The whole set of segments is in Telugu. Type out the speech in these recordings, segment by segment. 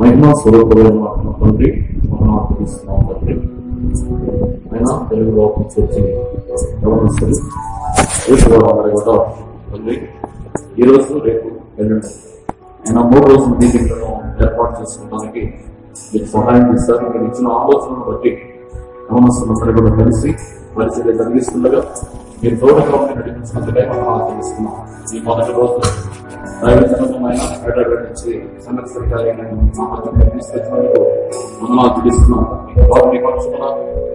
మహిమ స్వరూపమైన తండ్రి మనం తీసుకున్నాం తండ్రి. ఆయన తెలుగులో వచ్చి గమనిస్తుంది. కూడా తండ్రి ఈ రోజు రేపు ఎల్లుండి ఆయన మూడు రోజుల మీటింగ్లను ఏర్పాటు చేసుకోవడానికి మీకు సహాయం చేస్తారు. మీరు ఇచ్చిన ఆలోచనను బట్టి గమనిస్తున్నప్పుడు కూడా కలిసి పరిస్థితి కలిగిస్తుండగా మీరు తోడుగా ఉండి నడిపించినందుకే మనం ఆచరిస్తున్నాం ఈ మొదటి రోజు దైవజనమైన హైదరాబాద్ నుంచి సందర్శించినందుకు మనం ఆచరిస్తున్నాం వారిని పక్షుల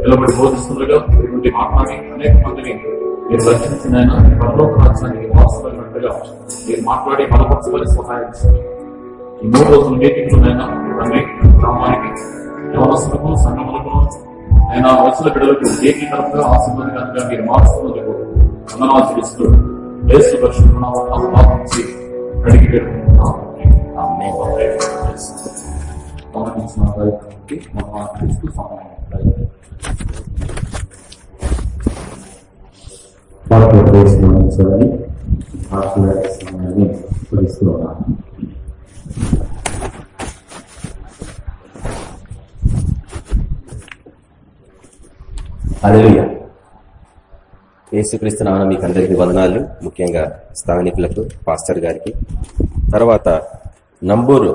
నిలబడి బోధిస్తుండగా ఇటువంటి మాట్లాడి అనేక మందిని మీరు రక్షించిన ఆయన పరలోక రాజ్యానికి మీరు మాట్లాడి బలపరచమని సహాయం ఈ మూడు రోజుల మీటింగ్లు నైనా తండ్రి గ్రామానికి యవనస్తులకు సంఘములకు ఆయన వచ్చిన బిడ్డలకు ఏకీకరంగా ఆశీర్వాదకరంగా మీరు మారుస్తున్నందుకు వందనాలు చేస్తూ వేసు పరిశుభ్రనామాలను అడిగి పెట్టుకుంటున్నాం. గమనించిన ప్రయత్నానికి మనం క్రీస్తు సమయం వాక్య ప్రవేశించాలని ఆశీర్వాద సమయాన్ని పిలుస్తూ ఉన్నాను అలలుయ యేసుక్రీస్తు నామన మీకు అందరికీ వదనాలు. ముఖ్యంగా స్థానికులకు పాస్టర్ గారికి. తర్వాత నంబూరు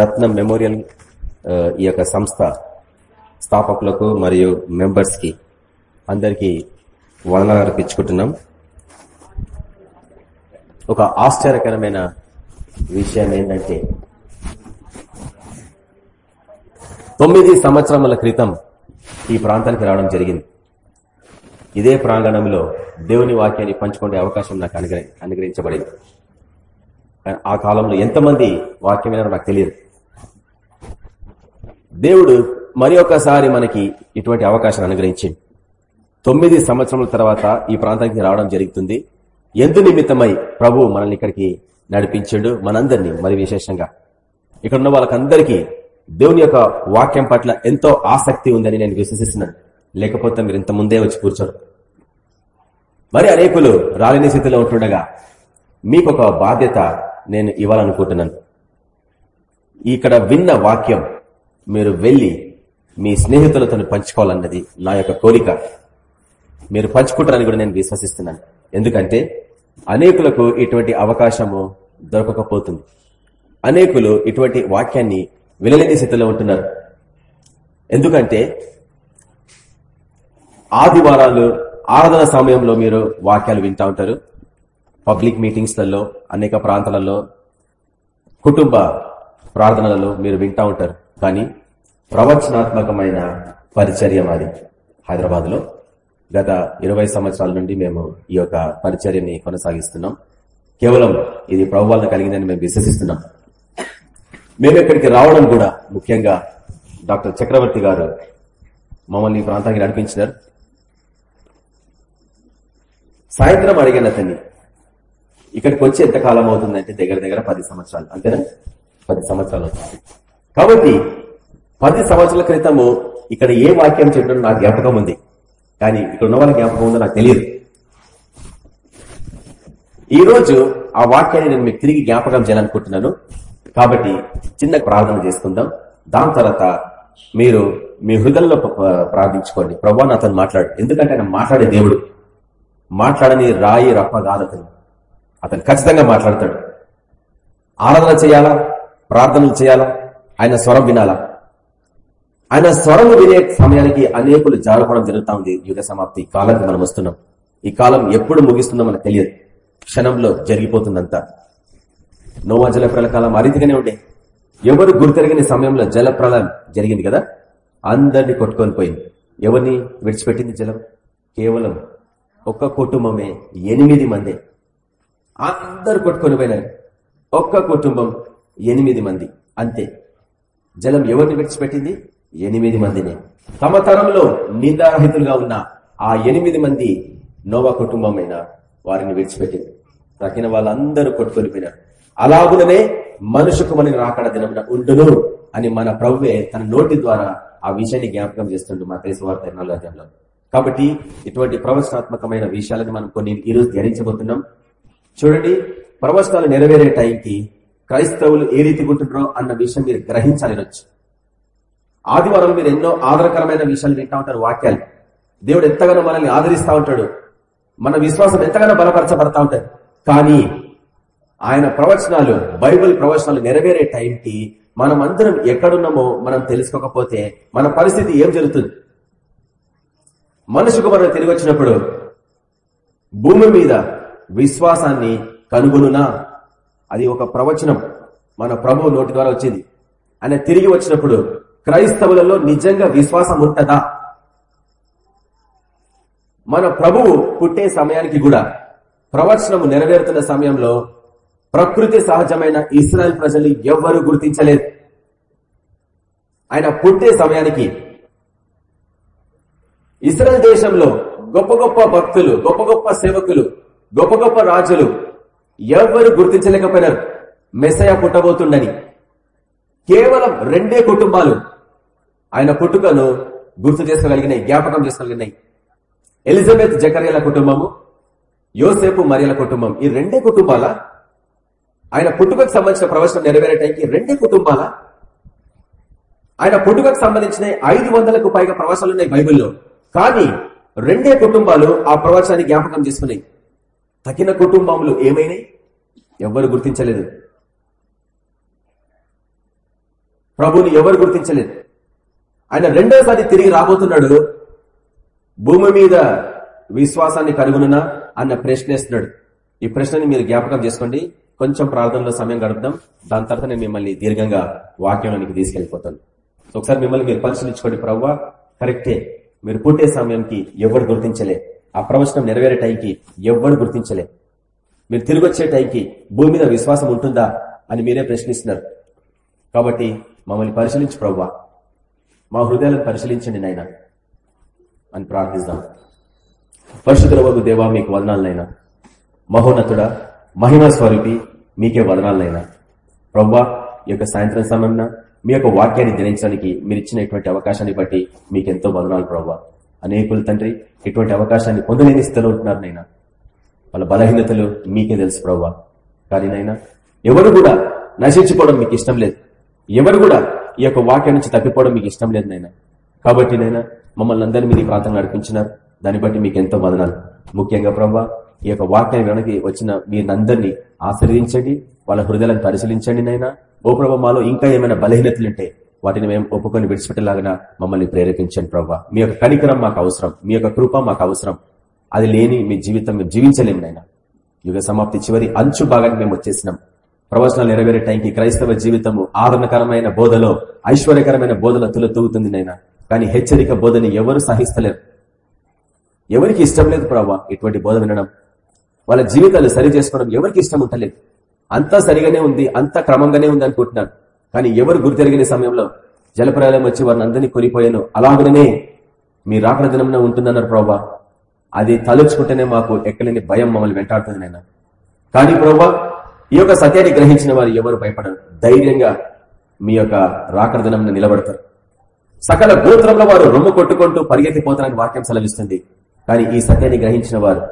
రత్నం మెమోరియల్ ఈ యొక్క సంస్థ స్థాపకులకు మరియు మెంబర్స్కి అందరికీ వదనాలు అర్పించుకుంటున్నాం. ఒక ఆశ్చర్యకరమైన విషయం ఏంటంటే తొమ్మిది సంవత్సరముల క్రితం ఈ ప్రాంతానికి రావడం జరిగింది. ఇదే ప్రాంగణంలో దేవుని వాక్యాన్ని పంచుకునే అవకాశం నాకు అనుగ్రహ అనుగ్రహించబడింది. ఆ కాలంలో ఎంతమంది వాక్యమైన నాకు తెలియదు. దేవుడు మరి ఒకసారి మనకి ఇటువంటి అవకాశం అనుగ్రహించింది. తొమ్మిది సంవత్సరముల తర్వాత ఈ ప్రాంతానికి రావడం జరుగుతుంది. ఎందు నిమిత్తమై ప్రభు మనల్ని ఇక్కడికి నడిపించాడు మనందరినీ మరి విశేషంగా. ఇక్కడ ఉన్న వాళ్ళకందరికీ దేవుని యొక్క వాక్యం పట్ల ఎంతో ఆసక్తి ఉందని నేను విశ్వసిస్తున్నాను. లేకపోతే మీరు ఇంత ముందే వచ్చి కూర్చోరు. మరి అనేకులు రాలిన స్థితిలో ఉంటుండగా మీకు ఒక బాధ్యత నేను ఇవ్వాలనుకుంటున్నాను. ఇక్కడ విన్న వాక్యం మీరు వెళ్ళి మీ స్నేహితులతో పంచుకోవాలన్నది నా యొక్క కోరిక. మీరు పంచుకుంటారని కూడా నేను విశ్వసిస్తున్నాను. ఎందుకంటే అనేకులకు ఇటువంటి అవకాశము దొరకకపోతుంది. అనేకులు ఇటువంటి వాక్యాన్ని వినలేని స్థితిలో ఉంటున్నారు. ఎందుకంటే ఆదివారాలు ఆరాధన సమయంలో మీరు వాక్యాలు వింటా ఉంటారు. పబ్లిక్ మీటింగ్స్లలో అనేక ప్రాంతాలలో కుటుంబ ప్రార్థనలలో మీరు వింటా ఉంటారు. కానీ ప్రవచనాత్మకమైన పరిచర్య మాది హైదరాబాద్లో. గత ఇరవై సంవత్సరాల నుండి మేము ఈ యొక్క పరిచర్యని కొనసాగిస్తున్నాం. కేవలం ఇది ప్రభువాలను కలిగిందని మేము విశ్వసిస్తున్నాం. మేము ఇక్కడికి రావడం కూడా ముఖ్యంగా డాక్టర్ చక్రవర్తి గారు మమ్మల్ని ఈ ప్రాంతానికి నడిపించినారు. సాయంత్రం అడిగాను అతన్ని ఇక్కడికి వచ్చి ఎంత కాలం అవుతుందంటే దగ్గర దగ్గర పది సంవత్సరాలు అంతేనా? పది సంవత్సరాలు అవుతుంది. కాబట్టి పది సంవత్సరాల క్రితము ఇక్కడ ఏ వాక్యం చెప్పడం నాకు జ్ఞాపకం ఉంది. కానీ ఇక్కడ ఉన్న వాళ్ళ జ్ఞాపకం ఉందో నాకు తెలియదు. ఈ రోజు ఆ వాక్యాన్ని నేను మీకు తిరిగి జ్ఞాపకం చేయాలనుకుంటున్నాను. కాబట్టి చిన్న ప్రార్థన చేసుకుందాం. దాని తర్వాత మీరు మీ హృదయంలో ప్రార్థించుకోండి. ప్రభా అతను మాట్లాడు. ఎందుకంటే ఆయన మాట్లాడే దేవుడు. మాట్లాడని రాయి రప్ప కాదు అతను. అతను ఖచ్చితంగా మాట్లాడతాడు. ఆరాధన చేయాలా? ప్రార్థనలు చేయాలా? ఆయన స్వరం వినాలా? ఆయన స్వరం వినే సమయానికి అనేకులు జారుకోవడం జరుగుతూ ఉంది. యుగ సమాప్తి కాలానికి మనం వస్తున్నాం. ఈ కాలం ఎప్పుడు ముగిస్తుందో మనకు తెలియదు. క్షణంలో జరిగిపోతుందంతా. నోవా జలప్రల కాలం అరితిగానే ఉండే. ఎవరు గుర్తెరగని సమయంలో జలప్రలయం జరిగింది కదా? అందరినీ కొట్టుకొని పోయింది. ఎవరిని విడిచిపెట్టింది జలం? కేవలం ఒక్క కుటుంబమే ఎనిమిది మందే. అందరు కొట్టుకొని పోయినారు. ఒక్క కుటుంబం ఎనిమిది మంది. అంతే. జలం ఎవరిని విడిచిపెట్టింది? ఎనిమిది మందిని. తమ తరంలో నిందారహితులుగా ఉన్న ఆ ఎనిమిది మంది నోవా కుటుంబమైన వారిని విడిచిపెట్టింది. తగిన వాళ్ళందరూ కొట్టుకొని పోయినారు. అలాగుననే మనుషుకు మనకి రాకడ దినమున ఉండును అని మన ప్రవ్వే తన నోటి ద్వారా ఆ విషయాన్ని జ్ఞాపకం చేస్తుండు మా తెలుసు వార్త అధ్యాయంలో. కాబట్టి ఇటువంటి ప్రవచనాత్మకమైన విషయాలను మనం కొన్ని ఈరోజు ధ్యానించబోతున్నాం. చూడండి ప్రవచనాలు నెరవేరే టైంకి క్రైస్తవులు ఏ రీతి ఉంటుండ్రో అన్న విషయం మీరు గ్రహించాలి ఈరోజు. ఆదివారం మీరు ఎన్నో ఆదరకరమైన విషయాలు వింటా ఉంటారు వాక్యాలు. దేవుడు ఎంతగానో మనల్ని ఆదరిస్తూ ఉంటాడు. మన విశ్వాసం ఎంతగానో బలపరచబడతా ఉంటాడు. కానీ ఆయన ప్రవచనాలు బైబిల్ ప్రవచనాలు నెరవేరే టైంకి మనం అందరం ఎక్కడున్నామో మనం తెలుసుకోకపోతే మన పరిస్థితి ఏం జరుగుతుంది? మనుషుకు మనం తిరిగి వచ్చినప్పుడు భూమి మీద విశ్వాసాన్ని కనుగొనునా? అది ఒక ప్రవచనం. మన ప్రభు నోటి ద్వారా వచ్చింది. ఆయన తిరిగి వచ్చినప్పుడు క్రైస్తవులలో నిజంగా విశ్వాసం ఉంటదా? మన ప్రభువు పుట్టే సమయానికి కూడా ప్రవచనము నెరవేరుతున్న సమయంలో ప్రకృతి సహజమైన ఇస్రాయల్ ప్రజలు ఎవ్వరూ గుర్తించలేదు. ఆయన పుట్టే సమయానికి ఇస్రాయల్ దేశంలో గొప్ప గొప్ప భక్తులు గొప్ప గొప్ప సేవకులు గొప్ప గొప్ప రాజులు ఎవ్వరు గుర్తించలేకపోయినారు. మెసయ పుట్టబోతుండని. కేవలం రెండే కుటుంబాలు ఆయన పుట్టుకను గుర్తు చేసుకోగలిగినాయి జ్ఞాపకం చేసుకోగలిగినాయి. ఎలిజబెత్ జకరియల కుటుంబము యోసేపు మరియల కుటుంబం ఈ రెండే కుటుంబాల? ఆయన పుట్టుకకు సంబంధించిన ప్రవచనం నెరవేరే టైంకి రెండే కుటుంబాల ఆయన పుట్టుకకు సంబంధించిన ఐదు వందలకు పైగా ప్రవచనాలు ఉన్నాయి బైబిల్లో. కానీ రెండే కుటుంబాలు ఆ ప్రవచనాన్ని జ్ఞాపకం చేసుకున్నాయి. తగిన కుటుంబములు ఏమైనాయి? ఎవ్వరు గుర్తించలేదు. ప్రభుని ఎవరు గుర్తించలేదు? ఆయన రెండోసారి తిరిగి రాబోతున్నాడు. భూమి మీద విశ్వాసాన్ని కనుగొనునా? అన్న ప్రశ్నేస్తున్నాడు. ఈ ప్రశ్నని మీరు జ్ఞాపకం చేసుకోండి. కొంచెం ప్రార్థనలో సమయం గడుపుదాం. దాని తర్వాత నేను మిమ్మల్ని దీర్ఘంగా వాక్యంలోనికి తీసుకెళ్ళిపోతాను ఒకసారి మిమ్మల్ని మీరు పరిశీలించుకోండి ప్రవ్వా. కరెక్టే. మీరు పుట్టే సమయంకి ఎవరు గుర్తించలే. ఆ ప్రవచనం నెరవేరే టైంకి ఎవరు గుర్తించలే. మీరు తిరిగి వచ్చే టైంకి భూమి మీద విశ్వాసం ఉంటుందా అని మీరే ప్రశ్నిస్తున్నారు. కాబట్టి మమ్మల్ని పరిశీలించు ప్రవ్వా. మా హృదయాలను పరిశీలించండి నాయన అని ప్రార్థిస్తాం. పరిశుద్ధుల వరకు దేవా మీకు వదనాలనైనా మహోన్నతుడా మహిమ స్వరూపి మీకే వదనాలనైనా. ప్రవ్వా ఈ యొక్క సాయంత్రం సమయంలో మీ యొక్క వాక్యాన్ని ధ్యానించడానికి మీరు ఇచ్చినటువంటి అవకాశాన్ని బట్టి మీకు ఎంతో వదనాలు ప్రవ్వా. అనేకులు తండ్రి ఇటువంటి అవకాశాన్ని పొందలేని స్థితిలో ఉంటున్నారు నైనా వాళ్ళ బలహీనతలు మీకే తెలుసు ప్రవ్వా. కానీ నైనా ఎవరు కూడా నశించుకోవడం మీకు ఇష్టం లేదు. ఎవరు కూడా ఈ యొక్క వాక్యం నుంచి తప్పిపోవడం మీకు ఇష్టం లేదు నైనా. కాబట్టి నైనా మమ్మల్ని అందరినీ మీరు ఈ ప్రాంతం నడిపించినారు. దాన్ని బట్టి మీకు ఎంతో వదనాలు. ముఖ్యంగా ప్రభా ఈ యొక్క వాక్యాన్ని వినడానికి వచ్చిన మీరందరినీ ఆశీర్వదించండి వాళ్ళ హృదయాలను పరిశీలించండి నైనా ఓ ప్రభా మాలో ఇంకా ఏమైనా బలహీనతలు ఉంటే వాటిని మేము ఒప్పుకొని విడిచిపెట్టేలాగా మమ్మల్ని ప్రేరేపించండి ప్రభావ మీ యొక్క కనికరం మాకు అవసరం మీ యొక్క కృప మాకు అవసరం. అది లేని మీ జీవితం మేము జీవించలేము నైనా యుగ సమాప్తి చివరి అంచు భాగానికి మేము వచ్చేసినాం. ప్రవచనాలు నెరవేరే టైంకి క్రైస్తవ జీవితము ఆదరణకరమైన బోధలో ఐశ్వర్యకరమైన బోధలో తులతూగుతుంది నైనా కానీ హెచ్చరిక బోధని ఎవరు సహిస్తలేరు. ఎవరికి ఇష్టం లేదు ప్రభావ ఇటువంటి బోధ వినడం. వాళ్ళ జీవితాలు సరి చేసుకోవడం ఎవరికి ఇష్టం ఉంటలేదు అంతా సరిగానే ఉంది అంతా క్రమంగానే ఉంది అనుకుంటున్నాను. కానీ ఎవరు గురితెరిగిన సమయంలో జలప్రయాలం వచ్చి వారిని అందరినీ కొనిపోయాను అలాగనే మీ రాకడ దినంలో ఉంటుందన్నారు ప్రభా అది తలుచుకుంటేనే మాకు ఎక్కడని భయం మమ్మల్ని వెంటాడుతుంది నాయన. కానీ ప్రభా ఈ యొక్క సత్యాన్ని గ్రహించిన వారు ఎవరు భయపడరు. ధైర్యంగా మీ యొక్క రాకడ దినం నిలబడతారు. సకల గోత్రంలో వారు రొమ్ము కొట్టుకుంటూ పరిగెత్తిపోతారని వాక్యం సెలవిస్తుంది. కానీ ఈ సత్యాన్ని గ్రహించిన వారు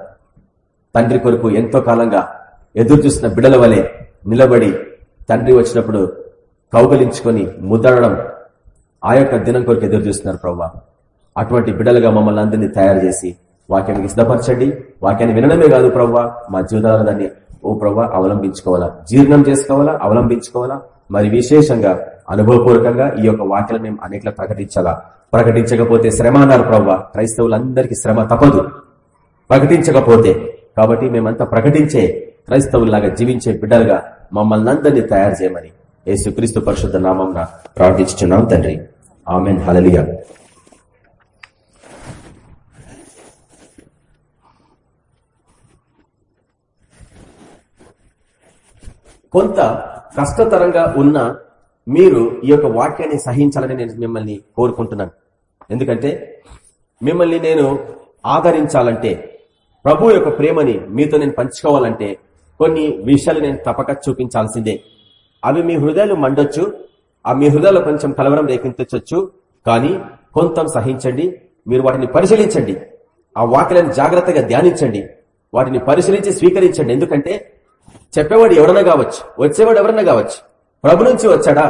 తండ్రి కొరకు ఎంతో కాలంగా ఎదురు చూసిన బిడల వలె నిలబడి తండ్రి వచ్చినప్పుడు కౌగలించుకొని ముద్దడడం ఆ యొక్క దినం కొరకు ఎదురు చూస్తున్నారు ప్రభా అటువంటి బిడలుగా మమ్మల్ని అందరినీ తయారు చేసి వాక్యానికి సిద్ధపరచండి. వాక్యాన్ని వినడమే కాదు ప్రవ్వా. మా జీవితాలను దాన్ని ఓ ప్రవ్వా అవలంబించుకోవాలా? జీర్ణం చేసుకోవాలా? అవలంబించుకోవాలా? మరి విశేషంగా అనుభవపూర్వకంగా ఈ యొక్క వాక్యాలను మేము అనేకలా ప్రకటించాలా? ప్రకటించకపోతే శ్రమ అన్నారు ప్రవ్వా. క్రైస్తవులందరికీ శ్రమ తప్పదు. ప్రకటించకపోతే కాబట్టి మేమంతా ప్రకటించే క్రైస్తవుల్లాగా జీవించే బిడ్డలుగా మమ్మల్ని అందరినీ తయారు చేయమని యేసుక్రీస్తు పరిశుద్ధ నామం ప్రార్థించున్నాం తండ్రి. ఆమెన్. హలలియా కొంత కష్టతరంగా ఉన్న మీరు ఈ యొక్క వాక్యాన్ని సహించాలని నేను మిమ్మల్ని కోరుకుంటున్నాను. ఎందుకంటే మిమ్మల్ని నేను ఆదరించాలంటే ప్రభు యొక్క ప్రేమని మీతో నేను పంచుకోవాలంటే కొన్ని విషయాలు నేను తప్పక చూపించాల్సిందే. అవి మీ హృదయాలు మండొచ్చు ఆ మీ హృదయాలు కొంచెం కలవరం రేపించవచ్చు కానీ కొంత సహించండి మీరు వాటిని పరిశీలించండి ఆ వాక్యాలను జాగ్రత్తగా ధ్యానించండి వాటిని పరిశీలించి స్వీకరించండి. ఎందుకంటే చెప్పేవాడు ఎవరన్నా కావచ్చు వచ్చేవాడు ఎవరన్నా కావచ్చు ప్రభు నుంచి వచ్చాడా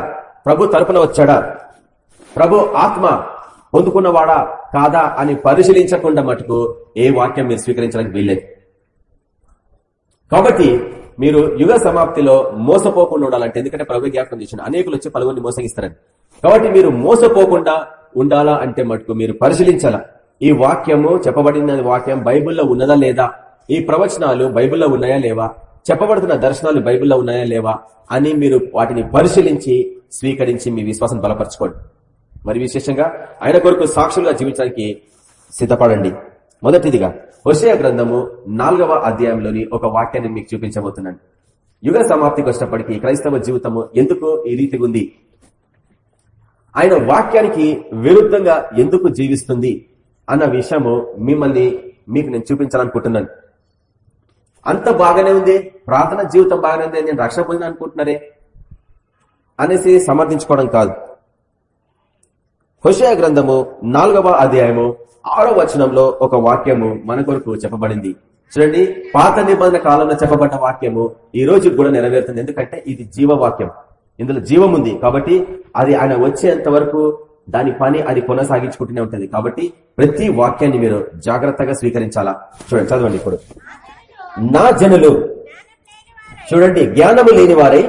ప్రభు తరపున వచ్చాడా ప్రభు ఆత్మ పొందుకున్నవాడా కాదా అని పరిశీలించకుండా మటుకు ఏ వాక్యం మీరు స్వీకరించడానికి వీల్లేదు. కాబట్టి మీరు యుగ సమాప్తిలో మోసపోకుండా ఉండాలంటే ఎందుకంటే ప్రభు జ్ఞాపకం చేసిన అనేకులు వచ్చి పలువురిని మోసగిస్తారని. కాబట్టి మీరు మోసపోకుండా ఉండాలా అంటే మటుకు మీరు పరిశీలించాలా? ఈ వాక్యము చెప్పబడిన వాక్యం బైబిల్లో ఉన్నదా లేదా? ఈ ప్రవచనాలు బైబిల్లో ఉన్నాయా లేవా? చెప్పబడుతున్న దర్శనాలు బైబిల్లో ఉన్నాయా లేవా? అని మీరు వాటిని పరిశీలించి స్వీకరించి మీ విశ్వాసం బలపరచుకోండి. మరి విశేషంగా ఆయన కొరకు సాక్షులుగా జీవించడానికి సిద్ధపడండి. మొదటిదిగా హుషయ గ్రంథము నాలుగవ అధ్యాయంలోని ఒక వాక్యాన్ని మీకు చూపించబోతున్నాను. యుగ సమాప్తికి వచ్చినప్పటికీ క్రైస్తవ జీవితము ఎందుకు ఈ రీతిగా ఉంది? ఆయన వాక్యానికి విరుద్ధంగా ఎందుకు జీవిస్తుంది అన్న విషయము మిమ్మల్ని మీకు నేను చూపించాలనుకుంటున్నాను. అంత బాగానే ఉంది ప్రార్థన జీవితం బాగానే ఉంది నేను రక్షణ పొందిన అనుకుంటున్నారే అనేసి సమర్థించుకోవడం కాదు. హుషయ గ్రంథము నాలుగవ అధ్యాయము ఆరో వచనంలో ఒక వాక్యము మన కొరకు చెప్పబడింది. చూడండి పాత నిబంధన కాలంలో చెప్పబడ్డ వాక్యము ఈ రోజు కూడా నెరవేరుతుంది. ఎందుకంటే ఇది జీవవాక్యం. ఇందులో జీవం ఉంది. కాబట్టి అది ఆయన వచ్చేంత వరకు దాని పని అది కొనసాగించుకుంటూనే ఉంటుంది. కాబట్టి ప్రతి వాక్యాన్ని మీరు జాగ్రత్తగా స్వీకరించాలా? చూడండి చదవండి ఇప్పుడు. నా జనులు చూడండి జ్ఞానము లేని వారై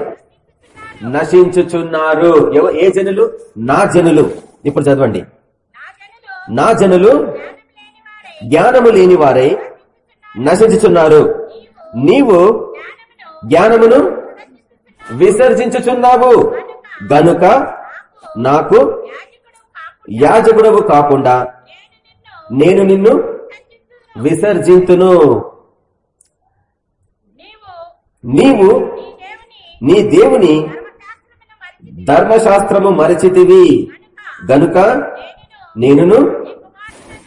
నశించుచున్నారు ఏ జనులు? నా జనులు. ఇప్పుడు చదవండి. నా జనులు జ్ఞానము లేని వారై నశించుచున్నారు. నీవు జ్ఞానమును విసర్జించుచున్నావు. గనుక నాకు యాజకుడవు కాకుండా నేను నిన్ను విసర్జింతును. నీవు నీ దేవుని ధర్మశాస్త్రము మరచితివి. గనుక నేనును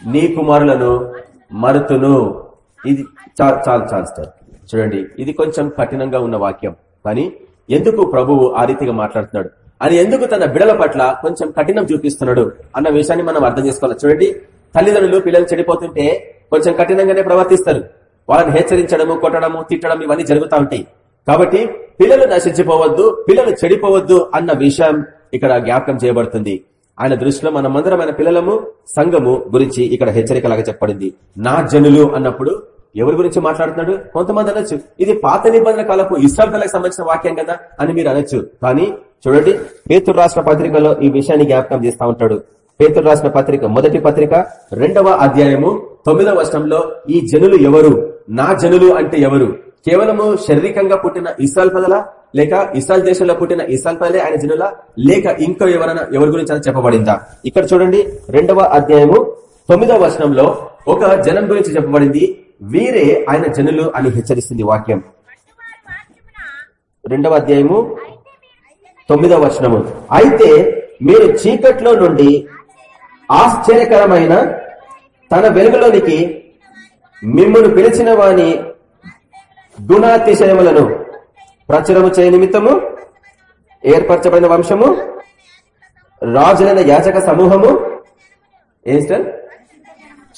నీ కుమారులను మరుతును. ఇది చాలు చాలు చాలు సార్. చూడండి ఇది కొంచెం కఠినంగా ఉన్న వాక్యం. కానీ ఎందుకు ప్రభువు ఆ రీతిగా మాట్లాడుతున్నాడు? అని ఎందుకు తన బిడల పట్ల కొంచెం కఠినం చూపిస్తున్నాడు అన్న విషయాన్ని మనం అర్థం చేసుకోవాలి. చూడండి తల్లిదండ్రులు పిల్లలు చెడిపోతుంటే కొంచెం కఠినంగానే ప్రవర్తిస్తారు. వాళ్ళని హెచ్చరించడము కొట్టడము తిట్టడం ఇవన్నీ జరుగుతూ ఉంటాయి. కాబట్టి పిల్లలు నశించిపోవద్దు పిల్లలు చెడిపోవద్దు అన్న విషయం ఇక్కడ జ్ఞాపకం చేయబడుతుంది. ఆయన దృష్టిలో మనమందరం ఆయన పిల్లలము సంఘము గురించి ఇక్కడ హెచ్చరికలాగా చెప్పబడింది. నా జనులు అన్నప్పుడు ఎవరి గురించి మాట్లాడుతున్నాడు? కొంతమంది అనొచ్చు. ఇది పాత నిబంధన కాలపు ఇస్రాబ్దాలకు సంబంధించిన వాక్యం కదా అని మీరు అనొచ్చు. కానీ చూడండి పేతురు రాష్ట్ర పత్రికలో ఈ విషయాన్ని జ్ఞాపకం చేస్తా ఉంటాడు. పేతురు రాసిన పత్రిక మొదటి పత్రిక రెండవ అధ్యాయము తొమ్మిదవ వర్షంలో ఈ జనులు ఎవరు? నా జనులు అంటే ఎవరు? కేవలము శారీరకంగా పుట్టిన ఇసాల్ పదల లేక ఇసాల్ దేశంలో పుట్టిన ఇసాల్ పదలే ఆయన జనుల లేక ఇంకో ఎవరైనా ఎవరి గురించి అని చెప్పబడిందా? ఇక్కడ చూడండి రెండవ అధ్యాయము తొమ్మిదవ వచనంలో ఒక జనం గురించి చెప్పబడింది. వీరే ఆయన జనులు అని హెచ్చరిస్తుంది వాక్యం. రెండవ అధ్యాయము తొమ్మిదవ వచనము. అయితే మీరు చీకట్లో నుండి ఆశ్చర్యకరమైన తన వెలుగులోనికి మిమ్మల్ని పిలిచిన వాని గుణాతిశయములను ప్రచురము చేయ నిమిత్తము ఏర్పరచబడిన వంశము రాజులైన యాచక సమూహము ఏం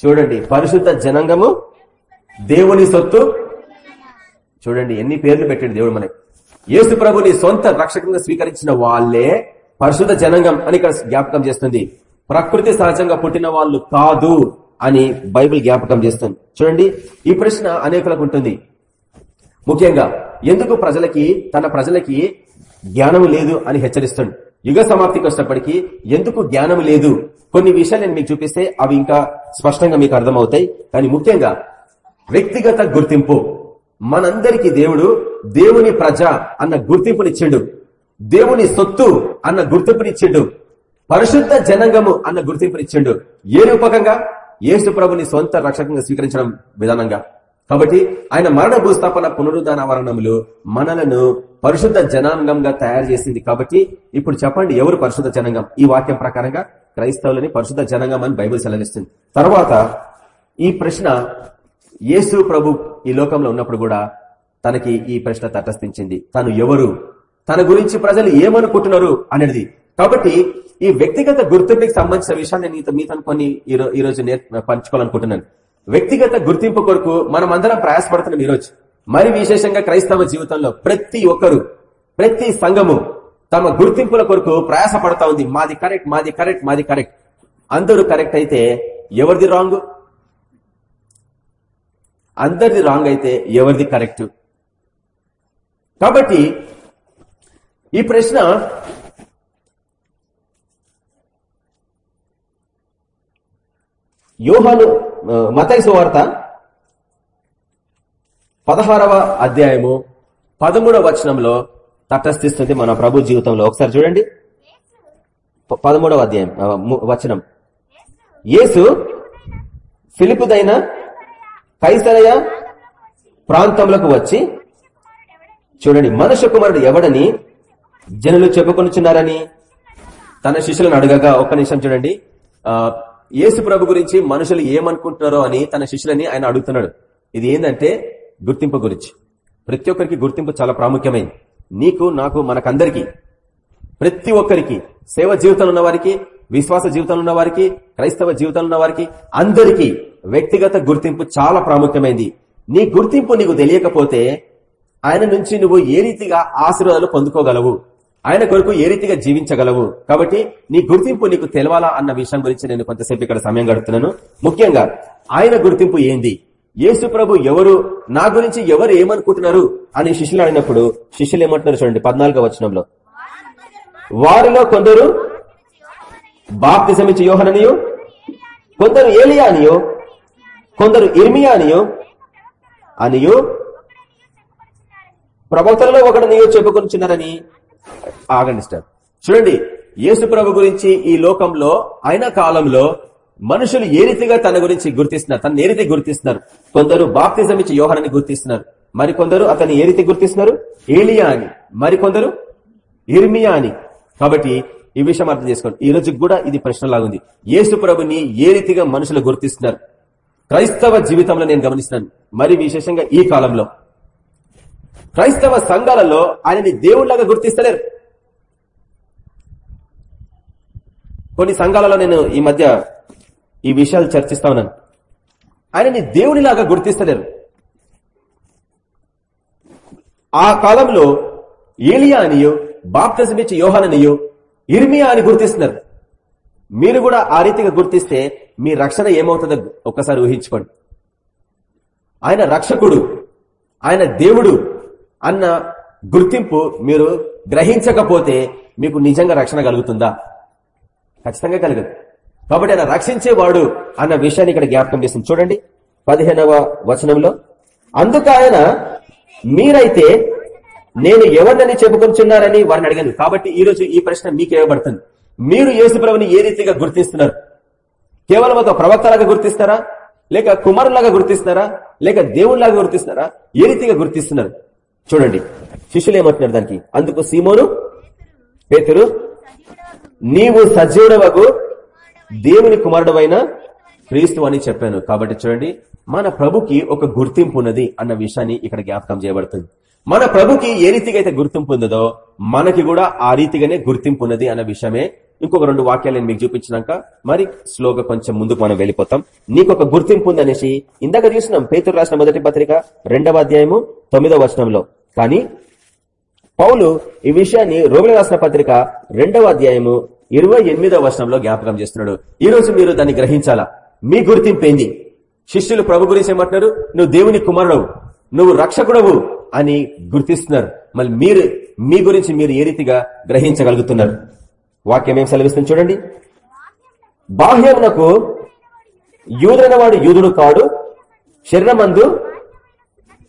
చూడండి పరిశుద్ధ జనాంగము దేవుని సొత్తు. చూడండి ఎన్ని పేర్లు పెట్టండి దేవుడు మనకి. యేసు ప్రభుని సొంత రక్షకంగా స్వీకరించిన వాళ్ళే పరిశుద్ధ జనంగం అని ఇక్కడ జ్ఞాపకం చేస్తుంది. ప్రకృతి సహజంగా పుట్టిన వాళ్ళు కాదు అని బైబిల్ జ్ఞాపకం చేస్తుంది. చూడండి ఈ ప్రశ్న అనేకులకు ఉంటుంది. ముఖ్యంగా ఎందుకు ప్రజలకి తన ప్రజలకి జ్ఞానం లేదు అని హెచ్చరిస్తుంది యుగ సమాప్తికి వచ్చినప్పటికీ ఎందుకు జ్ఞానం లేదు? కొన్ని విషయాలు నేను మీకు చూపిస్తే అవి ఇంకా స్పష్టంగా మీకు అర్థమవుతాయి. కానీ ముఖ్యంగా వ్యక్తిగత గుర్తింపు. మనందరికీ దేవుడు దేవుని ప్రజ అన్న గుర్తింపునిచ్చిండు. దేవుని సొత్తు అన్న గుర్తింపునిచ్చిండు. పరిశుద్ధ జనంగము అన్న గుర్తింపునిచ్చిండు. ఏ రూపకంగా? యేసు ప్రభుని సొంత రక్షకంగా స్వీకరించడం విధానంగా. కాబట్టి ఆయన మరణ భూస్థాపన పునరుద్ధానవరణములు మనలను పరిశుద్ధ జనాంగంగా తయారు చేసింది. కాబట్టి ఇప్పుడు చెప్పండి ఎవరు పరిశుద్ధ జనాంగం? ఈ వాక్యం ప్రకారంగా క్రైస్తవులని పరిశుద్ధ జనాంగం అని బైబిల్ సెలవిస్తుంది. తర్వాత ఈ ప్రశ్న యేసు ప్రభు ఈ లోకంలో ఉన్నప్పుడు కూడా తనకి ఈ ప్రశ్న తటస్థించింది. తను ఎవరు? తన గురించి ప్రజలు ఏమనుకుంటున్నారు అనేది. కాబట్టి ఈ వ్యక్తిగత గుర్తింపుకి సంబంధించిన విషయాన్ని నేను మీతో కొన్ని ఈరోజు ఈ రోజు నేర్- పంచుకోవాలనుకుంటున్నాను. వ్యక్తిగత గుర్తింపు కొరకు మనం అందరం ప్రయాసపడుతున్నాం ఈరోజు మరి విశేషంగా క్రైస్తవ జీవితంలో ప్రతి ఒక్కరు ప్రతి సంఘము తమ గుర్తింపుల కొరకు ప్రయాస పడతా ఉంది. మాది కరెక్ట్ మాది కరెక్ట్ మాది కరెక్ట్. అందరూ కరెక్ట్ అయితే ఎవరిది రాంగ్? అందరిది రాంగ్ అయితే ఎవరిది కరెక్ట్? కాబట్టి ఈ ప్రశ్న యోహాను మతై సువార్త పదహారవ అధ్యాయము పదమూడవ వచనంలో తటస్థిస్తుంది మన ప్రభు జీవితంలో. ఒకసారి చూడండి. పదమూడవ అధ్యాయం వచనం. యేసు ఫిలిపుదైన కైసరయ ప్రాంతములకు వచ్చి చూడండి మనుష్య కుమారుడు ఎవడని జనులు చెప్పుకొనిచున్నారని తన శిష్యులను అడగగా ఒక్క నిమిషం చూడండి. యేసు ప్రభు గురించి మనుషులు ఏమనుకుంటున్నారో అని తన శిష్యులని ఆయన అడుగుతున్నాడు. ఇది ఏంటంటే గుర్తింపు గురించి. ప్రతి ఒక్కరికి గుర్తింపు చాలా ప్రాముఖ్యమైంది. నీకు నాకు మనకందరికీ ప్రతి ఒక్కరికి సేవ జీవితంలో ఉన్న వారికి విశ్వాస జీవితంలో ఉన్న వారికి క్రైస్తవ జీవితంలో ఉన్న వారికి అందరికీ వ్యక్తిగత గుర్తింపు చాలా ప్రాముఖ్యమైంది. నీ గుర్తింపు నీకు తెలియకపోతే ఆయన నుంచి నువ్వు ఏ రీతిగా ఆశీర్వాదాలు పొందుకోగలవు? ఆయన కొరకు ఏ రీతిగా జీవించగలవు? కాబట్టి నీ గుర్తింపు నీకు తెలవాలా అన్న విషయం గురించి నేను కొంతసేపు ఇక్కడ సమయం గడుపుతున్నాను. ముఖ్యంగా ఆయన గుర్తింపు ఏంది? యేసు ప్రభు ఎవరు? నా గురించి ఎవరు ఏమనుకుంటున్నారు? అని శిష్యులు అడిగినప్పుడు శిష్యులు ఏమంటున్నారు చూడండి పద్నాలుగో వచనంలో. వారిలో కొందరు బాప్తిజమిచ్చి యోహననియో కొందరు ఏలియా అనియో కొందరు ఇర్మియా అనియో అనియో ప్రవక్తలలో ఒకడు నీయో చెప్పుకొనిచున్నారని ఆగండి సార్ చూడండి యేసు ప్రభు గురించి ఈ లోకంలో ఆయన కాలంలో మనుషులు ఏ రీతిగా తన గురించి గుర్తిస్తున్నారు? తన ఏ రీతి గుర్తిస్తున్నారు? కొందరు బాప్తిజం ఇచ్చి యోహనని గుర్తిస్తున్నారు. మరి కొందరు అతన్ని ఏ రీతి గుర్తిస్తున్నారు? ఏలియా అని. మరికొందరు ఇర్మియా అని. కాబట్టి ఈ విషయం అర్థం చేసుకోండి. ఈ రోజు కూడా ఇది ప్రశ్నలాగుంది యేసు ప్రభుని ఏ రీతిగా మనుషులు గుర్తిస్తున్నారు? క్రైస్తవ జీవితంలో నేను గమనిస్తున్నాను. మరి విశేషంగా ఈ కాలంలో. క్రైస్తవ సంఘాలలో ఆయనని దేవుళ్ళాగా గుర్తిస్తలేరు. కొన్ని సంఘాలలో నేను ఈ మధ్య ఈ విషయాలు చర్చిస్తా ఉన్నాను. ఆయనని దేవునిలాగా గుర్తిస్తలేరు. ఆ కాలంలో ఏలియా అనియో బాప్తజమిచ్చి యోహాననియో ఇర్మియా అని గుర్తిస్తున్నారు. మీరు కూడా ఆ రీతిగా గుర్తిస్తే మీ రక్షణ ఏమవుతుందో ఒక్కసారి ఊహించుకోండి. ఆయన రక్షకుడు ఆయన దేవుడు అన్న గుర్తింపు మీరు గ్రహించకపోతే మీకు నిజంగా రక్షణ కలుగుతుందా? ఖచ్చితంగా కలగదు. కాబట్టి ఆయన రక్షించేవాడు అన్న విషయాన్ని ఇక్కడ జ్ఞాపకం చేసింది. చూడండి పదిహేనవ వచనంలో అందుకు ఆయన మీరైతే నేను ఎవరినని చెప్పుకొచ్చున్నారని వారిని అడిగాను. కాబట్టి ఈ రోజు ఈ ప్రశ్న మీకు ఇవ్వబడుతుంది. మీరు యేసుప్రభుని ఏ రీతిగా గుర్తిస్తున్నారు? కేవలం ఒక ప్రవక్తలాగా గుర్తిస్తారా? లేక కుమారులాగా గుర్తిస్తారా? లేక దేవుళ్ళాగా గుర్తిస్తారా? ఏ రీతిగా గుర్తిస్తున్నారు? చూడండి శిష్యులు ఏమంటున్నారు దానికి? అందుకు సీమోను పేతురు నీవు సజీవుడవగు దేవుని కుమారుడవైన క్రీస్తు అని చెప్పాను. కాబట్టి చూడండి మన ప్రభుకి ఒక గుర్తింపు ఉన్నది అన్న విషయాన్ని ఇక్కడ జ్ఞాపకం చేయబడుతుంది. మన ప్రభుకి ఏ రీతిగా అయితే గుర్తింపు ఉన్నదో మనకి కూడా ఆ రీతిగానే గుర్తింపు ఉన్నది అన్న విషయమే ఇంకొక రెండు వాక్యాలు నేను మీకు చూపించినాక మరి స్లోగా కొంచెం ముందుకు మనం వెళ్ళిపోతాం. నీకు ఒక గుర్తింపు ఉందనేసి ఇందాక చూసినాం పేతురు రాసిన మొదటి పత్రిక రెండవ అధ్యాయము తొమ్మిదవ వచనంలో. కానీ పౌలు ఈ విషయాన్ని రోగుల రాసిన పత్రిక రెండవ అధ్యాయము ఇరవై ఎనిమిదవ వర్షంలో జ్ఞాపకం చేస్తున్నాడు. ఈ రోజు మీరు దాన్ని గ్రహించాలా? మీ గుర్తింపేంది? శిష్యులు ప్రభు గురించి ఏమంటున్నారు? నువ్వు దేవుని కుమారుడవు. నువ్వు రక్షకుడవు అని గుర్తిస్తున్నారు. మళ్ళీ మీరు మీ గురించి మీరు ఏ రీతిగా గ్రహించగలుగుతున్నారు? వాక్యం ఏం సెలవిస్తుంది చూడండి. బాహ్యమునకు యూదుడైన వాడు యూదుడు కాడు. శరీరమందు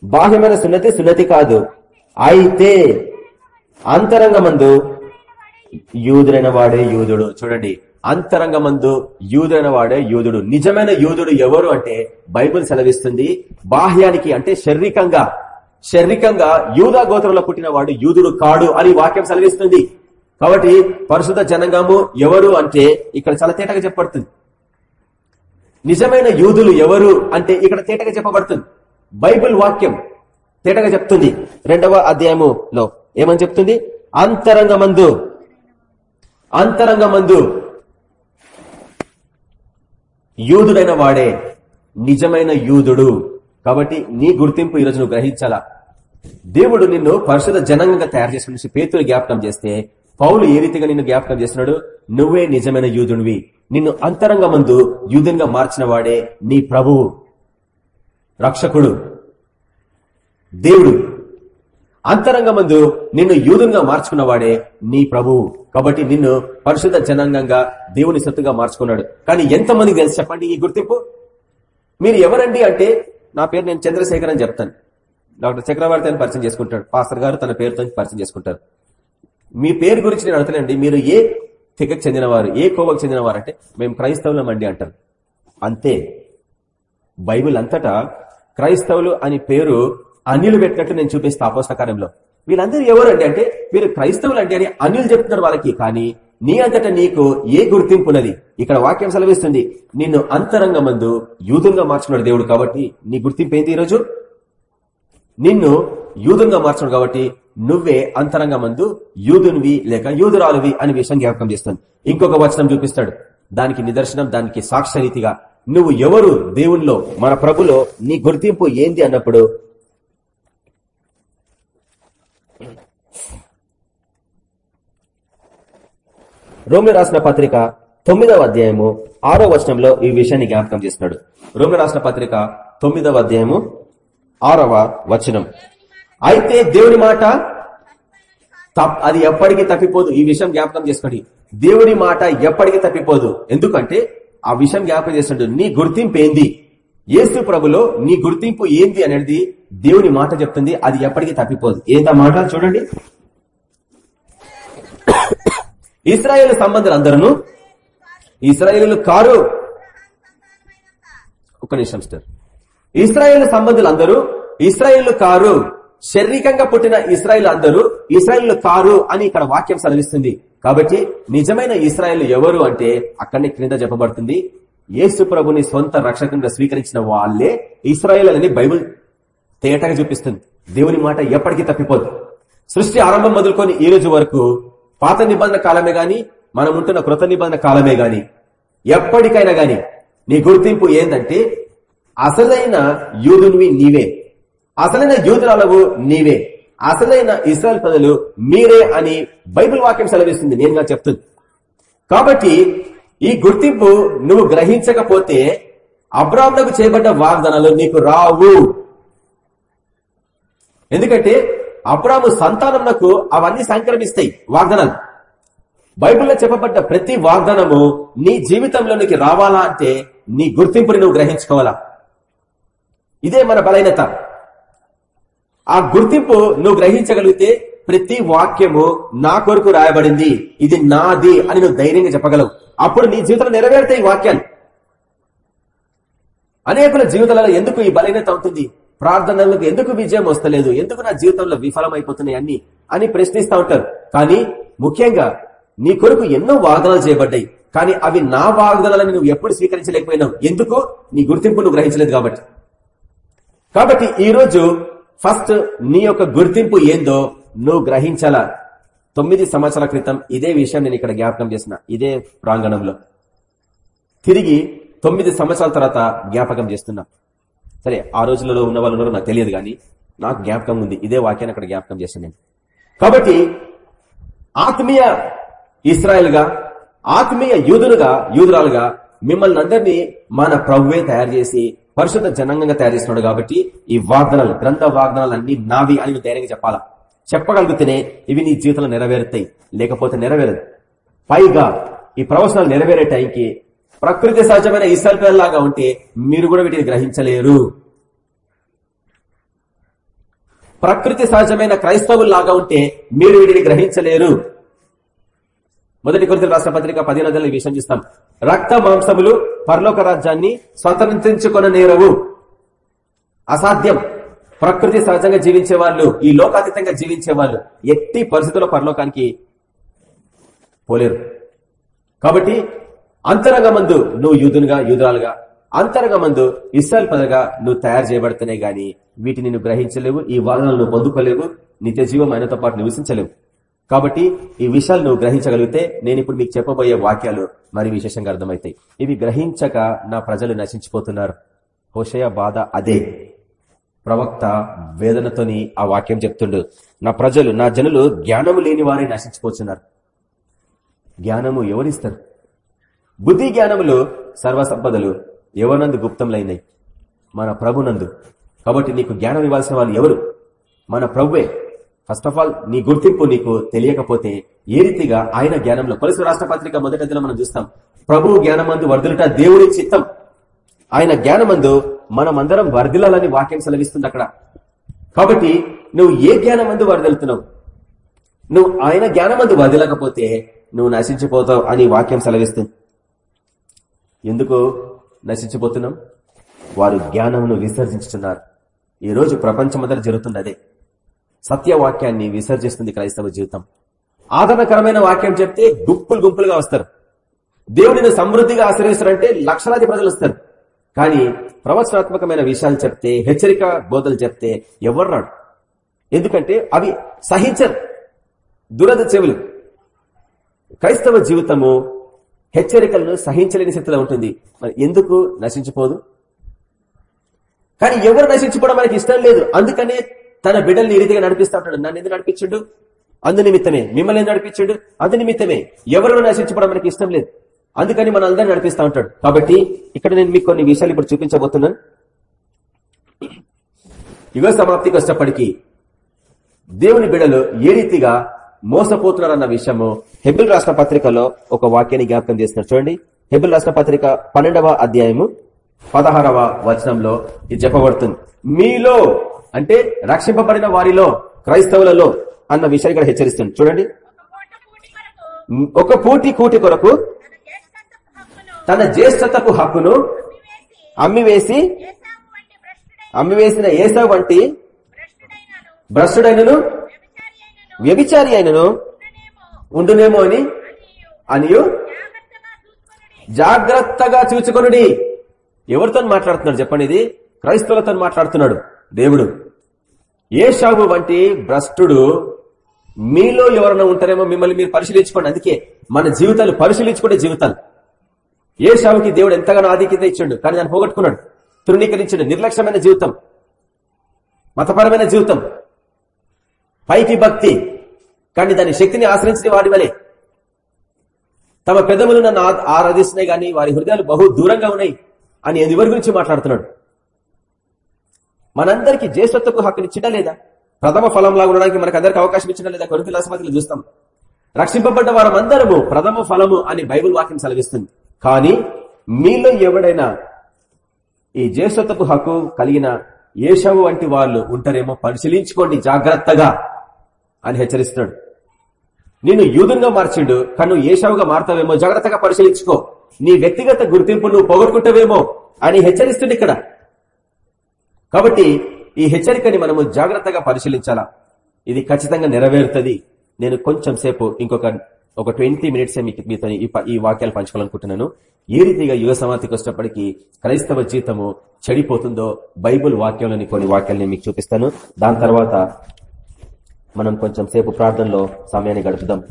బాహ్యమైన సున్నతి సున్నతి కాదు. అయితే అంతరంగమందు యూదుడైన వాడే యూదుడు. చూడండి అంతరంగమందు యూదుడైన వాడే యూదుడు. నిజమైన యూదుడు ఎవరు అంటే బైబిల్ సెలవిస్తుంది బాహ్యానికి అంటే శారీరకంగా. శారీరకంగా యూదా గోత్రంలో పుట్టిన వాడు యూదుడు కాడు అని వాక్యం సెలవిస్తుంది. కాబట్టి పరిశుద్ధ జనంగము ఎవరు అంటే ఇక్కడ చాలా తేటగా చెప్పబడుతుంది. నిజమైన యూదులు ఎవరు అంటే ఇక్కడ తేటగా చెప్పబడుతుంది. బైబిల్ వాక్యం తేటగా చెప్తుంది. రెండవ అధ్యాయములో ఏమని చెప్తుంది? అంతరంగ మందు అంతరంగ మందు యూదుడైన వాడే నిజమైన యూదుడు. కాబట్టి నీ గుర్తింపు ఈరోజు నువ్వు గ్రహించాలా? దేవుడు నిన్ను పరిశుధ జనంగంగా తయారు చేసుకుని పేతులు జ్ఞాపకం చేస్తే పౌలు ఏ రీతిగా నిన్ను జ్ఞాపకం చేస్తున్నాడు? నువ్వే నిజమైన యూదునివి నిన్ను అంతరంగ మందు యూదునిగా మార్చిన వాడే నీ ప్రభువు రక్షకుడు. దేవుడు. అంతరంగమందు నిన్ను యూదునిగా మార్చుకున్నవాడే నీ ప్రభువు కాబట్టి నిన్ను పరిశుద్ధ జనాంగంగా దేవుని సత్తుగా మార్చుకున్నాడు. కానీ ఎంతమందికి తెలుసు చెప్పండి ఈ గుర్తింపు? మీరు ఎవరండి అంటే నా పేరు నేను చంద్రశేఖర్ అని చెప్తాను. డాక్టర్ చక్రవర్తి అని పరిచయం చేసుకుంటాడు. పాస్టర్ గారు తన పేరుతో పరిచయం చేసుకుంటారు. మీ పేరు గురించి నేను అడుగుతానండి మీరు ఏ తెగకు చెందినవారు ఏ కోవకు చెందినవారు అంటే మేము క్రైస్తవులం అండి అంటారు. అంతే. బైబిల్ అంతటా క్రైస్తవులు అని పేరు అన్యులు పెట్టినట్టు నేను చూపిస్తా అపోసకారంలో వీళ్ళందరూ ఎవరండి అంటే మీరు క్రైస్తవులు అంటే అని అన్యులు చెప్తున్నారు వాళ్ళకి. కానీ నీ అంతటా నీకు ఏ గుర్తింపు ఉన్నది? ఇక్కడ వాక్యం సెలవిస్తుంది నిన్ను అంతరంగ మందు యూదుంగా మార్చుకున్నాడు దేవుడు కాబట్టి నీ గుర్తింపు ఏంది ఈరోజు? నిన్ను యూధంగా మార్చుడు కాబట్టి నువ్వే అంతరంగ మందు యూదునివి లేక యూదురాలువి అనే విషయం జ్ఞాపకం చేస్తుంది. ఇంకొక వచనం చూపిస్తాడు. దానికి నిదర్శనం దానికి సాక్ష్యరీతిగా నువ్వు ఎవరు? దేవుణ్ణిలో మన ప్రభులో నీ గుర్తింపు ఏంది అన్నప్పుడు రోమి రాసిన పత్రిక తొమ్మిదవ అధ్యాయము ఆరో వచనంలో ఈ విషయాన్ని జ్ఞాపకం చేస్తున్నాడు. రోమి రాసిన పత్రిక తొమ్మిదవ అధ్యాయము ఆరవ వచనం. అయితే దేవుడి మాట తప్- అది ఎప్పటికీ తప్పిపోదు. ఈ విషయం జ్ఞాపకం చేసుకోండి. దేవుని మాట ఎప్పటికీ తప్పిపోదు. ఎందుకంటే ఆ విషయం జ్ఞాపకం చేస్తుండడు నీ గుర్తింపు ఏంది? ఏసు ప్రభులో నీ గుర్తింపు ఏంది అనేది దేవుని మాట చెప్తుంది. అది ఎప్పటికీ తప్పిపోదు. ఏందా మాట? చూడండి. ఇస్రాయేల్ సంబంధులు అందరూ ఇస్రాయేల్ కారు. ఒక్క నిమిషం సార్ ఇస్రాయేల్ సంబంధులు అందరూ ఇస్రాయేల్ కారు. శారీరకంగా పుట్టిన ఇస్రాయేల్ అందరూ ఇస్రాయేల్ కారు అని ఇక్కడ వాక్యం సెలవిస్తుంది కాబట్టి నిజమైన ఇస్రాయల్ ఎవరు అంటే అక్కడనే క్రింద చెప్పబడుతుంది. యేసు ప్రభుని సొంత రక్షకంగా స్వీకరించిన వాళ్ళే ఇస్రాయేల్ అని బైబుల్ తేటగా చూపిస్తుంది. దేవుని మాట ఎప్పటికీ తప్పిపోదు. సృష్టి ఆరంభం మొదలుకొని ఈ రోజు వరకు పాత నిబంధన కాలమే గాని మనం ఉంటున్న కృత నిబంధన కాలమే గాని ఎప్పటికైనా గాని నీ గుర్తింపు ఏంటంటే అసలైన యూదునివి నీవే. అసలైన యూదురాలవు నీవే. అసలైన ఇస్రాయల్ ప్రజలు మీరే అని బైబిల్ వాక్యం సెలవిస్తుంది నేనుగా చెప్తుంది. కాబట్టి ఈ గుర్తింపు నువ్వు గ్రహించకపోతే అబ్రాహ్మణకు చేయబడ్డ వాగ్దానాలు నీకు రావు. ఎందుకంటే అబ్రాము సంతానంకు అవన్నీ సంక్రమిస్తాయి. వాగ్దానాలు. బైబిల్లో చెప్పబడ్డ ప్రతి వాగ్దానము నీ జీవితంలోనికి రావాలా అంటే నీ గుర్తింపుని నువ్వు గ్రహించుకోవాలా? ఇదే మన బలహీనత. ఆ గుర్తింపు నువ్వు గ్రహించగలిగితే ప్రతి వాక్యము నా కొరకు రాయబడింది. ఇది నాది అని నువ్వు ధైర్యంగా చెప్పగలవు. అప్పుడు నీ జీవితంలో నెరవేరుతాయి వాక్యాలు. అనేకుల జీవితాలలో ఎందుకు ఈ బలహీనత అవుతుంది ప్రార్థనలకు ఎందుకు విజయం వస్తలేదు? ఎందుకు నా జీవితంలో విఫలమైపోతున్నాయి అన్ని అని ప్రశ్నిస్తా ఉంటారు. కానీ ముఖ్యంగా నీ కొరకు ఎన్నో వాగ్దానాలు చేయబడ్డాయి. కానీ అవి నా వాగ్దానాలని నువ్వు ఎప్పుడు స్వీకరించలేకపోయినావు. ఎందుకు? నీ గుర్తింపు నువ్వు గ్రహించలేదు కాబట్టి. కాబట్టి ఈ రోజు ఫస్ట్ నీ యొక్క గుర్తింపు ఏందో నువ్వు గ్రహించాలా? తొమ్మిది సంవత్సరాల క్రితం ఇదే విషయం నేను ఇక్కడ జ్ఞాపకం చేసిన ఇదే ప్రాంగణంలో. తిరిగి తొమ్మిది సంవత్సరాల తర్వాత జ్ఞాపకం చేస్తున్నా. సరే ఆ రోజులలో ఉన్న వాళ్ళు ఉన్నారో నాకు తెలియదు కానీ నాకు జ్ఞాపకం ఉంది. ఇదే వాక్యాన్ని అక్కడ జ్ఞాపకం చేశాను నేను. కాబట్టి ఆత్మీయ ఇస్రాయల్గా ఆత్మీయ యూదులుగా యూదురాలుగా మిమ్మల్ని అందరినీ మన ప్రభువే తయారు చేసి పరిశుద్ధ జనాంగంగా తయారు చేస్తున్నాడు కాబట్టి ఈ వాగ్దానాలు గ్రంథ వాగ్దానాలు అన్ని నావి అని నువ్వు ధైర్యంగా చెప్పాలా? చెప్పగలిగితేనే ఇవి నీ జీవితంలో నెరవేరుతాయి. లేకపోతే నెరవేరదు. పైగా ఈ ప్రవచనాలు నెరవేరే టైంకి ప్రకృతి సహజమైన ఇసల్ లాగా ఉంటే మీరు కూడా వీటిని గ్రహించలేరు. ప్రకృతి సహజమైన క్రైస్తవుల్లాగా ఉంటే మీరు వీటిని గ్రహించలేరు. మొదటి కొరింథీయుల రాష్ట్ర పత్రిక పదిహేను ఈ విషయం చూస్తాం. రక్త మాంసములు పరలోక రాజ్యాన్ని స్వతంత్రించుకొన నేరవు. అసాధ్యం. ప్రకృతి సహజంగా జీవించే వాళ్ళు ఈ లోకాతీతంగా జీవించే వాళ్ళు ఎట్టి పరిస్థితుల్లో పరలోకానికి పోలేరు. కాబట్టి అంతరంగమందు నువ్వు యూదునుగా యూదురాలుగా. అంతరంగమందు ఇస్రాయల్ పదగా నువ్వు తయారు చేయబడుతున్నాయి గాని వీటిని నువ్వు గ్రహించలేవు ఈ వాదనలు నువ్వు పొందుకోలేవు నిత్య జీవం ఆయనతో పాటు నివసించలేవు. కాబట్టి ఈ విషయాలు నువ్వు గ్రహించగలిగితే నేను ఇప్పుడు మీకు చెప్పబోయే వాక్యాలు మరి విశేషంగా అర్థమవుతాయి. ఇవి గ్రహించక నా ప్రజలు నశించిపోతున్నారు. హోషయ బాధ అదే. ప్రవక్త వేదనతోని ఆ వాక్యం చెప్తుండు. నా ప్రజలు నా జనులు జ్ఞానము లేని వారే నశించిపోతున్నారు. జ్ఞానము ఎవరిస్తారు? బుద్ధి జ్ఞానములు సర్వసంపదలు ఎవరినందు గుప్తంలైనాయి మన ప్రభునందు. కాబట్టి నీకు జ్ఞానం ఇవ్వాల్సిన వాళ్ళు ఎవరు? మన ప్రభువే. ఫస్ట్ ఆఫ్ ఆల్ నీ గుర్తింపు నీకు తెలియకపోతే ఏ రీతిగా ఆయన జ్ఞానంలో? కొలసి రాష్ట్ర పత్రిక మొదటి మనం చూస్తాం. ప్రభువు జ్ఞానమందు వర్ధులుట దేవుడి చిత్తం. ఆయన జ్ఞానమందు మనమందరం వర్ధిల్లాలని వాక్యం సెలవిస్తుంది అక్కడ. కాబట్టి నువ్వు ఏ జ్ఞానమందు వర్ధిల్లుతున్నావు? నువ్వు ఆయన జ్ఞానమందు వర్ధిల్లకపోతే నువ్వు నశించిపోతావు అని వాక్యం సెలవిస్తుంది. ఎందుకు నశించిపోతున్నాం? వారు జ్ఞానమును విసర్జించుతున్నారు ఈ రోజు ప్రపంచమంతా జరుగుతుంది అదే. సత్యవాక్యాన్ని విసర్జిస్తుంది క్రైస్తవ జీవితం. ఆదరణకరమైన వాక్యం చెప్తే గుంపులు గుంపులుగా వస్తారు. దేవుడిని సమృద్ధిగా ఆశ్రయిస్తారంటే లక్షలాది ప్రజలు వస్తారు. కానీ ప్రవచనాత్మకమైన విషయాలు చెప్తే హెచ్చరిక బోధలు చెప్తే ఎవరు రాడు ఎందుకంటే అవి సహించరు. దురద చెవులు. క్రైస్తవ జీవితము హెచ్చరికలను సహించలేని స్థితిలో ఉంటుంది. మరి ఎందుకు నశించిపోదు? కానీ ఎవరు నశించుకోవడం మనకి ఇష్టం లేదు. అందుకనే తన బిడ్డల్ని ఈ రీతిగా నడిపిస్తా ఉంటాడు. నన్ను ఎందుకు నడిపించుడు? అందు నిమిత్తమే. మిమ్మల్ని ఎందుకు అందు నిమిత్తమే. ఎవరు నశించుకోవడం మనకి ఇష్టం లేదు. అందుకని మన అందరిని నడిపిస్తా ఉంటాడు. కాబట్టి ఇక్కడ నేను మీకు కొన్ని విషయాలు ఇప్పుడు చూపించబోతున్నాను. యుగ సమాప్తికి వచ్చినప్పటికీ దేవుని బిడలు ఏ రీతిగా మోసపోతున్నారన్న విషయము హెబిల్ రాష్ట్ర పత్రికలో ఒక వాక్యాన్ని జ్ఞాపకం చేస్తున్నారు చూడండి. హెబిల్ రాష్ట్ర పత్రిక పన్నెండవ అధ్యాయము పదహారవ వచనంలో ఇది చెప్పబడుతుంది. మీలో అంటే రక్షింపబడిన వారిలో క్రైస్తవులలో అన్న విషయాన్ని ఇక్కడ హెచ్చరిస్తుంది. చూడండి. ఒక పూటి కూటి కొరకు తన జ్యేష్ఠతకు హక్కును అమ్మివేసి అమ్మివేసిన ఏసా వంటి భ్రష్టుడైనను వ్యభిచారి అయినను ఉండునేమో అని? అనియు? జాగ్రత్తగా చూచుకొనుడి. ఎవరితో మాట్లాడుతున్నాడు చెప్పండి ఇది? క్రైస్తవులతో మాట్లాడుతున్నాడు దేవుడు. ఏ షాబు వంటి భ్రష్టుడు మీలో ఎవరైనా ఉంటారేమో మిమ్మల్ని మీరు పరిశీలించుకోండి. అందుకే మన జీవితాలు పరిశీలించుకునే జీవితాలు. ఏషావుకి దేవుడు ఎంతగానో ఆధిక్యత ఇచ్చాడు. కానీ దాన్ని పోగొట్టుకున్నాడు. తృణీకరించాడు. నిర్లక్ష్యమైన జీవితం. మతపరమైన జీవితం. పైకి భక్తి. కానీ దాని శక్తిని ఆశ్రయించిన వాడి వలె. తమ పెదవులు నన్ను ఆరాధిస్తున్నాయి కానీ వారి హృదయాలు బహు దూరంగా ఉన్నాయి అని ఎవరి గురించి మాట్లాడుతున్నాడు? మనందరికి జ్యేష్ఠత్వపు హక్కునిచ్చిందా లేదా? ప్రథమ ఫలంలా ఉండడానికి మనకు అందరికి అవకాశం ఇచ్చినా లేదా? కొరకు రాసపతిలో చూస్తాం. రక్షింపబడ్డ వారమందరము ప్రథమ ఫలము అని బైబుల్ వాక్యం సెలవిస్తుంది. కానీ మీలో ఎవడైనా ఈ జ్యేష్ఠత్వపు హక్కు కలిగిన ఏషవు వంటి వాళ్ళు ఉంటారేమో పరిశీలించుకోండి జాగ్రత్తగా. అని హెచ్చరిస్తున్నాడు. నిన్ను యూదంగా మార్చిండు కను ఏషావుగా మారుతావేమో జాగ్రత్తగా పరిశీలించుకో. నీ వ్యక్తిగత గుర్తింపు నువ్వు పోగొట్టుకుంటావేమో అని హెచ్చరిస్తుంది ఇక్కడ. కాబట్టి ఈ హెచ్చరికని మనము జాగ్రత్తగా పరిశీలించాలా? ఇది ఖచ్చితంగా నెరవేరుతుంది. నేను కొంచెం సేపు ఇంకొక ఒక ట్వంటీ మినిట్స్ మీతో ఈ వాక్యాలు పంచుకోవాలనుకుంటున్నాను. ఏ రీతిగా యువ సమాధికి వచ్చినప్పటికీ క్రైస్తవ జీవితము చెడిపోతుందో బైబుల్ వాక్యంలోని కొన్ని వాక్యాలు మీకు చూపిస్తాను. దాని తర్వాత మనం కొంచెం సేపు ప్రార్థనలో సమయాన్ని గడుపుదాం.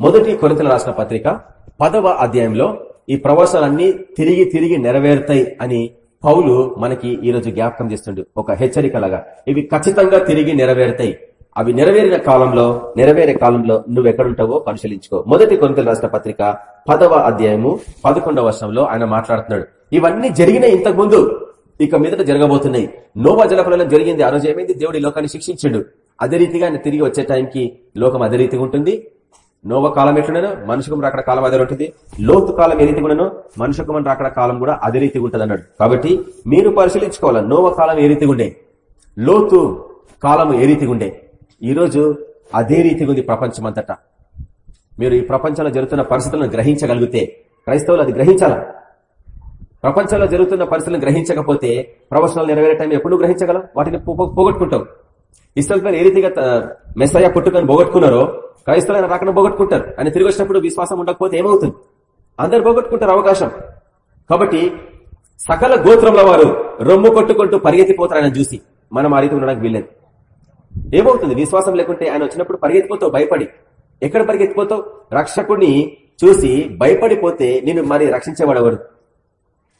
మొదటి కొలతల రాసిన పత్రిక పదవ అధ్యాయంలో ఈ ప్రవాసాలన్నీ తిరిగి తిరిగి నెరవేరుతాయి అని పౌలు మనకి ఈ రోజు జ్ఞాపకం చేస్తుండే. ఒక హెచ్చరికలాగా. ఇవి ఖచ్చితంగా తిరిగి నెరవేరుతాయి. అవి నెరవేరిన కాలంలో నెరవేరే కాలంలో నువ్వు ఎక్కడుంటావో పరిశీలించుకో. మొదటి కొనుగోలు రాసిన పత్రిక పదవ అధ్యాయము పదకొండవ వర్షంలో ఆయన మాట్లాడుతున్నాడు. ఇవన్నీ జరిగిన ఇంతకు ముందు ఇక మీదట జరగబోతున్నాయి. నోవా జలఫలంలో జరిగింది. ఆ రోజు ఏమైంది? దేవుడి లోకాన్ని శిక్షించాడు. అదే రీతిగా ఆయన తిరిగి వచ్చే టైంకి లోకం అదే రీతిగా ఉంటుంది. నోవ కాలం ఎట్లున్నాను మనుషుకం రాకడ కాలం అదే ఉంటుంది. లోతు కాలం ఏ రీతిగా ఉన్నాను మనుషుకం రాకడ కాలం కూడా అదే రీతిగా ఉంటుంది అన్నాడు కాబట్టి మీరు పరిశీలించుకోవాలి? నోవ కాలం ఏ రీతిగా ఉండే? లోతు కాలం ఏ రీతిగా ఉండే? ఈరోజు అదే రీతిగా ఉంది ప్రపంచం అంతటా మీరు ఈ ప్రపంచంలో జరుగుతున్న పరిస్థితులను గ్రహించగలిగితే క్రైస్తవులు అది గ్రహించాల? ప్రపంచంలో జరుగుతున్న పరిస్థితులను గ్రహించకపోతే ప్రవచనాలు నెరవేరే టైం ఎప్పుడు గ్రహించగలం? వాటిని పోగొట్టుకుంటాం. ఇస్రాయల్ ఏ రీతిగా మెస్సయ్య పుట్టుకొని పోగొట్టుకున్నారో క్రైస్తవులైన రాకుండా పోగొట్టుకుంటారు. అని తిరిగి వచ్చినప్పుడు విశ్వాసం ఉండకపోతే ఏమవుతుంది? అందరు పోగొట్టుకుంటారు అవకాశం. కాబట్టి సకల గోత్రంలో వారు రొమ్ము కొట్టుకుంటూ పరిగెత్తిపోతారు ఆయన చూసి మనం ఆ రీతి ఉండడానికి వీల్లేదు. ఏమవుతుంది? విశ్వాసం లేకుంటే ఆయన వచ్చినప్పుడు పరిగెత్తిపోతావు భయపడి. ఎక్కడ పరిగెత్తిపోతావు? రక్షకుడిని చూసి భయపడిపోతే నేను మరి రక్షించేవాడెవడు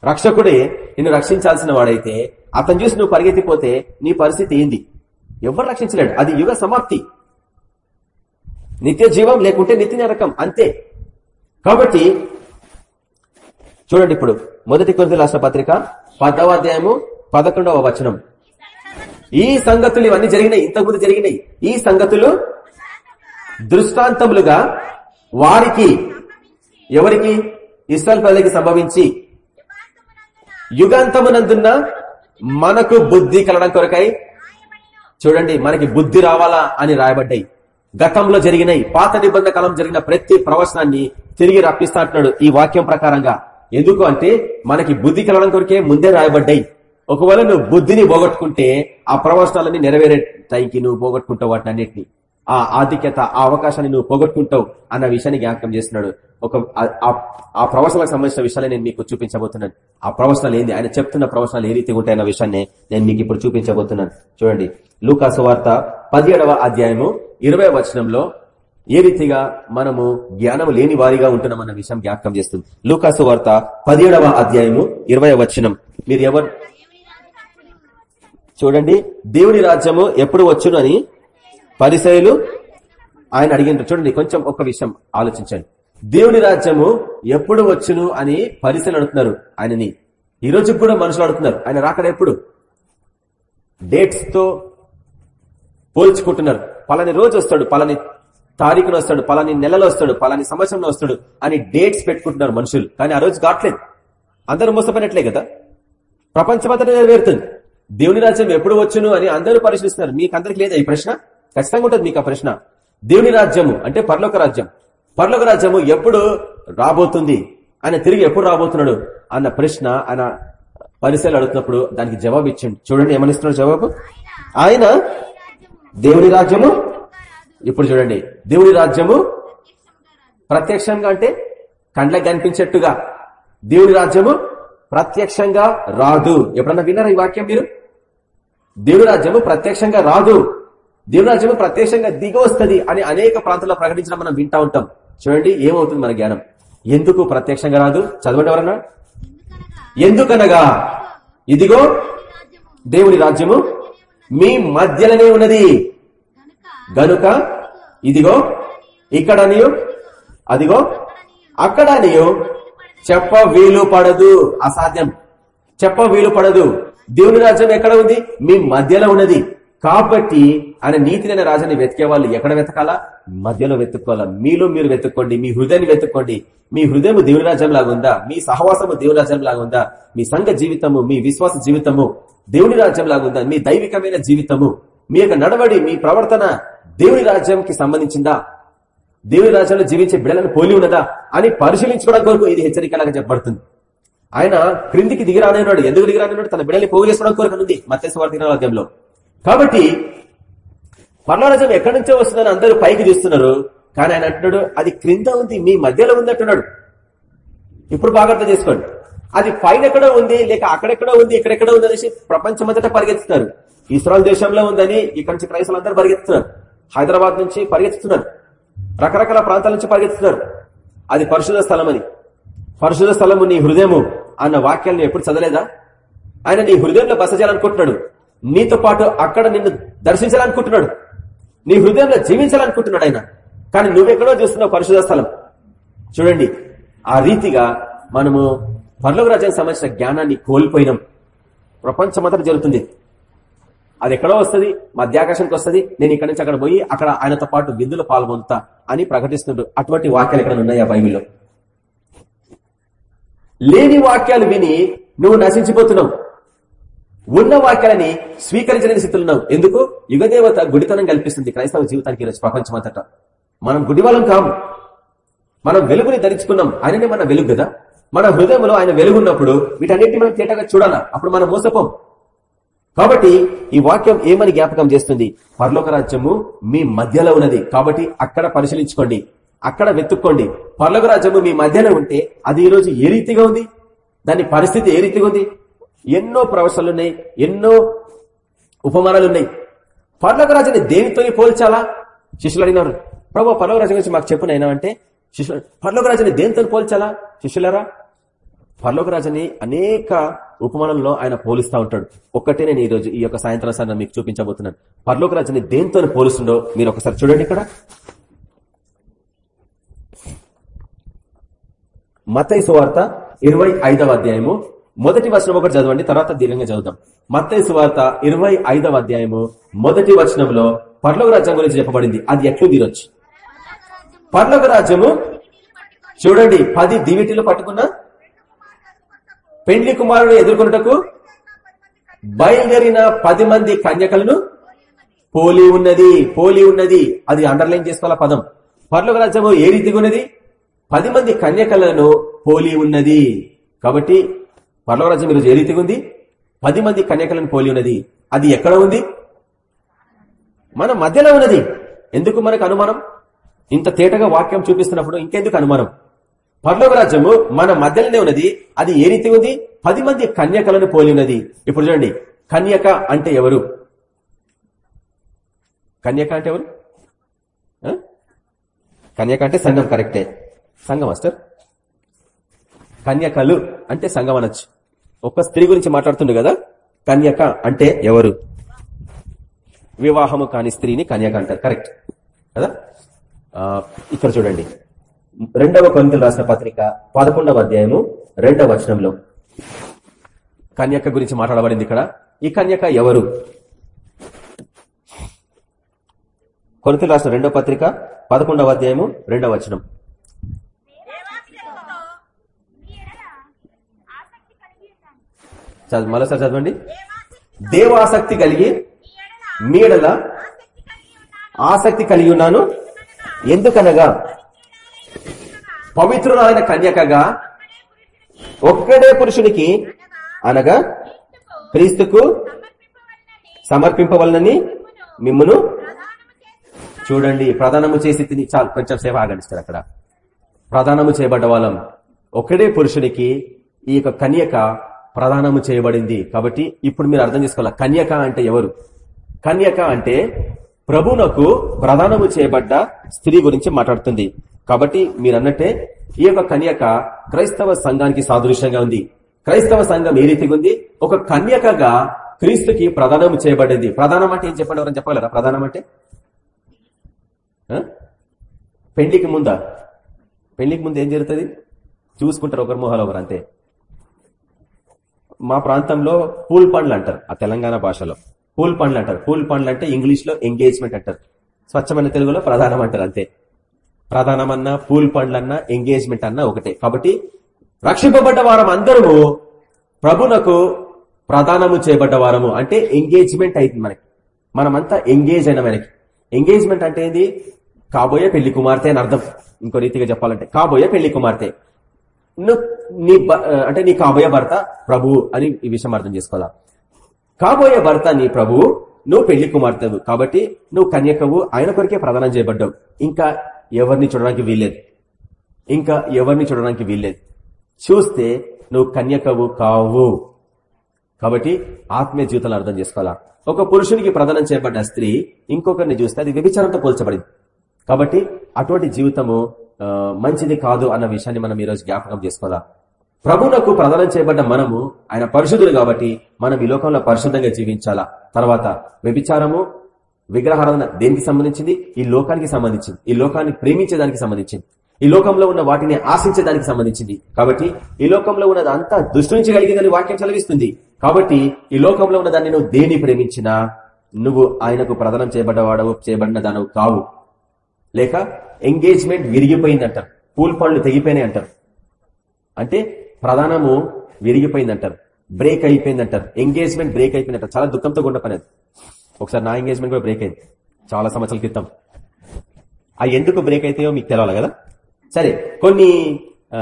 రక్షకుడే నిన్ను రక్షించాల్సిన వాడైతే అతను చూసి నువ్వు పరిగెత్తిపోతే నీ పరిస్థితి ఏంది? ఎవరు రక్షించలేడు. అది యుగ సమాప్తి. నిత్య జీవం లేకుంటే నిత్య నరకం అంతే. కాబట్టి చూడండి ఇప్పుడు మొదటి కొరత రాష్ట్ర పత్రిక పదవ అధ్యాయము పదకొండవ వచనం. ఈ సంగతులు ఇవన్నీ జరిగినాయి ఇంతకుముందు జరిగినాయి. ఈ సంగతులు దృష్టాంతములుగా వారికి ఎవరికి? ఇస్రాల్ ప్రజలకి సంభవించి యుగాంతమునందున్న మనకు బుద్ధి కలడం కొరకై చూడండి మనకి బుద్ధి రావాలా అని రాయబడ్డాయి. గతంలో జరిగినాయి పాత నిబంధన కాలం జరిగిన ప్రతి ప్రవచనాన్ని తిరిగి రప్పిస్తాడు ఈ వాక్యం ప్రకారంగా. ఎందుకు అంటే మనకి బుద్ధి కలడం కొరకే ముందే రాయబడ్డాయి. ఒకవేళ నువ్వు బుద్ధిని పోగొట్టుకుంటే ఆ ప్రవచనాలన్నీ నెరవేరే టైంకి నువ్వు పోగొట్టుకుంటావు వాటిని అన్నిటిని ఆ ఆధిక్యత ఆ అవకాశాన్ని నువ్వు పోగొట్టుకుంటావు అన్న విషయాన్ని జ్ఞాపకం చేస్తున్నాడు. ఒక ఆ- ప్రవచనాలకు సంబంధించిన విషయాన్ని నేను మీకు చూపించబోతున్నాను. ఆ ప్రవచనాలు ఏంది? ఆయన చెప్తున్న ప్రవచనాలు ఏ రీతిగా ఉంటాయన్న విషయాన్ని నేను మీకు ఇప్పుడు చూపించబోతున్నాను. చూడండి. లూకాసు వార్త పదిహేడవ అధ్యాయము ఇరవై వచనంలో ఏ రీతిగా మనము జ్ఞానం లేని వారిగా ఉంటున్నామన్న విషయం జ్ఞాపకం చేస్తుంది. లూకాసు వార్త పదిహేడవ అధ్యాయము ఇరవై వచనం. మీరు ఎవరు చూడండి దేవుని రాజ్యము ఎప్పుడు వచ్చును అని పరిసయలు ఆయన అడిగినారు చూడండి కొంచెం ఒక విషయం ఆలోచించండి. దేవుని రాజ్యము ఎప్పుడు వచ్చును అని పరిశీలన అడుగుతున్నారు ఆయనని. ఈ రోజు కూడా మనుషులు అడుగుతున్నారు ఆయన రాకడ ఎప్పుడు? డేట్స్తో పోల్చుకుంటున్నారు. పలాని రోజు వస్తాడు పలాని తారీఖున వస్తాడు పలాని నెలలో వస్తాడు పలాని సంవత్సరంలో వస్తాడు అని డేట్స్ పెట్టుకుంటున్నారు మనుషులు. కానీ ఆ రోజు కావట్లేదు. అందరూ మోసపోయినట్లే కదా? ప్రపంచమంతా నెరవేరుతుంది. దేవుని రాజ్యం ఎప్పుడు వచ్చును అని అందరూ పరిశీలిస్తున్నారు. మీకు అందరికి లేదా ఈ ప్రశ్న? ఖచ్చితంగా ఉంటుంది మీకు ఆ ప్రశ్న. దేవుని రాజ్యము అంటే పర్లోక రాజ్యం. పర్లోక రాజ్యము ఎప్పుడు రాబోతుంది? ఆయన తిరిగి ఎప్పుడు రాబోతున్నాడు? అన్న ప్రశ్న ఆయన పరిశీలన అడుగుతున్నప్పుడు దానికి జవాబు ఇచ్చిండు చూడండి ఏమనిస్తున్నాడు జవాబు? ఆయన దేవుని రాజ్యము? ఇప్పుడు చూడండి. దేవుని రాజ్యము ప్రత్యక్షంగా అంటే కండ్లకు కనిపించేట్టుగా. దేవుని రాజ్యము ప్రత్యక్షంగా రాదు. ఎప్పుడన్నా విన్నారా ఈ వాక్యం మీరు? దేవుని రాజ్యము ప్రత్యక్షంగా రాదు. దేవుని రాజ్యము ప్రత్యక్షంగా దిగి వస్తుంది అని అనేక ప్రాంతాల్లో ప్రకటించడం మనం వింటా ఉంటాం. చూడండి ఏమవుతుంది మన జ్ఞానం? ఎందుకు ప్రత్యక్షంగా రాదు? చదవండి ఎవరన్నా? ఎందుకనగా? ఇదిగో దేవుని రాజ్యము మీ మధ్యలోనే ఉన్నది. గనుక ఇదిగో ఇక్కడనియు అదిగో అక్కడనియు చెప్ప వీలు పడదు. అసాధ్యం. చెప్ప వీలు పడదు. దేవుని రాజ్యం ఎక్కడ ఉంది? మీ మధ్యలో ఉన్నది. కాబట్టి ఆయన నీతినైన రాజాన్ని వెతికే వాళ్ళు ఎక్కడ వెతకాలా? మధ్యలో వెతుక్కోవాలా. మీలో మీరు వెతుక్కోండి. మీ హృదయాన్ని వెతుక్కోండి. మీ హృదయం దేవుని రాజ్యం లాగుందా మీ సహవాసము దేవుని రాజ్యం లాగుందా మీ సంఘ జీవితము మీ విశ్వాస జీవితము దేవుని రాజ్యం లాగుందా మీ దైవికమైన జీవితము మీ యొక్క నడవడి మీ ప్రవర్తన దేవుని రాజ్యంకి సంబంధించిందా? దేవుని రాజ్యంలో జీవించే బిడ్డలను పోలి ఉన్నదా అని పరిశీలించుకోవడం కొరకు ఇది హెచ్చరికలాగా చెప్పబడుతుంది. ఆయన క్రిందికి దిగిరానన్నాడు ఎందుకు దిగిరానన్నాడు? తన బిడ్డల్ని పోగులేసుకోవడం కొరకు ఉంది మత్స్యవర్తిలో కాబట్టి పర్లరాజ్యం ఎక్కడి నుంచో వస్తుందని అందరూ పైకి చూస్తున్నారు. కానీ ఆయన అంటున్నాడు అది క్రింద ఉంది మీ మధ్యలో ఉంది అంటున్నాడు. ఇప్పుడు బాగా అర్థం చేసుకోండి. అది పైన ఎక్కడో ఉంది లేక అక్కడెక్కడో ఉంది ఇక్కడెక్కడో ఉంది అనేసి ప్రపంచమంతటా పరిగెత్తుతున్నారు. ఇస్రాయల్ దేశంలో ఉందని ఇక్కడి నుంచి క్రైస్తవులు అందరూ పరిగెత్తుతున్నారు. హైదరాబాద్ నుంచి పరిగెత్తుతున్నారు. రకరకాల ప్రాంతాల నుంచి పరిగెత్తుతున్నారు. అది పరిశుధ స్థలం అని పరిశుధ స్థలము నీ హృదయము అన్న వాక్యాలను ఎప్పుడు చదవలేదా? ఆయన నీ హృదయంలో బస చేయాలనుకుంటున్నాడు నీతో పాటు అక్కడ నిన్ను దర్శించాలనుకుంటున్నాడు. నీ హృదయంలో జీవించాలనుకుంటున్నాడు ఆయన. కానీ నువ్వెక్కడో చూస్తున్నావు పరిశుధ స్థలం. చూడండి ఆ రీతిగా మనము పర్లోక రాజ్యానికి సంబంధించిన జ్ఞానాన్ని కోల్పోయినాం. ప్రపంచమంతటా జరుగుతుంది. అది ఎక్కడో వస్తుంది మధ్యాకాశానికి వస్తుంది నేను ఇక్కడి నుంచి అక్కడ పోయి అక్కడ ఆయనతో పాటు విందులు పాల్గొంతా అని ప్రకటిస్తుండ్రు అటువంటి వాక్యాలు ఎక్కడ ఉన్నాయా బైబిల్లో? లేని వాక్యాలు విని నువ్వు నశించిపోతున్నావు. ఉన్న వాక్యాలని స్వీకరించలేని స్థితిలో ఉన్నావు. ఎందుకు? యుగదేవత గుడితనం కల్పిస్తుంది క్రైస్తవ జీవితానికి ఈరోజు ప్రపంచమంతటా. మనం గుడివాళ్ళం కాము. మనం వెలుగుని ధరించుకున్నాం. ఆయననే మన వెలుగు కదా? మన హృదయంలో ఆయన వెలుగున్నప్పుడు వీటన్నిటిని మనం తేటగా చూడాలా? అప్పుడు మనం మోసపోం. కాబట్టి ఈ వాక్యం ఏమని జ్ఞాపకం చేస్తుంది? పరలోక రాజ్యము మీ మధ్యలో ఉన్నది. కాబట్టి అక్కడ పరిశీలించుకోండి. అక్కడ వెతుక్కోండి. పరలోక రాజ్యము మీ మధ్యలో ఉంటే అది ఈ రోజు ఏ రీతిగా ఉంది? దాని పరిస్థితి ఏ రీతిగా ఉంది? ఎన్నో ప్రవచనాలు ఉన్నాయి. ఎన్నో ఉపమానాలున్నాయి పర్లోక పరలోక రాజ్యాన్ని దేనితో పోల్చాలా? శిష్యులు అడిగినారు. ప్రభు పరలోక రాజ్యం గురించి మాకు చెప్పు నైనా అంటే శిష్యులు పర్లోక రాజుని దేనితో పోల్చాలా? శిష్యులరా పర్లోక రాజుని అనేక ఉపమానంలో ఆయన పోలిస్తా ఉంటాడు. ఒక్కటే నేను ఈ రోజు ఈ యొక్క సాయంత్రం సార్ మీకు చూపించబోతున్నాను. పర్లోక రాజ్యాన్ని దేంతో పోలుస్తుండో మీరు ఒకసారి చూడండి ఇక్కడ. మత్తై సువార్త ఇరవై ఐదవ అధ్యాయము. మొదటి వచనం ఒకటి చదవండి తర్వాత దీర్ఘంగా చదువుతాం మత్తై సువార్త ఇరవై ఐదవ అధ్యాయము. మొదటి వచనంలో పర్లోక రాజ్యం గురించి చెప్పబడింది. అది ఎట్లు తీరొచ్చు? పర్లోక రాజ్యము చూడండి పది దివిటీలు పట్టుకున్న పెండ్లి కుమారుడు ఎదుర్కొనుటకు బయలుదేరిన పది మంది కన్యకలను పోలి ఉన్నది పోలి ఉన్నది. అది అండర్లైన్ చేసుకోవాల పదం? పర్లోక రాజ్యము ఏ రీతిగా ఉన్నది? పది మంది కన్యకలను పోలి ఉన్నది. కాబట్టి పర్లోక రాజ్యం ఈరోజు ఏ రీతిగా ఉంది? పది మంది కన్యకలను పోలి ఉన్నది. అది ఎక్కడ ఉంది? మన మధ్యలో ఉన్నది. ఎందుకు మనకు అనుమానం? ఇంత తేటగా వాక్యం చూపిస్తున్నప్పుడు ఇంకెందుకు అనుమానం? పర్లోక రాజ్యము మన మధ్యలోనే ఉన్నది. అది ఏ రీతి ఉంది? పది మంది కన్యకలను పోలి ఉన్నది. ఇప్పుడు చూడండి. కన్యక అంటే ఎవరు? కన్యక అంటే ఎవరు? కన్యక అంటే సంఘం కరెక్టే. సంఘం మాస్టర్. కన్యకలు అంటే సంఘం అనొచ్చు. ఒక్క స్త్రీ గురించి మాట్లాడుతుండు కదా? కన్యక అంటే ఎవరు? వివాహము కాని స్త్రీని కన్యక అంటారు. కరెక్ట్. కదా? ఇక్కడ చూడండి. రెండవ కొంతులు రాసిన పత్రిక పదకొండవ అధ్యాయము రెండవ వచనంలో. కన్యక గురించి మాట్లాడబడింది ఇక్కడ. ఈ కన్యక ఎవరు? కొనుతులు రాసిన రెండవ పత్రిక పదకొండవ అధ్యాయము రెండవ వచనం. చదువు మరోసారి చదవండి. దేవాసక్తి కలిగి మీడల ఆసక్తి కలిగి ఉన్నాను. ఎందుకనగా పవిత్రురాలైన కన్యకగా ఒక్కడే పురుషునికి అనగా క్రీస్తుకు సమర్పింపవలనని మిమ్మును చూడండి. ప్రధానము చేసి తిని చాలు. కొంచెం సేవ ఆగడిస్తారు అక్కడ. ప్రధానము చేయబడ్డ వాళ్ళం. ఒకడే పురుషునికి ఈ యొక్క కన్యక ప్రధానము చేయబడింది. కాబట్టి ఇప్పుడు మీరు అర్థం చేసుకోవాలి? కన్యక అంటే ఎవరు? కన్యక అంటే ప్రభునకు ప్రధానము చేయబడ్డ స్త్రీ గురించి మాట్లాడుతుంది. కాబట్టి మీరు అన్నట్టే ఈ యొక్క కన్యక క్రైస్తవ సంఘానికి సాదృశ్యంగా ఉంది. క్రైస్తవ సంఘం ఏ రీతిగా ఉంది? ఒక కన్యకగా క్రీస్తుకి ప్రధానం చేయబడింది. ప్రధానం అంటే ఏం చెప్పండి ఎవరైనా చెప్పగలరా? ప్రధానం అంటే? పెళ్ళికి ముందా? పెళ్ళికి ముందు ఏం జరుగుతుంది? చూసుకుంటారు ఒకరి మొహాలు ఒకరు అంతే. మా ప్రాంతంలో పూల్ పండ్లు అంటారు ఆ తెలంగాణ భాషలో. పూల్ పండ్లు అంటారు. పూల్ పండ్లు అంటే ఇంగ్లీష్లో ఎంగేజ్మెంట్ అంటారు. స్వచ్ఛమైన తెలుగులో ప్రధానం అంటారు అంతే. ప్రధానమన్నా పూల్ పండ్లన్నా ఎంగేజ్మెంట్ అన్నా ఒకటే. కాబట్టి రక్షింపబడ్డ వారం అందరము ప్రభునకు ప్రధానము చేయబడ్డ వారము. అంటే ఎంగేజ్మెంట్ అయింది మనకి. మనమంతా ఎంగేజ్ అయిన మనకి. ఎంగేజ్మెంట్ అంటే ఏంది? కాబోయే పెళ్ళి కుమార్తె అని అర్థం. ఇంకో రీతిగా చెప్పాలంటే కాబోయే పెళ్ళి కుమార్తె. నువ్వు నీ అంటే నీ కాబోయే భర్త ప్రభువు అని ఈ విషయం అర్థం చేసుకోవాలా? కాబోయే భర్త నీ ప్రభువు నువ్వు పెళ్ళి కుమార్తెవు. కాబట్టి నువ్వు కన్యకవు ఆయన కొరికే ప్రదానం చేయబడ్డావు. ఇంకా ఎవరిని చూడడానికి వీల్లేదు. ఇంకా ఎవరిని చూడడానికి వీల్లేదు. చూస్తే నువ్వు కన్యకవు కావు. కాబట్టి ఆత్మీయ జీవితాలు అర్థం చేసుకోవాలా? ఒక పురుషునికి ప్రధానం చేయబడ్డ స్త్రీ ఇంకొకరిని చూస్తే అది వ్యభిచారంతో పోల్చబడింది. కాబట్టి అటువంటి జీవితము మంచిది కాదు అన్న విషయాన్ని మనం ఈరోజు జ్ఞాపకం చేసుకోవాలా? ప్రభునకు ప్రదానం చేయబడ్డ మనము ఆయన పరిశుద్ధులు కాబట్టి మనం ఈ లోకంలో పరిశుద్ధంగా జీవించాలా? తర్వాత వ్యభిచారము విగ్రహారాధన దేనికి సంబంధించింది? ఈ లోకానికి సంబంధించింది. ఈ లోకాన్ని ప్రేమించేదానికి సంబంధించింది. ఈ లోకంలో ఉన్న వాటిని ఆశించేదానికి సంబంధించింది. కాబట్టి ఈ లోకంలో ఉన్నది అంతా కలిగిందని వాక్యం చదివిస్తుంది. కాబట్టి ఈ లోకంలో ఉన్న దాన్ని నువ్వు దేని ప్రేమించినా నువ్వు ఆయనకు ప్రధానం చేయబడ్డవాడవు చేయబడిన దానవు కావు. లేక ఎంగేజ్మెంట్ విరిగిపోయింది అంటారు పూల్ పళ్ళు తెగిపోయినాయి అంటారు. అంటే ప్రధానము విరిగిపోయింది అంటారు బ్రేక్ అయిపోయింది అంటారు ఎంగేజ్మెంట్ బ్రేక్ అయిపోయింది అంటారు చాలా దుఃఖంతో గుండపనేది పని ఒకసారి నా ఎంగేజ్మెంట్ కూడా బ్రేక్ అయింది. చాలా సంవత్సరాల క్రితం. ఆ ఎందుకు బ్రేక్ అవుతాయో మీకు తెలవాలి కదా? సరే కొన్ని ఆ,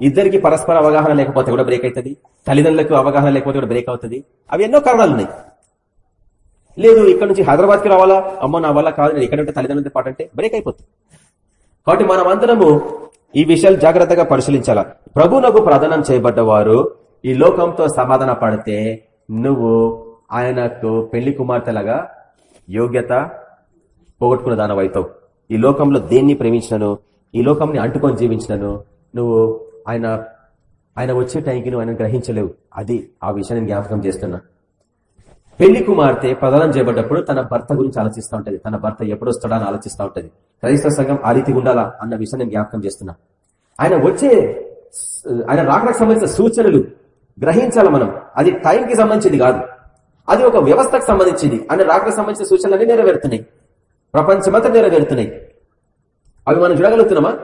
ఇద్దరికి పరస్పర అవగాహన లేకపోతే కూడా బ్రేక్ అవుతుంది తల్లిదండ్రులకు అవగాహన లేకపోతే కూడా బ్రేక్ అవుతుంది. అవి ఎన్నో కారణాలు ఉన్నాయి. లేదు ఇక్కడ నుంచి హైదరాబాద్కి రావాలా? అమ్మ నా వల్ల కాదు. నేను ఎక్కడంటే తల్లిదండ్రులతో పాటు అంటే బ్రేక్ అయిపోతుంది. కాబట్టి మనం అందరము ఈ విషయాలు జాగ్రత్తగా పరిశీలించాలా? ప్రభునకు ప్రధానం చేయబడ్డవారు ఈ లోకంతో సమాధాన పడితే నువ్వు ఆయనకు పెళ్ళి కుమార్తెలాగా యోగ్యత పోగొట్టుకున్న దానవైతావు. ఈ లోకంలో దేన్ని ప్రేమించినను ఈ లోకంని అంటుకొని జీవించినను నువ్వు ఆయన ఆయన వచ్చే టైంకి నువ్వు ఆయన గ్రహించలేవు. అది ఆ విషయాన్ని జ్ఞాపకం చేస్తున్నా. పెళ్ళి కుమార్తె ప్రదానం చేయబడ్డప్పుడు తన భర్త గురించి ఆలోచిస్తూ ఉంటది. తన భర్త ఎప్పుడు వస్తాడా అని ఆలోచిస్తూ ఉంటది. క్రైస్తవ సంఘం ఆ రీతి ఉండాలా అన్న విషయాన్ని జ్ఞాపకం చేస్తున్నా. ఆయన వచ్చే ఆయన రాకడానికి సంబంధించిన సూచనలు గ్రహించాలి మనం. అది టైంకి సంబంధించింది కాదు. అది ఒక వ్యవస్థకు సంబంధించింది. అనే రాకడానికి సంబంధించిన సూచనలన్నీ నెరవేరుతున్నాయి. ప్రపంచమంతా నెరవేరుతున్నాయి. అవి మనం చూడగలుగుతున్నామా?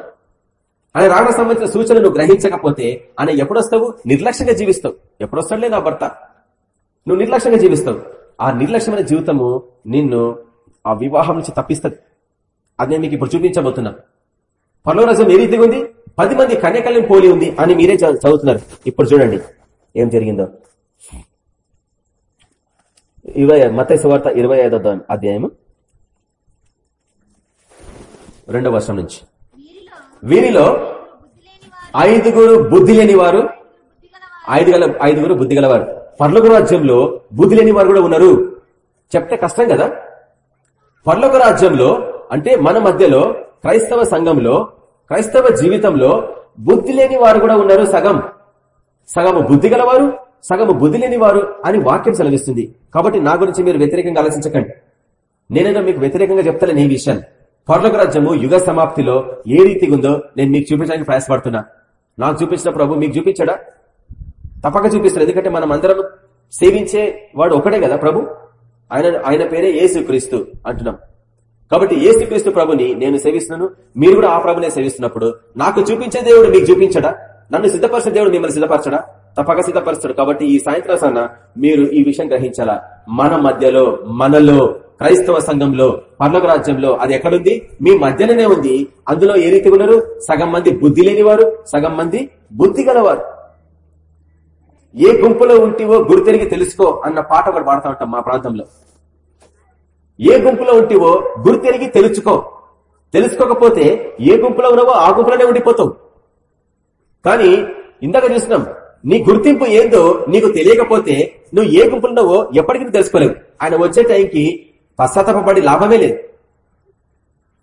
ఆయన రావడానికి సంబంధించిన సూచనలు గ్రహించకపోతే ఆయన ఎప్పుడొస్తావు? నిర్లక్ష్యంగా జీవిస్తావు. ఎప్పుడొస్తాడులే నా భర్త? నువ్వు నిర్లక్ష్యంగా జీవిస్తావు. ఆ నిర్లక్ష్యమైన జీవితము నిన్ను ఆ వివాహం నుంచి తప్పిస్తుంది. అది నేను మీకు ఇప్పుడు చూపించబోతున్నా. పర్లోరాజం ఏ రీతిగా ఉంది? పది మంది కన్యకల్యం పోలి ఉంది అని మీరే చదువుతున్నారు. ఇప్పుడు చూడండి. ఏం జరిగిందో. ఇరవై మత సువార్త ఇరవై ఐదో అధ్యాయము. రెండవ వర్షం నుంచి. వీరిలో ఐదుగురు బుద్ధి లేని వారు ఐదు గల ఐదుగురు బుద్ధి గలవారు. పర్లోక రాజ్యంలో బుద్ధి లేని వారు కూడా ఉన్నారు. చెప్తే కష్టం కదా? పర్లోక రాజ్యంలో అంటే మన మధ్యలో క్రైస్తవ సంఘంలో క్రైస్తవ జీవితంలో బుద్ధి లేని వారు కూడా ఉన్నారు సగం. సగము బుద్ధి గలవారు సగము బుద్ధి లేని వారు అని వాక్యం సెలవిస్తుంది. కాబట్టి నా గురించి మీరు వ్యతిరేకంగా ఆలోచించకండి. నేనేదో మీకు వ్యతిరేకంగా చెప్తాను ఈ విషయాన్ని. పర్లోక రాజ్యము యుగ సమాప్తిలో ఏ రీతిగా ఉందో నేను మీకు చూపించడానికి ప్రయాసపడుతున్నా. నాకు చూపించిన ప్రభు మీకు చూపించడా? తప్పక చూపిస్తారు ఎందుకంటే మనం అందరం సేవించే వాడు ఒకటే కదా ప్రభు? ఆయన ఆయన పేరే ఏసుక్రీస్తు అంటున్నాం. కాబట్టి ఏసుక్రీస్తు ప్రభుని నేను సేవిస్తున్నాను. మీరు కూడా ఆ ప్రభునే సేవిస్తున్నప్పుడు నాకు చూపించే దేవుడు మీకు చూపించడా? నన్ను సిద్ధపరిచే దేవుడు మిమ్మల్ని సిద్ధపరచడా? తప్పక సిద్ధపరుస్తాడు. కాబట్టి ఈ సాయంత్రం సన్న మీరు ఈ విషయం గ్రహించాలా? మన మధ్యలో మనలో క్రైస్తవ సంఘంలో పర్లోక రాజ్యంలో అది ఎక్కడుంది? మీ మధ్యలోనే ఉంది. అందులో ఏ రీతి ఉన్నారు? సగం మంది బుద్ధి లేనివారు సగం మంది బుద్ధి గలవారు. ఏ గుంపులో ఉంటివో గుర్తెరిగి తెలుసుకో అన్న పాట ఒకటి పాడుతూ ఉంటాం మా ప్రాంతంలో. ఏ గుంపులో ఉంటివో గుర్తెరిగి తెలుసుకో. తెలుసుకోకపోతే ఏ గుంపులో ఉన్నావో ఆ గుంపులోనే ఉండిపోతావు. కానీ ఇందాక చూసినాం నీ గుర్తింపు ఏందో నీకు తెలియకపోతే నువ్వు ఏ గుంపులున్నావో ఎప్పటికీ తెలుసుకోలేవు. ఆయన వచ్చే టైంకి పశ్చాత్తాపడి లాభమే లేదు.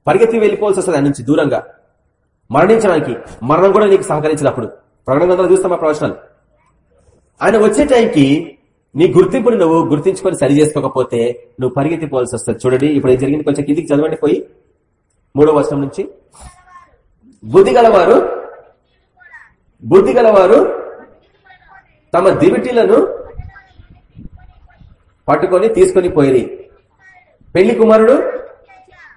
పరిగెత్తి వెళ్ళిపోవాల్సి వస్తుంది ఆయన నుంచి దూరంగా. మరణించడానికి మరణం కూడా నీకు సహకరించినప్పుడు. ప్రకటన గ్రంథంలో చూస్తాం ఆ ప్రవచనాలు. ఆయన వచ్చే టైంకి నీ గుర్తింపుని నువ్వు గుర్తించుకొని సరి చేసుకోకపోతే నువ్వు పరిగెత్తిపోవాల్సి వస్తుంది. చూడండి ఇప్పుడు ఏం జరిగింది? కొంచెం కిందికి చదవండి పోయి. మూడో వర్షం నుంచి. బుద్ధి గలవారు బుద్ధి గలవారు తమ దివిటీలను పట్టుకొని తీసుకొని పోయి పెళ్ళి కుమారుడు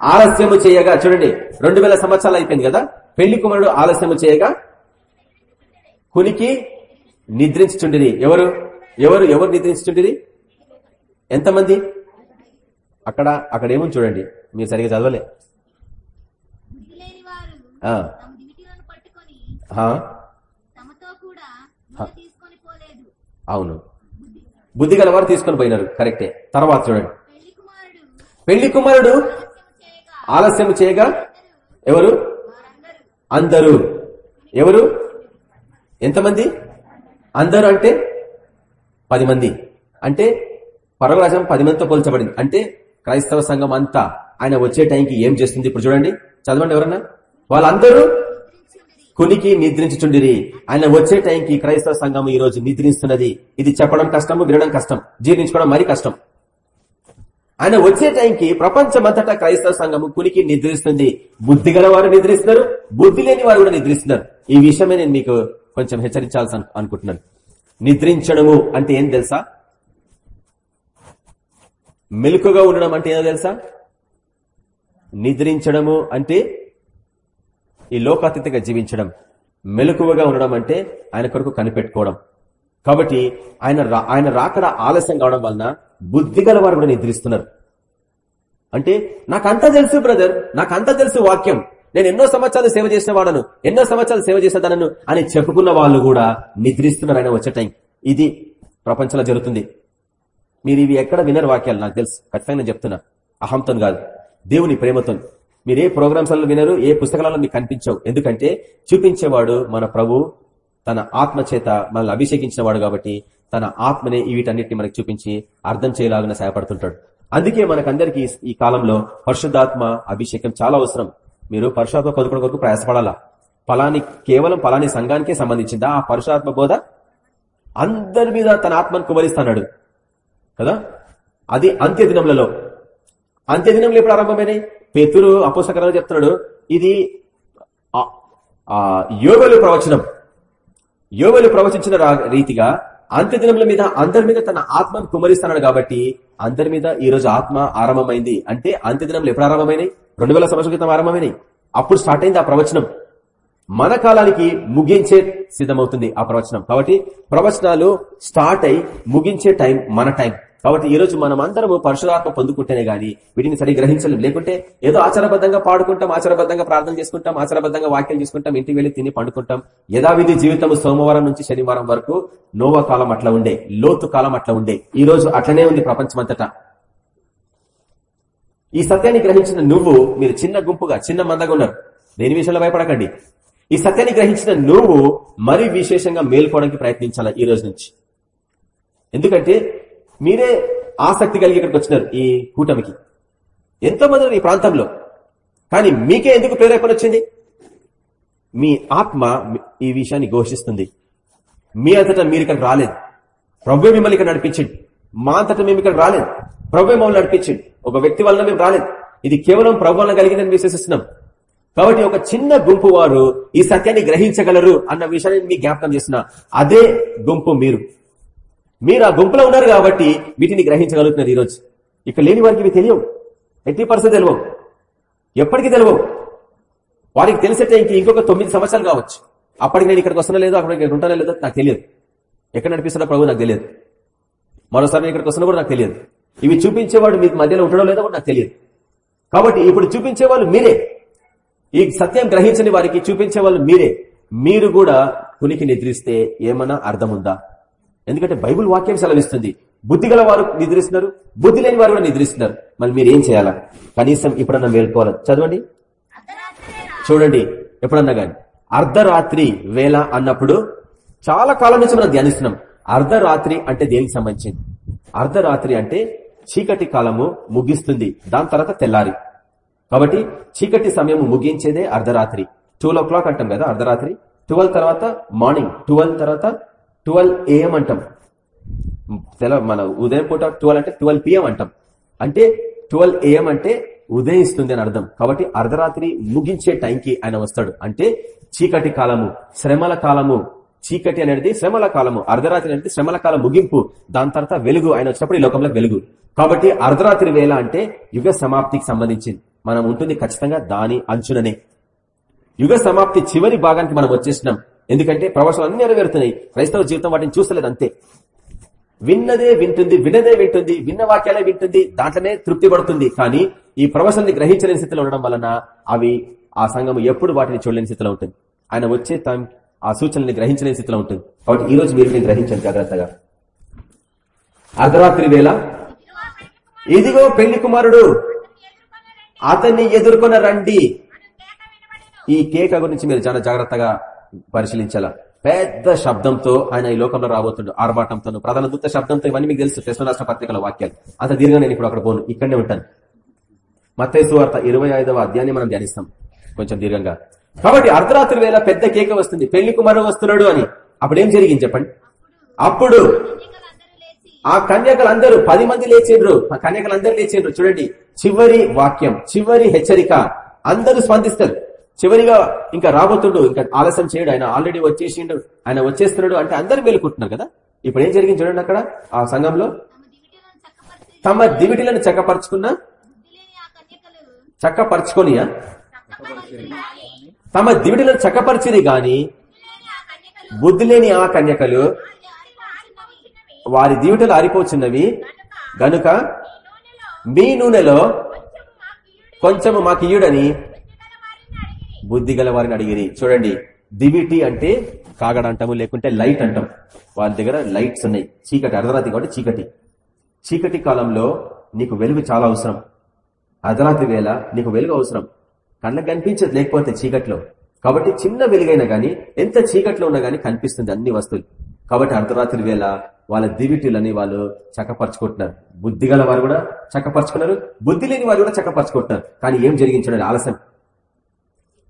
ఆలస్యము చేయగా చూడండి రెండు వేల సంవత్సరాలు అయిపోయింది కదా? పెళ్ళి కుమారుడు ఆలస్యము చేయగా కునికి నిద్రించుచుండిరి. ఎవరు? ఎవరు? ఎవరు నిద్రించుచుండిరి? ఎంతమంది? అక్కడ అక్కడ ఏముంది చూడండి మీరు సరిగా చదవలే బుద్ధి లేని వారు ఆ, తమ దివిటీలను పట్టుకొని ఆ, తమతో కూడా ముద్ద తీసుకొని పోలేదు అవును. బుద్ధి గలవారు తీసుకొని పోయినారు. కరెక్టే. తర్వాత చూడండి. పెళ్ళి కుమారుడు ఆలస్యం చేయగా ఎవరు? అందరూ. ఎవరు? ఎంతమంది? అందరూ అంటే పది మంది. అంటే పరవరాజం పది మందితో పోల్చబడింది. అంటే క్రైస్తవ సంఘం అంతా ఆయన వచ్చే టైంకి ఏం చేస్తుంది? ఇప్పుడు చూడండి. చదవండి ఎవరన్నా? వాళ్ళందరూ కునికి నిద్రించుచుండిరి. ఆయన వచ్చే టైంకి క్రైస్తవ సంఘం ఈ రోజు నిద్రిస్తున్నది. ఇది చెప్పడం కష్టము వినడం కష్టం. జీర్ణించుకోవడం మరీ కష్టం. ఆయన వచ్చే టైంకి ప్రపంచమంతటా క్రైస్తవ సంఘము కునికి నిద్రిస్తుంది. బుద్ధి గల వారు నిద్రిస్తున్నారు బుద్ధి లేని వారు కూడా నిద్రిస్తున్నారు. ఈ విషయమే నేను మీకు కొంచెం హెచ్చరించాల్సి అనుకుంటున్నాను. నిద్రించడము అంటే ఏం తెలుసా? మెలకుగా ఉండడం అంటే ఏదో తెలుసా? నిద్రించడము అంటే ఈ లోకాతీతంగా జీవించడం మెలకువగా ఉండడం అంటే ఆయన కొరకు కనిపెట్టుకోవడం. కాబట్టి ఆయన రా- ఆయన రాకడ ఆలస్యం కావడం వలన బుద్ధి గల వారు కూడా నిద్రిస్తున్నారు. అంటే నాకంతా తెలుసు బ్రదర్ నాకంతా తెలుసు వాక్యం. నేను ఎన్నో సంవత్సరాలు సేవ చేసిన వాడను ఎన్నో సంవత్సరాలు సేవ చేసేదానను అని చెప్పుకున్న వాళ్ళు కూడా నిద్రిస్తున్నారు ఆయన వచ్చే టైం. ఇది ప్రపంచంలో జరుగుతుంది. మీరు ఇవి ఎక్కడ వినరు వాక్యాలు నాకు తెలుసు. ఖచ్చితంగా నేను చెప్తున్నా. అహంతో కాదు. దేవుని ప్రేమతో మీరు ఏ ప్రోగ్రామ్స్లలో వినరు ఏ పుస్తకాలలో మీకు కనిపించవు. ఎందుకంటే చూపించేవాడు మన ప్రభు తన ఆత్మ చేత మనల్ని అభిషేకించిన వాడు కాబట్టి తన ఆత్మనే వీటన్నిటిని మనకు చూపించి అర్థం చేయలాగా సహాయపడుతుంటాడు. అందుకే మనకందరికి ఈ కాలంలో పరిశుద్ధాత్మ అభిషేకం చాలా అవసరం. మీరు పరిశుధాత్మ పొందుకోవడం కొరకు ప్రయాసపడాలా? ఫలాని కేవలం ఫలాని సంఘానికే సంబంధించిందా? ఆ పరిశుధాత్మ బోధ అందరి మీద తన ఆత్మను కుమరిస్తాడు. కదా? అది అంత్య అంత్యదినంలో ఎప్పుడు ఆరంభమైనాయి? పేతురు అపోసకరాలు చెప్తున్నాడు ఇది యోగలు ప్రవచనం. యోగలు ప్రవచించిన రీతిగా అంత్య దినముల మీద అందరి మీద తన ఆత్మను కుమరిస్తున్నాడు కాబట్టి అందరి మీద ఈ రోజు ఆత్మ ఆరంభమైంది. అంటే అంత్య దినములు ఎప్పుడు ఆరంభమైనాయి? రెండు వేల సంవత్సరాల క్రితం ఆరంభమైనాయి. అప్పుడు స్టార్ట్ అయింది ఆ ప్రవచనం. మన కాలానికి ముగించే సిద్ధమవుతుంది ఆ ప్రవచనం. కాబట్టి ప్రవచనాలు స్టార్ట్ అయి ముగించే టైం మన టైం. కాబట్టి ఈ రోజు మనం అందరము పరశురాత్మ పొందుకుంటేనే గాని వీటిని సరి గ్రహించలేం. లేకుంటే ఏదో ఆచారబద్ధంగా పాడుకుంటాం ఆచారబద్ధంగా ప్రార్థన చేసుకుంటాం ఆచారబద్ధంగా వాక్యం చేసుకుంటాం ఇంటికి వెళ్ళి తిని పండుకుంటాం. యథావిధి జీవితం సోమవారం నుంచి శనివారం వరకు నోవా కాలం అట్లా ఉండే లోతు కాలం అట్లా ఉండే. ఈ రోజు అట్లనే ఉంది ప్రపంచమంతటా. ఈ సత్యాన్ని గ్రహించిన నువ్వు మీరు చిన్న గుంపుగా చిన్న మందగా ఉన్నారు. దేని విషయంలో భయపడకండి. ఈ సత్యాన్ని గ్రహించిన నువ్వు మరి విశేషంగా మేల్కోవడానికి ప్రయత్నించాల ఈ రోజు నుంచి? ఎందుకంటే మీరే ఆసక్తి కలిగి ఇక్కడికి వచ్చినారు ఈ కూటమికి. ఎంతో మంది ఈ ప్రాంతంలో. కానీ మీకే ఎందుకు ప్రేరేపణ వచ్చింది? మీ ఆత్మ ఈ విషయాన్ని ఘోషిస్తుంది. మీ అంతటా మీరు ఇక్కడ రాలేదు. ప్రభు మిమ్మల్ని ఇక్కడ నడిపించండి మా అంతటా మేము ఇక్కడ రాలేదు. ప్రభు మమ్మల్ని నడిపించండి ఒక వ్యక్తి వలన మేము రాలేదు. ఇది కేవలం ప్రభు వలన కలిగిందని విశ్వసిస్తున్నాం. కాబట్టి ఒక చిన్న గుంపు వారు ఈ సత్యాన్ని గ్రహించగలరు అన్న విషయాన్ని మీ జ్ఞాపకం చేసిన అదే గుంపు మీరు. మీరు ఆ గుంపులో ఉన్నారు కాబట్టి వీటిని గ్రహించగలుగుతున్నారు ఈరోజు. ఇక్కడ లేని వారికి ఇవి తెలియవు. ఎయిటీ పర్సెంట్ తెలియవు. ఎప్పటికీ తెలియవు. వారికి తెలిసేటే ఇంక ఇంకొక తొమ్మిది సంవత్సరాలు కావచ్చు. అప్పటికి నేను ఇక్కడికి వస్తున్నా లేదో అక్కడికి నేను ఉంటానో లేదో నాకు తెలియదు. ఎక్కడ నడిపిస్తున్నా ప్రభు నాకు తెలియదు. మరోసారి నేను ఇక్కడికి వస్తున్నా కూడా నాకు తెలియదు. ఇవి చూపించేవాడు మీకు మధ్యలో ఉండడం లేదో కూడా నాకు తెలియదు. కాబట్టి ఇప్పుడు చూపించే వాళ్ళు మీరే. ఈ సత్యం గ్రహించని వారికి చూపించే వాళ్ళు మీరే. మీరు కూడా కునికి నిద్రిస్తే ఏమన్నా అర్థం ఉందా ఎందుకంటే బైబుల్ వాక్యం సెలవిస్తుంది. బుద్ధి గల వారు నిద్రిస్తున్నారు బుద్ధి లేని వారు కూడా నిద్రిస్తున్నారు. మరి మీరు ఏం చేయాలా? కనీసం ఇప్పుడన్నా మేల్కోవాలి? చదవండి. చూడండి ఎప్పుడన్నా కానీ అర్ధరాత్రి వేళ అన్నప్పుడు చాలా కాలం నుంచి మనం ధ్యానిస్తున్నాం. అర్ధరాత్రి అంటే దేనికి సంబంధించింది? అర్ధరాత్రి అంటే చీకటి కాలము ముగిస్తుంది దాని తర్వాత తెల్లారి. కాబట్టి చీకటి సమయం ముగించేదే అర్ధరాత్రి. ట్వెల్వ్ ఓ క్లాక్ అంటాం కదా అర్ధరాత్రి. ట్వెల్వ్ తర్వాత మార్నింగ్ ట్వెల్వ్ తర్వాత ట్వెల్వ్ ఏఎం అంటాం. తెల మన ఉదయం పూట ట్వెల్వ్ అంటే ట్వెల్వ్ పిఎం అంటాం. అంటే ట్వెల్వ్ ఏఎం అంటే ఉదయిస్తుంది అని అర్థం. కాబట్టి అర్ధరాత్రి ముగించే టైంకి ఆయన వస్తాడు. అంటే చీకటి కాలము శ్రమల కాలము చీకటి అనేది శ్రమల కాలము అర్ధరాత్రి అనేది శ్రమల కాలం ముగింపు దాని తర్వాత వెలుగు ఆయన వచ్చినప్పుడు ఈ లోకంలో వెలుగు. కాబట్టి అర్ధరాత్రి వేళ అంటే యుగ సమాప్తికి సంబంధించింది. మనం ఉంటుంది ఖచ్చితంగా దాని అంచుననే. యుగ సమాప్తి చివరి భాగానికి మనం వచ్చేసినాం. ఎందుకంటే ప్రవచనాలు అన్ని నెరవేరుతున్నాయి. క్రైస్తవ జీవితం వాటిని చూస్తలేదు అంతే. విన్నదే వింటుంది విన్నదే వింటుంది విన్న వాక్యాలే వింటుంది దాంట్లోనే తృప్తి పడుతుంది. కానీ ఈ ప్రవచనాన్ని గ్రహించలేని స్థితిలో ఉండడం వలన అవి ఆ సంఘం ఎప్పుడు వాటిని చూడలేని స్థితిలో ఉంటుంది. ఆయన వచ్చే టైం ఆ సూచనల్ని గ్రహించలేని స్థితిలో ఉంటుంది. కాబట్టి ఈ రోజు మీరు గ్రహించండి జాగ్రత్తగా. అర్ధరాత్రి వేళ ఇదిగో పెళ్ళి కుమారుడు అతన్ని ఎదుర్కొన రండి. ఈ కేక గురించి మీరు చాలా జాగ్రత్తగా పరిశీలించాలా. పెద్ద శబ్దంతో ఆయన ఈ లోకంలో రాబోతుండు. ఆర్భాటంతో ప్రధాన దూత శబ్దంతో ఇవన్నీ మీకు తెలుసు. కృష్ణ రాష్ట్ర పత్రికల వాక్యాలు. అంత దీర్ఘంగా నేను ఇప్పుడు అక్కడ పోను. ఇక్కడనే ఉంటాను. మత్తేసు వార్త ఇరవై ఐదవ అధ్యాయాన్ని మనం ధ్యానిస్తాం. కొంచెం దీర్ఘంగా. కాబట్టి అర్ధరాత్రి వేళ పెద్ద కేక వస్తుంది. పెళ్ళి కుమారు వస్తున్నాడు అని. అప్పుడు ఏం జరిగింది చెప్పండి? అప్పుడు ఆ కన్యకలందరూ పది మంది లేచిండ్రు. ఆ కన్యకలందరూ లేచిండ్రు. చూడండి చివరి వాక్యం చివరి హెచ్చరిక. అందరూ స్పందిస్తారు. చివరిగా ఇంకా రాబోతుడు ఇంకా ఆలస్యం చేయడు. ఆయన ఆల్రెడీ వచ్చేసిండు. ఆయన వచ్చేస్తున్నాడు అంటే అందరు మేలుకుంటున్నారు కదా? ఇప్పుడు ఏం జరిగింది చూడండి అక్కడ ఆ సంఘంలో. తమ దివిటిలను చక్కపరుచుకున్న? చక్కపరుచుకొనియా? తమ దివిటిలను చక్కపరిచింది గాని బుద్ధి లేని ఆ కన్యకలు వారి దివిటలు ఆరిపోచున్నవి. గనుక మీ నూనెలో కొంచెము మాకు ఇయుడని బుద్ధి గల వారిని అడిగిరి చూడండి దివిటి అంటే కాగడ అంటాము లేకుంటే లైట్ అంటాం. వాళ్ళ దగ్గర లైట్స్ ఉన్నాయి. చీకటి అర్ధరాత్రి కాబట్టి చీకటి. చీకటి కాలంలో నీకు వెలుగు చాలా అవసరం. అర్ధరాత్రి వేళ నీకు వెలుగు అవసరం. కళ్ళకు కనిపించదు లేకపోతే చీకట్లో. కాబట్టి చిన్న వెలుగైనా గానీ ఎంత చీకట్లో ఉన్నా గానీ కనిపిస్తుంది అన్ని వస్తువులు. కాబట్టి అర్ధరాత్రి వేళ వాళ్ళ దివిటీలని వాళ్ళు చక్కపరుచుకుంటున్నారు. బుద్ధి గల వారు కూడా చక్కపరుచుకున్నారు. బుద్ధి లేని వారు కూడా చక్కపరచుకుంటున్నారు. కానీ ఏం జరిగించడం ఆలస్యం.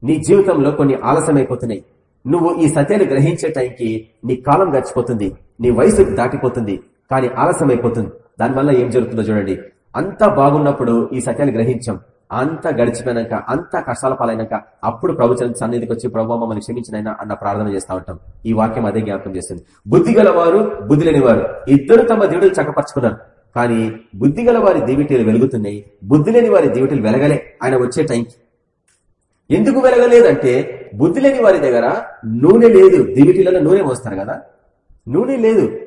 నీ జీవితంలో కొన్ని ఆలస్యం అయిపోతున్నాయి నువ్వు ఈ సత్యాన్ని గ్రహించే టైంకి నీ కాలం గడిచిపోతుంది. నీ వయసు దాటిపోతుంది. కానీ ఆలస్యం అయిపోతుంది దానివల్ల ఏం జరుగుతుందో చూడండి. అంతా బాగున్నప్పుడు ఈ సత్యాన్ని గ్రహించాం. అంతా గడిచిపోయినాక అంతా కష్టాల పాలైనాక అప్పుడు ప్రభుత్వం సన్నిధికి వచ్చి ప్రభు మమ్మల్ని క్షమించినైనా అన్న ప్రార్థన చేస్తా ఉంటాం. ఈ వాక్యం అదే జ్ఞాపకం చేస్తుంది. బుద్ధి గలవారు బుద్ధి లేనివారు. ఇద్దరు తమ దేవుడు చక్కపరుచుకున్నారు. కానీ బుద్ధి గల వారి దీవిటీలు వెలుగుతున్నాయి. బుద్ధి లేని వారి దీవిటీలు వెలగలే. ఆయన వచ్చే టైంకి. ఎందుకు వెలగలేదంటే బుద్ధి లేని వారి దగ్గర నూనె లేదు. దివిటీలలో నూనె పోస్తారు కదా. నూనె లేదు.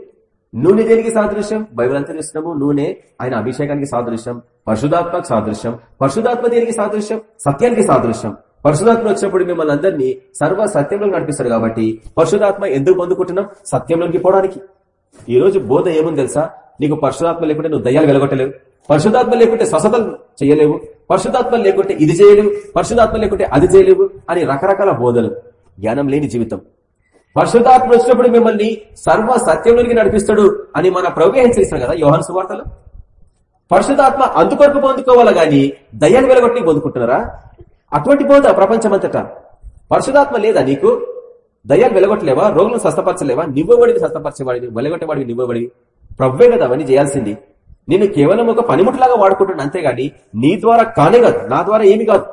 నూనె దేనికి సాదృశ్యం? బైబిల్ అంతరిస్తున్నాము నూనె ఆయన అభిషేకానికి సాదృశ్యం పరిశుధాత్మకు సాదృశ్యం. పరిశుధాత్మ దేనికి సాదృశ్యం? సత్యానికి సాదృశ్యం. పరిశుధాత్మ వచ్చినప్పుడు మిమ్మల్ని అందరినీ సర్వ సత్యంలో నడిపిస్తారు కాబట్టి పరిశుధాత్మ ఎందుకు పొందుకుంటున్నాం? సత్యంలోకి పోవడానికి. ఈ రోజు బోధ ఏముంది తెలుసా? నీకు పరిశుధాత్మ లేకుంటే నువ్వు దయ్యాలు వెలగొట్టలేవు. పరిశుధాత్మ లేకుంటే స్వసతలు చేయలేవు. పరిశుధాత్మ లేకుంటే ఇది చేయలేవు పరిశుధాత్మ లేకుంటే అది చేయలేవు అని రకరకాల బోధలు జ్ఞానం లేని జీవితం. పరిశుధాత్మ వచ్చినప్పుడు మిమ్మల్ని సర్వ సత్యంలోనికి నడిపిస్తాడు అని మన ప్రభు హెచ్చరిస్తాడు కదా యోహన్ సువార్తలు? పరిశుధాత్మ అందుకొరకు పొందుకోవాలా గాని దయ్యాన్ని వెలగొట్టి పొందుకుంటున్నారా? అటువంటి బోధ ప్రపంచమంతటా. పరిశుధాత్మ లేదా నీకు? దయ్యాలు వెలగొట్టలేవా? రోగులను స్వస్థపరచలేవా? నివ్వబడిని స్వస్థపరచేవాడిని వెలగొట్టేవాడిని నివ్వబడి ప్రవ్వే కదా అవన్నీ చేయాల్సింది. నేను కేవలం ఒక పనిముట్లాగా వాడుకుంటున్నాను అంతేగాని నీ ద్వారా కానే కాదు నా ద్వారా ఏమి కాదు.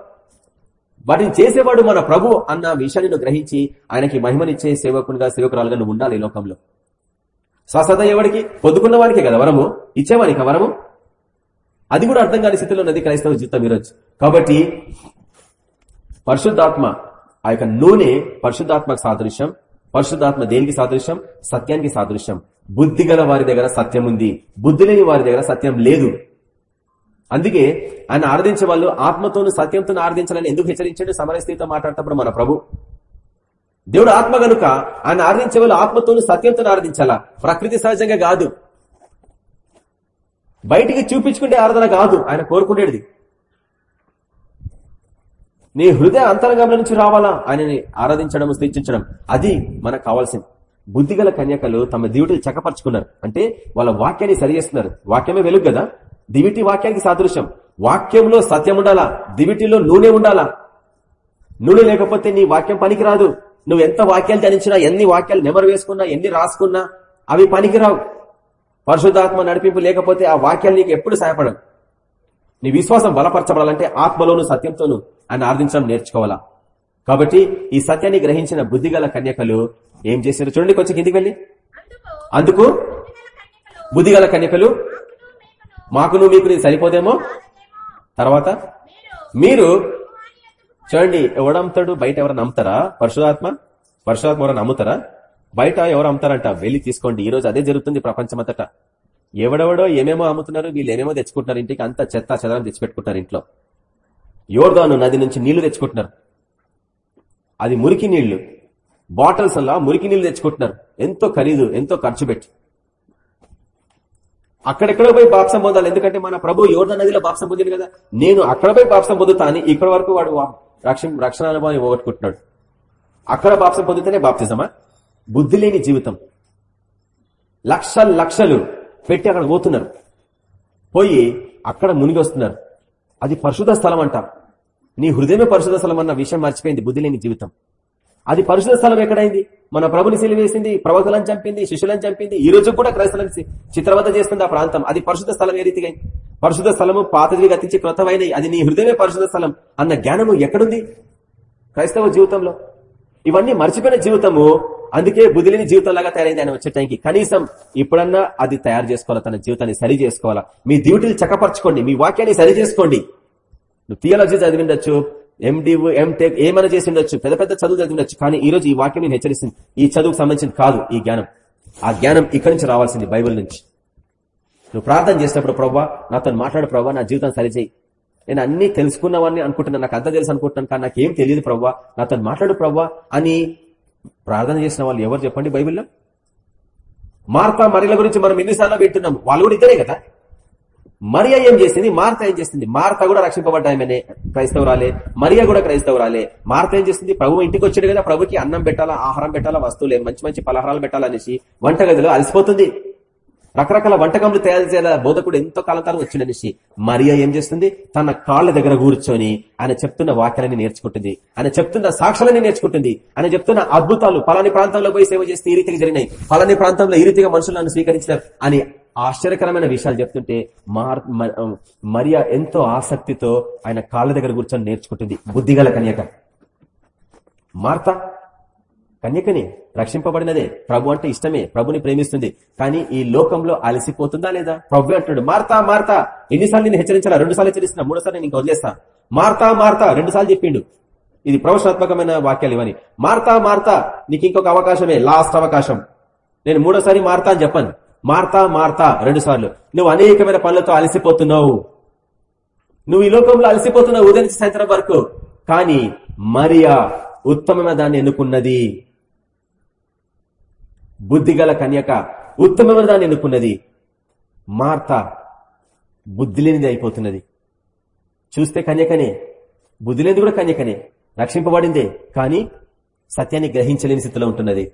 వాటిని చేసేవాడు మన ప్రభు అన్న విషయాన్ని నువ్వు గ్రహించి ఆయనకి మహిమనిచ్చే సేవకునిగా సేవకురాలుగా నువ్వు ఉండాలి ఈ లోకంలో. స్వస్థత ఎవడికి? పొద్దుకున్న వాడికే కదా వరము? ఇచ్చేవానికి వరము? అది కూడా అర్థం కాని స్థితిలో ఉన్నది క్రైస్తవ జీవితం ఈరోజు. కాబట్టి పరిశుద్ధాత్మ ఆ యొక్క నూనె పరిశుద్ధాత్మకు సాదృశ్యం. పరిశుద్ధాత్మ దేనికి సాదృశ్యం? సత్యానికి సాదృశ్యం. బుద్ధి గల వారి దగ్గర సత్యం ఉంది. బుద్ధి లేని వారి దగ్గర సత్యం లేదు. అందుకే ఆయన ఆరాధించే వాళ్ళు ఆత్మతోను సత్యంతో ఆరాధించాలని ఎందుకు హెచ్చరించాడు? సమరస్థితితో మాట్లాడేటప్పుడు మన ప్రభు. దేవుడు ఆత్మ గనుక ఆయన ఆరాధించే వాళ్ళు ఆత్మతోను సత్యంతో ఆరాధించాలా? ప్రకృతి సహజంగా కాదు. బయటికి చూపించుకుంటే ఆరాధన కాదు. ఆయన కోరుకునేది నీ హృదయ అంతరంగంలో నుంచి రావాలా? ఆయనని ఆరాధించడం స్థితించడం. అది మనకు కావాల్సింది. బుద్ధిగల కన్యకలు తమ దివిటిని చక్కపరుచుకున్నారు. అంటే వాళ్ళ వాక్యాన్ని సరి చేస్తున్నారు వాక్యమే వెలుగు కదా? దివిటి వాక్యానికి సాదృశ్యం. వాక్యంలో సత్యం ఉండాలా? దివిటిలో నూనె ఉండాలా? నూనె లేకపోతే నీ వాక్యం పనికిరాదు. నువ్వు ఎంత వాక్యాలు ధ్యానించినా ఎన్ని వాక్యాలు నెమరు వేసుకున్నా ఎన్ని రాసుకున్నా అవి పనికిరావు. పరిశుద్ధాత్మ నడిపింపు లేకపోతే ఆ వాక్యాలు నీకు ఎప్పుడు సహాయపడవు. నీ విశ్వాసం బలపరచబడాలంటే ఆత్మలోను సత్యంతోను ఆయన ఆర్దించడం నేర్చుకోవాలా? కాబట్టి ఈ సత్యాన్ని గ్రహించిన బుద్ధిగల కన్యకలు ఏం చేశారు? చూడండి కొంచెం కిందికి వెళ్ళి. అందుకు? బుద్ధిగల కన్యకలు. మాకును మీకు సరిపోదేమో? తర్వాత? మీరు? చూడండి ఎవడమ్ముతాడు బయట ఎవరైనా నమ్ముతారా? పరశురాత్మ పరశురాత్మ ఎవరైనా నమ్ముతారా? బయట ఎవరు అమ్ముతారంట? వెళ్ళి తీసుకోండి. ఈ రోజు అదే జరుగుతుంది ప్రపంచమంతట. ఎవడెవడో ఏమేమో అమ్ముతున్నారు వీళ్ళు ఏమేమో తెచ్చుకుంటున్నారు ఇంటికి అంత చెత్త చెదరం తెచ్చిపెట్టుకుంటారు ఇంట్లో. యోర్దాను నది నుంచి నీళ్ళు తెచ్చుకుంటున్నారు. అది మురికి నీళ్ళు. బాటిల్స్ అలా మురికి నీళ్ళు తెచ్చుకుంటున్నారు. ఎంతో ఖరీదు ఎంతో ఖర్చు పెట్టి. అక్కడెక్కడో పోయి బాప్సం పొందాలి. ఎందుకంటే మన ప్రభు యోర్ధ నదిలో బాప్సం పొందింది కదా. నేను అక్కడ పోయి బాప్సం పొందుతా అని ఇక్కడ వరకు వాడు వా- రక్షణ రక్షణ అనుభవాన్ని పోగొట్టుకుంటున్నాడు. అక్కడ బాప్సం పొందితేనే బాప్తిజమా? బుద్ధి లేని జీవితం. లక్షలు లక్షలు పెట్టి అక్కడ పోతున్నారు. పోయి అక్కడ మునిగి వస్తున్నారు అది పరిశుద్ధ స్థలం అంట. నీ హృదయమే పరిశుద్ధ స్థలం అన్న విషయం మర్చిపోయింది. బుద్ధి లేని జీవితం. అది పరిశుధ స్థలం ఎక్కడైంది? మన ప్రభుని సిలివేసింది ప్రవక్తలను చంపింది శిష్యులను చంపింది ఈ రోజు కూడా క్రైస్తలను చి- చేస్తుంది ఆ ప్రాంతం. అది పరిశుధ స్థలం ఏ రీతిగా పరిశుధ స్థలము పాతది గతించి క్రొత్తమైన అది నీ హృదయమే పరిశుధ స్థలం అన్న జ్ఞానము ఎక్కడుంది? క్రైస్తవ జీవితంలో. ఇవన్నీ మర్చిపోయిన జీవితము అందుకే బుదిలిని జీవితం లాగా తయారైంది ఆయన వచ్చే టైంకి. కనీసం ఇప్పుడన్నా అది తయారు చేసుకోవాలా? తన జీవితాన్ని సరి చేసుకోవాలా? మీ డ్యూటీలు చక్కపరచుకోండి. మీ వాక్యాన్ని సరి చేసుకోండి. నువ్వు థియాలజీ చదివిండొచ్చు ఎండివ్ ఎంటెక్ ఏమైనా చేసి ఉండొచ్చు. పెద్ద పెద్ద చదువు చదివిండొచ్చు కానీ ఈ రోజు ఈ వాక్యం నేను హెచ్చరిస్తుంది. ఈ చదువుకు సంబంధించింది కాదు ఈ జ్ఞానం. ఆ జ్ఞానం ఇక్కడి నుంచి రావాల్సింది బైబిల్ నుంచి. నువ్వు ప్రార్థన చేసినప్పుడు ప్రవ్వా నాతో మాట్లాడు ప్రవ్వా నా జీవితం సరిచేయి. నేను అన్ని తెలుసుకున్నవన్నీ అనుకుంటున్నాను. నాకు అంతా తెలుసు అనుకుంటున్నాను కానీ నాకేం తెలియదు ప్రవ్వా. నాతో మాట్లాడు ప్రవ్వా అని ప్రార్థన చేసిన వాళ్ళు ఎవరు చెప్పండి బైబిల్లో? మార్తా మరిల గురించి మనం ఎన్నిసార్లు వింటున్నాం వాళ్ళు కూడా ఇద్దరే కదా? మరియా ఏం చేసింది? మార్త ఏం చేసింది? మార్త కూడా రక్షింపబడ్డాయమనే క్రైస్తవురాలే. మరియా కూడా క్రైస్తవురాలే. మార్త ఏం చేసింది? ప్రభు ఇంటికి వచ్చాడు కదా. ప్రభుకి అన్నం పెట్టాలా ఆహారం పెట్టాలా వస్తువులు మంచి మంచి పలహారాలు పెట్టాలనేసి వంటగదిలో అలసిపోతుంది. రకరకాల వంటకములు తయారు చేయాల? బోధకుడు ఎంతో కాలం తర్వాత వచ్చిండనేసి మరియా ఏం చేస్తుంది? తన కాళ్ళ దగ్గర కూర్చొని ఆయన చెప్తున్న వాక్యాలని నేర్చుకుంటుంది. ఆయన చెప్తున్న సాక్షులని నేర్చుకుంటుంది. ఆయన చెప్తున్న అద్భుతాలు. పలాని ప్రాంతంలో పోయి సేవ చేస్తే ఈ రీతిగా జరిగినాయి. పలాని ప్రాంతంలో ఈ రీతిగా మనుషులను స్వీకరించిన అని ఆశ్చర్యకరమైన విషయాలు చెప్తుంటే మార్ మ- మరియా ఎంతో ఆసక్తితో ఆయన కాళ్ళ దగ్గర కూర్చొని నేర్చుకుంటుంది. బుద్ధిగల కన్యక. మార్త కన్యకని రక్షింపబడినదే. ప్రభు అంటే ఇష్టమే. ప్రభుని ప్రేమిస్తుంది. కానీ ఈ లోకంలో అలసిపోతుందా లేదా? ప్రభు అంటున్నాడు మార్తా మార్తా ఎన్నిసార్లు నేను హెచ్చరించాలా? రెండు సార్లు హెచ్చరిస్తున్నా మూడోసారి నేను వదిలేస్తా. మార్తా మార్తా రెండు సార్లు చెప్పిండు. ఇది ప్రవచనాత్మకమైన వాక్యాలు ఇవని. మార్తా మార్తా నీకు ఇంకొక అవకాశమే లాస్ట్ అవకాశం. నేను మూడోసారి మార్తా అని చెప్పాను. మార్తా మార్తా రెండు సార్లు. నువ్వు అనేకమైన పనులతో అలసిపోతున్నావు. నువ్వు ఈ లోకంలో అలసిపోతున్నావు ఉదయం నుంచి సాయంత్రం వరకు. కానీ మరియా ఉత్తమమైన దాన్ని ఎన్నుకున్నది. బుద్ధిగల కన్యక ఉత్తమమైన దాన్ని ఎన్నుకున్నది. మార్త బుద్ధి లేనిది అయిపోతున్నది. చూస్తే కన్యకనే బుద్ధి లేనిది కూడా కన్యకనే రక్షింపబడిందే కానీ సత్యాన్ని గ్రహించలేని స్థితిలో ఉంటున్నది.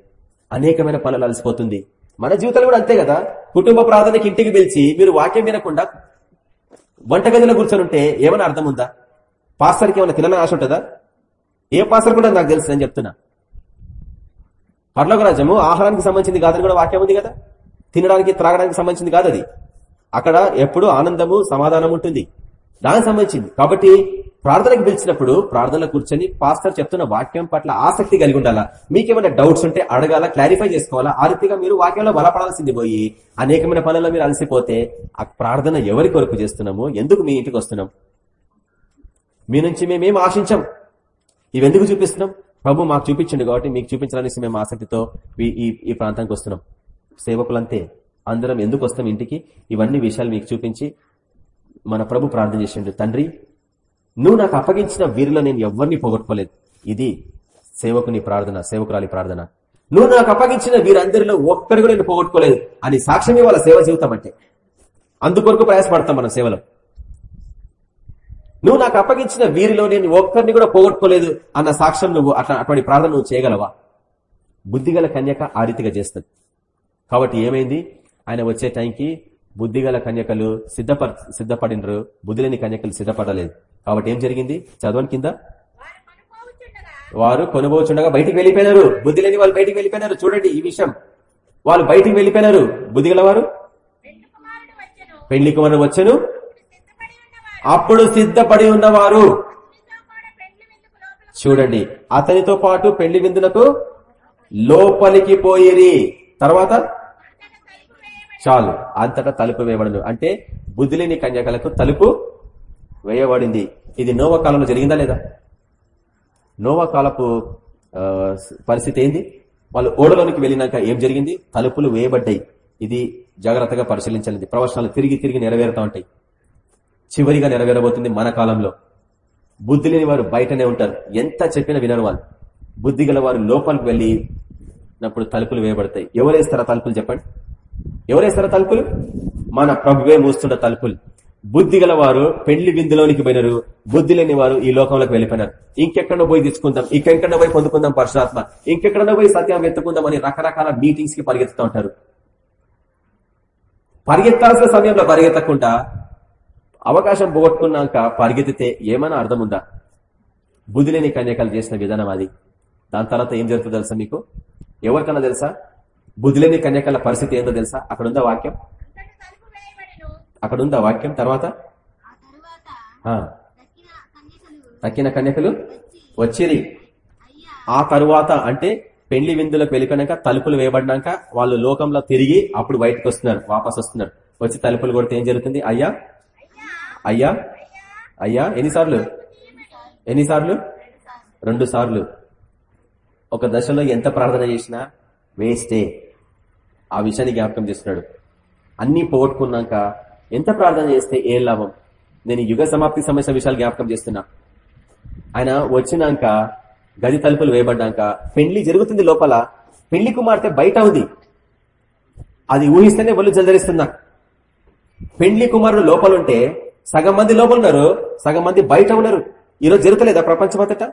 అనేకమైన పనులు అలసిపోతుంది. మన జీవితాలు కూడా అంతే కదా? కుటుంబ ప్రార్థనకి ఇంటికి పిలిచి మీరు వాక్యం వినకుండా వంటగదిలో కూర్చొని ఉంటే ఏమైనా అర్థం ఉందా పాస్టర్కి ఏమైనా తినని ఆశ ఉంటుందా? ఏ పాస్టర్ కూడా నాకు తెలుసు నేను చెప్తున్నా. పర్లోక రాజ్యము ఆహారానికి సంబంధించింది కాదని కూడా వాక్యం ఉంది కదా? తినడానికి త్రాగడానికి సంబంధించింది కాదు అది. అక్కడ ఎప్పుడు ఆనందము సమాధానం ఉంటుంది. దానికి సంబంధించింది. కాబట్టి ప్రార్థనకు పిలిచినప్పుడు ప్రార్థనలో కూర్చొని పాస్టర్ చెప్తున్న వాక్యం పట్ల ఆసక్తి కలిగి ఉండాలా? మీకేమైనా డౌట్స్ ఉంటే అడగాల? క్లారిఫై చేసుకోవాలా? ఆ రీతిగా మీరు వాక్యంలో బలపడాల్సింది పోయి అనేకమైన పనుల్లో మీరు అలసిపోతే ఆ ప్రార్థన ఎవరి కొరకు చేస్తున్నాము ఎందుకు మీ ఇంటికి వస్తున్నాం? మీ నుంచి మేమేం ఆశించాం? ఇవెందుకు చూపిస్తున్నాం? ప్రభు మాకు చూపించండి కాబట్టి మీకు చూపించడానికి మేము ఆసక్తితో ఈ ఈ ప్రాంతానికి వస్తున్నాం. సేవకులంతే. అందరం ఎందుకు వస్తాం ఇంటికి? ఇవన్నీ విషయాలు మీకు చూపించి మన ప్రభు ప్రార్థన చేసిండు. తండ్రి నువ్వు నాకు అప్పగించిన వీరిలో నేను ఎవరిని పోగొట్టుకోలేదు. ఇది సేవకుని ప్రార్థన సేవకురాలి ప్రార్థన. నువ్వు నాకు అప్పగించిన వీరందరిలో ఒక్కరు కూడా నేను పోగొట్టుకోలేదు అని సాక్ష్యం వాళ్ళ సేవ జీవితం అంటే. అందుకొరకు ప్రయాసపడతాం మన సేవలో. నువ్వు నాకు అప్పగించిన వీరిలో నేను ఒక్కరిని కూడా పోగొట్టుకోలేదు అన్న సాక్ష్యం నువ్వు అట్లా అటువంటి ప్రార్థన నువ్వు చేయగలవా? బుద్ధిగల కన్యక ఆ రీతిగా చేస్తుంది. కాబట్టి ఏమైంది? ఆయన వచ్చే టైంకి బుద్ధిగల కన్యకలు సిద్ధప సిద్ధపడినరు. బుద్ధిలేని కన్యకలు సిద్ధపడలేదు. కాబట్టి ఏం జరిగింది? చదవని కింద. వారు కొనుగోచుండగా బయటికి వెళ్ళిపోయినారు. బుద్ధి లేని వాళ్ళు బయటికి వెళ్ళిపోయినారు. చూడండి ఈ విషయం. వాళ్ళు బయటికి వెళ్ళిపోయినారు. బుద్ధిగల వారు పెండ్లి కుమారుడు వచ్చెను. పెళ్ళి అప్పుడు సిద్ధపడి ఉన్నవారు. చూడండి. అతనితో పాటు పెళ్ళి విందులకు లోపలికి పోయిరి. తర్వాత? చాలు. అంతటా తలుపు వేయబడను. అంటే బుద్ధిలేని కన్యకలకు తలుపు వేయబడింది. ఇది నోవ కాలంలో జరిగిందా లేదా? నోవా కాలపు పరిస్థితి ఏంది? వాళ్ళు ఓడలోనికి వెళ్ళినాక ఏం జరిగింది? తలుపులు వేయబడ్డాయి. ఇది జాగ్రత్తగా పరిశీలించాలి ప్రవచనాలు తిరిగి తిరిగి నెరవేరుతా ఉంటాయి. చివరిగా నెరవేరబోతుంది మన కాలంలో. బుద్ధి లేని వారు బయటనే ఉంటారు. ఎంత చెప్పినా వినరు వాళ్ళు. బుద్ధి గల వారు లోపలికి వెళ్ళి నప్పుడు తలుపులు వేయబడతాయి. ఎవరేస్తారా తలుపులు చెప్పండి? ఎవరేస్తారా తలుపులు? మన ప్రభువే మూస్తున్న తలుపులు. బుద్ధి గలవారు పెళ్ళి విందులోనికి పోయినారు. బుద్ధి లేని వారు ఈ లోకంలోకి వెళ్ళిపోయినారు. ఇంకెక్కడో పోయి తెచ్చుకుందాం ఇంకెక్కడో పోయి పొందుకుందాం పరశురాత్మ. ఇంకెక్కడో పోయి సత్యం ఎత్తుకుందాం అని రకరకాల మీటింగ్స్కి పరిగెత్తుతూ ఉంటారు. పరిగెత్తాల్సిన సమయంలో పరిగెత్తకుండా అవకాశం పోగొట్టుకున్నాక పరిగెత్తితే ఏమైనా అర్థం ఉందా బుద్ధి లేని కన్యకలు చేసిన విధానం అది. దాని తర్వాత ఏం జరుగుతుందో తెలుసా మీకు? ఎవరికన్నా తెలుసా? బుద్ధి లేని కన్యకల పరిస్థితి ఏందో తెలుసా? అక్కడ ఉందా వాక్యం? అక్కడ ఉందా వాక్యం తర్వాత? తక్కిన కన్యకలు వచ్చిరి. ఆ తరువాత అంటే పెళ్ళి విందులకు వెళ్ళిపోయాక తలుపులు వేయబడినాక వాళ్ళు లోకంలో తిరిగి అప్పుడు బయటకు వస్తున్నారు వాపస్ వస్తున్నారు వచ్చి తలుపులు కొడితే ఏం జరుగుతుంది? అయ్యా? అయ్యా? అయ్యా? ఎన్నిసార్లు? ఎన్నిసార్లు? రెండు సార్లు. ఒక దశలో ఎంత ప్రార్థన చేసినా వేస్టే. ఆ విషయాన్ని జ్ఞాపకం చేస్తున్నాడు. అన్ని పోగొట్టుకున్నాక ఎంత ప్రార్థన చేస్తే ఏం లాభం? నేను యుగ సమాప్తి సమస్య విషయాలు జ్ఞాపకం చేస్తున్నా. ఆయన వచ్చినాక గది తలుపులు వేయబడ్డాక పెళ్ళి జరుగుతుంది లోపల పెళ్ళి కుమార్తె బయట ఉంది. అది ఊహిస్తేనే ఒళ్ళు జలదరిస్తున్నా పెండ్లి కుమారుడు లోపల ఉంటే సగం మంది లోపల ఉన్నారు సగం మంది బయట ఉన్నారు. ఈరోజు జరుగుతలేదా ప్రపంచమంతటా?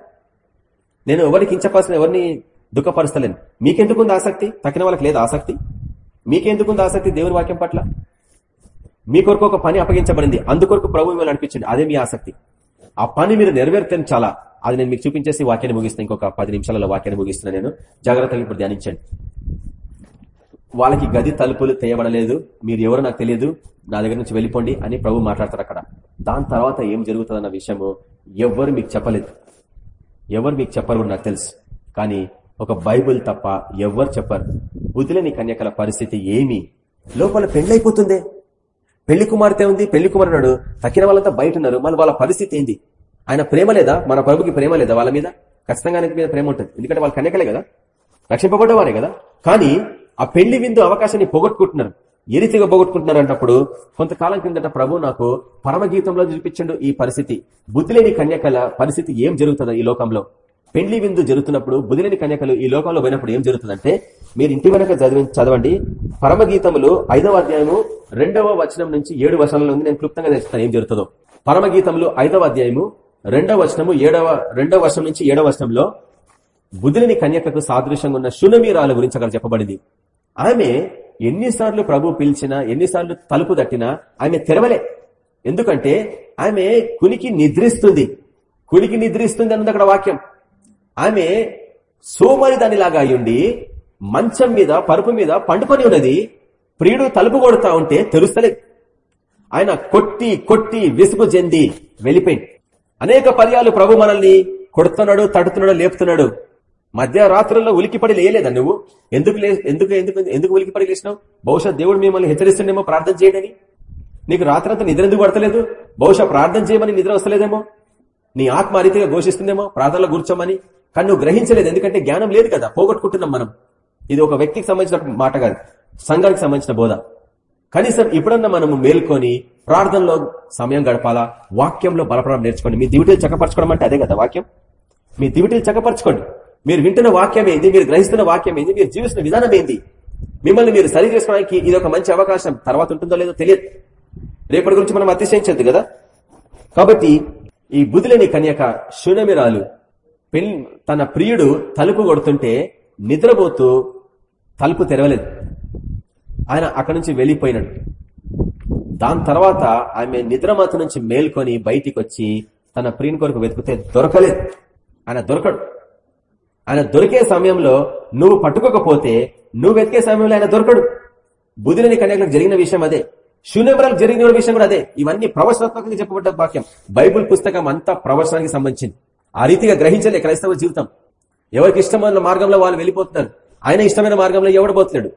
నేను ఎవరిని కించపరచిన ఎవరిని దుఃఖపరుస్తలేను. మీకెందుకుంది ఆసక్తి? తక్కిన వాళ్ళకి లేదు ఆసక్తి? మీకెందుకుంది ఆసక్తి దేవుని వాక్యం పట్ల? మీ కొరకు ఒక పని అప్పగించబడింది. అందుకొరకు ప్రభు మిమ్మల్ని నడిపించండి. అదే మీ ఆసక్తి. ఆ పని మీరు నెరవేర్తని చాలా. అది నేను మీకు చూపించేసి వాక్యాన్ని ముగిస్తాను ఇంకొక పది నిమిషాలలో వాక్యాన్ని ముగిస్తున్నాను నేను. జాగ్రత్తగా ఇప్పుడు ధ్యానించండి. వాళ్ళకి గది తలుపులు తీయబడలేదు. మీరు ఎవరో నాకు తెలియదు. నా దగ్గర నుంచి వెళ్ళిపోండి అని ప్రభు మాట్లాడతారు అక్కడ. దాని తర్వాత ఏం జరుగుతుందన్న విషయము ఎవ్వరు మీకు చెప్పలేదు. ఎవరు మీకు చెప్పరు కూడా నాకు తెలుసు. కానీ ఒక బైబుల్ తప్ప ఎవ్వరు చెప్పరు. బుద్ధిలేని కన్యకల పరిస్థితి ఏమి? లోపల పెళ్ళైపోతుందే పెళ్ళి కుమార్తె ఉంది పెళ్ళి కుమారుడు తక్కిన వాళ్ళంతా బయట ఉన్నారు. మళ్ళీ వాళ్ళ పరిస్థితి ఏంది? ఆయన ప్రేమ లేదా? మన ప్రభుకి ప్రేమ లేదా వాళ్ళ మీద? ఖచ్చితంగా మీద ప్రేమ ఉంటుంది. ఎందుకంటే వాళ్ళ కన్యకలే కదా? రక్షింపబడ్డవారే కదా? కానీ ఆ పెళ్ళి విందు అవకాశాన్ని పోగొట్టుకుంటున్నారు. ఏ రీతిగా పోగొట్టుకుంటున్నారు అంటప్పుడు కొంతకాలం కిందట ప్రభు నాకు పరమగీతంలో చూపించండు ఈ పరిస్థితి. బుద్ధిలేని కన్యకల పరిస్థితి ఏం జరుగుతుందో ఈ లోకంలో? పెళ్ళి విందు జరుగుతున్నప్పుడు బుద్ధిలేని కన్యకలు ఈ లోకంలో పోయినప్పుడు ఏం జరుగుతుందంటే మీరు ఇంటి వెనక చదివి చదవండి. పరమగీతములు ఐదవ అధ్యాయము రెండవ వచనం నుంచి ఏడు వచనంలో ఉంది నేను క్లుప్తంగా తెలుస్తాను ఏం జరుగుతుందో. పరమగీతములు ఐదవ అధ్యాయము రెండవ వచనము ఏడవ రెండవ వర్షం నుంచి ఏడవ వచనంలో బుధులని కన్యకకు సాదృశ్యంగా ఉన్న శునమీరాల గురించి అక్కడ చెప్పబడింది. ఆమె ఎన్నిసార్లు ప్రభు పిలిచినా ఎన్నిసార్లు తలుపు తట్టినా ఆమె తెరవలే. ఎందుకంటే ఆమె కునికి నిద్రిస్తుంది. కునికి నిద్రిస్తుంది అన్నది అక్కడ వాక్యం. ఆమె సోమరి దానిలాగా అయ్యుండి మంచం మీద పరుపు మీద పండుకొని ఉన్నది. ప్రియుడు తలుపు కొడుతా ఉంటే తెలుస్తలేదు. ఆయన కొట్టి కొట్టి విసుగు చెంది వెళ్ళిపోయింది. అనేక పర్యాలు ప్రభు మనల్ని కొడుతున్నాడు తడుతున్నాడు లేపుతున్నాడు. మధ్యరాత్రుల్లో ఉలికిపడి లేయలేదా నువ్వు? ఎందుకు ఎందుకు ఎందుకు ఎందుకు ఉలికిపడి లేచినావు? బహుశా దేవుడు మిమ్మల్ని హెచ్చరిస్తుండేమో ప్రార్థన చేయడని. నీకు రాత్రంతా నిద్ర ఎందుకు పడతలేదు? బహుశా ప్రార్థన చేయమని నిద్ర వస్తలేదేమో? నీ ఆత్మ రీతిగా ఘోషిస్తుందేమో? ప్రార్థనలో కూర్చోమని. కానీ నువ్వు గ్రహించలేదు ఎందుకంటే జ్ఞానం లేదు కదా పోగొట్టుకుంటున్నాం మనం. ఇది ఒక వ్యక్తికి సంబంధించిన మాట కాదు సంఘానికి సంబంధించిన బోధ. కనీసం ఇప్పుడన్నా మనము మేల్కొని ప్రార్థనలో సమయం గడపాలా వాక్యంలో బలపడడం నేర్చుకోండి. మీ దివిటీలు చక్కపరచుకోవడం అంటే అదే కదా వాక్యం? మీ దివిటీలు చక్కపరచుకోండి. మీరు వింటున్న వాక్యం ఏంది? మీరు గ్రహిస్తున్న వాక్యం ఏంది? మీరు జీవిస్తున్న విధానం ఏంది? మిమ్మల్ని మీరు సరి చేసుకోవడానికి ఇది ఒక మంచి అవకాశం. తర్వాత ఉంటుందో లేదో తెలియదు. రేపటి గురించి మనం అతిశయించద్దు కదా? కాబట్టి ఈ బుధులేని కన్యక శూన్యమిరాలు పెళ్ళి తన ప్రియుడు తలుపు కొడుతుంటే నిద్రపోతూ తలుపు తెరవలేదు. ఆయన అక్కడి నుంచి వెళ్ళిపోయినాడు. దాని తర్వాత ఆమె నిద్రమాత నుంచి మేల్కొని బయటికి వచ్చి తన ప్రియుని కొరకు వెతికితే దొరకలేదు. ఆయన దొరకడు. ఆయన దొరికే సమయంలో నువ్వు పట్టుకోకపోతే నువ్వు వెతికే సమయంలో ఆయన దొరకడు. బుధులని కన్యకలకు జరిగిన విషయం అదే. శూన్యబరాలకు జరిగిన విషయం కూడా అదే. ఇవన్నీ ప్రవచనాత్మకంగా చెప్పబడ్డ వాక్యం. బైబుల్ పుస్తకం అంతా ప్రవచనానికి సంబంధించింది. ఆ రీతిగా గ్రహించలే క్రైస్తవ జీవితం. ఎవరికి ఇష్టమైన మార్గంలో వాళ్ళు వెళ్ళిపోతున్నారు? ఆయన ఇష్టమైన మార్గంలో ఎవడు పోతున్నాడు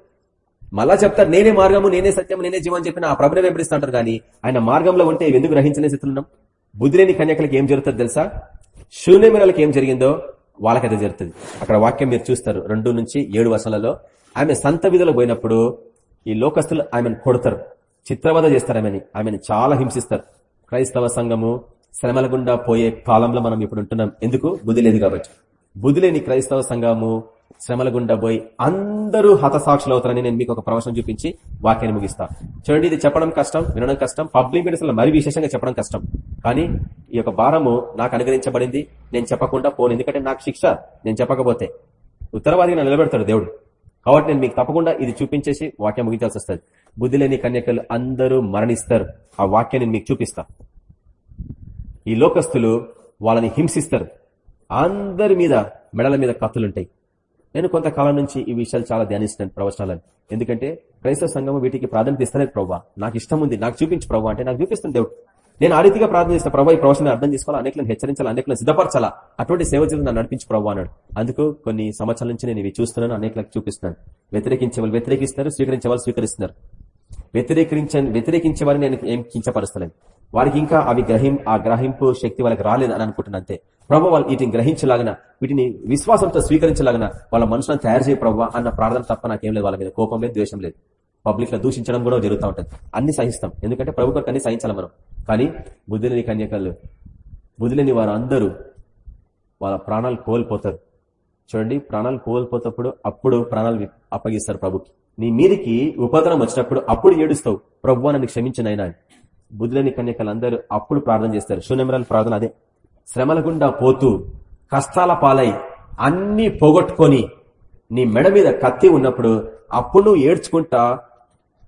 మళ్ళా చెప్తారు నేనే మార్గము నేనే సత్యం నేనే జీవం చెప్పిన ఆ ప్రభునే వెంబడిస్తుంటారు కానీ ఆయన మార్గంలో ఉంటే ఎందుకు గ్రహించలే స్థితిలో బుద్ధిలేని కన్యకలకి ఏం జరుగుతుంది తెలుసా? శూన్యమిరలకి ఏం జరిగిందో వాళ్ళకైతే జరుగుతుంది. అక్కడ వాక్యం మీరు చూస్తారు రెండు నుంచి ఏడు వర్షాలలో ఆమె సంత విధులు పోయినప్పుడు ఈ లోకస్తులు ఆమెను కొడతారు. చిత్రవద చేస్తారు ఆమెని. ఆమెను చాలా హింసిస్తారు. క్రైస్తవ సంఘము శ్రమల గుండా పోయే కాలంలో మనం ఇప్పుడు ఉంటున్నాం. ఎందుకు? బుద్ధి లేదు కాబట్టి. బుద్ధి లేని క్రైస్తవ సంఘము శ్రమల గుండా పోయి అందరూ హతసాక్షులు అవుతారని నేను మీకు ఒక ప్రవచనం చూపించి వాక్యాన్ని ముగిస్తా. చూడండి ఇది చెప్పడం కష్టం వినడం కష్టం పబ్లిక్ మీడియాస్ మరి విశేషంగా చెప్పడం కష్టం. కానీ ఈ యొక్క భారము నాకు అనుగ్రహించబడింది నేను చెప్పకుండా పోను. ఎందుకంటే నాకు శిక్ష నేను చెప్పకపోతే. ఉత్తరవాదిగా నిలబెడతాడు దేవుడు. కాబట్టి నేను మీకు తప్పకుండా ఇది చూపించేసి వాక్యం ముగించాల్సి వస్తుంది. బుద్ధి లేని కన్యకలు అందరూ మరణిస్తారు. ఆ వాక్యాన్ని మీకు చూపిస్తా. ఈ లోకస్తులు వాళ్ళని హింసిస్తారు. అందరి మీద మెడల మీద కత్తులుంటాయి. నేను కొంతకాలం నుంచి ఈ విషయాలు చాలా ధ్యానిస్తున్నాను ప్రవచనాలను. ఎందుకంటే క్రైస్తవ సంఘం వీటికి ప్రాధాన్యత ఇస్తలేదు ప్రభావ నాకు ఇష్టం ఉంది. నాకు చూపించు ప్రభావ అంటే నాకు చూపిస్తుంది దేవుడు. నేను ఆ రీతిగా ప్రార్థన చేసిన ప్రభావ ఈ ప్రవచనం అర్థం చేసుకోవాలి? అనేకలను హెచ్చరించాలి? అనేకలను సిద్ధపరచాలా? అటువంటి సేవ జీవితం నన్ను నడిపించి ప్రభావ అన్నాడు. అందుకు కొన్ని సంవత్సరాల నుంచి నేను ఇవి చూస్తున్నాను. అనేకలకు చూపిస్తున్నాను. వ్యతిరేకించే వాళ్ళు వ్యతిరేకిస్తారు. స్వీకరించే వాళ్ళు స్వీకరిస్తున్నారు. వ్యతిరేకరించ వ్యతిరేకించే వారిని నేను ఏం కించపరుస్తలేను. వారికి ఇంకా అవి గ్రహిం ఆ గ్రహింపు శక్తి వాళ్ళకి రాలేదు అని అనుకుంటున్నా అంతే. ప్రభు వాళ్ళు వీటిని గ్రహించలాగిన వీటిని విశ్వాసంతో స్వీకరించలాగిన వాళ్ళ మనుషులను తయారు చేయ ప్రభు అన్న ప్రార్థన తప్ప నాకేం లేదు వాళ్ళ మీద కోపం లేదు ద్వేషం లేదు. పబ్లిక్లో దూషించడం కూడా జరుగుతూ ఉంటుంది. అన్ని సహిస్తాం. ఎందుకంటే ప్రభు కొరకు అన్ని సహించాలి మనం. కానీ బుద్ధులేని కన్యకలు బుద్ధులేని వారు అందరూ వాళ్ళ ప్రాణాలు కోల్పోతారు. చూడండి ప్రాణాలు కోల్పోతప్పుడు అప్పుడు ప్రాణాలు అప్పగిస్తారు ప్రభుకి. నీ మీదికి ఉపద్రవం వచ్చినప్పుడు అప్పుడు ఏడుస్తావు. ప్రభు నన్ను క్షమించిన అయినా కన్యకలందరూ అప్పుడు ప్రార్థన చేస్తారు. శూన్యమరాల ప్రార్థన అదే. శ్రమల గుండా పోతూ కష్టాల పాలై అన్ని పోగొట్టుకొని నీ మెడ మీద కత్తి ఉన్నప్పుడు అప్పుడు నువ్వు ఏడ్చుకుంటా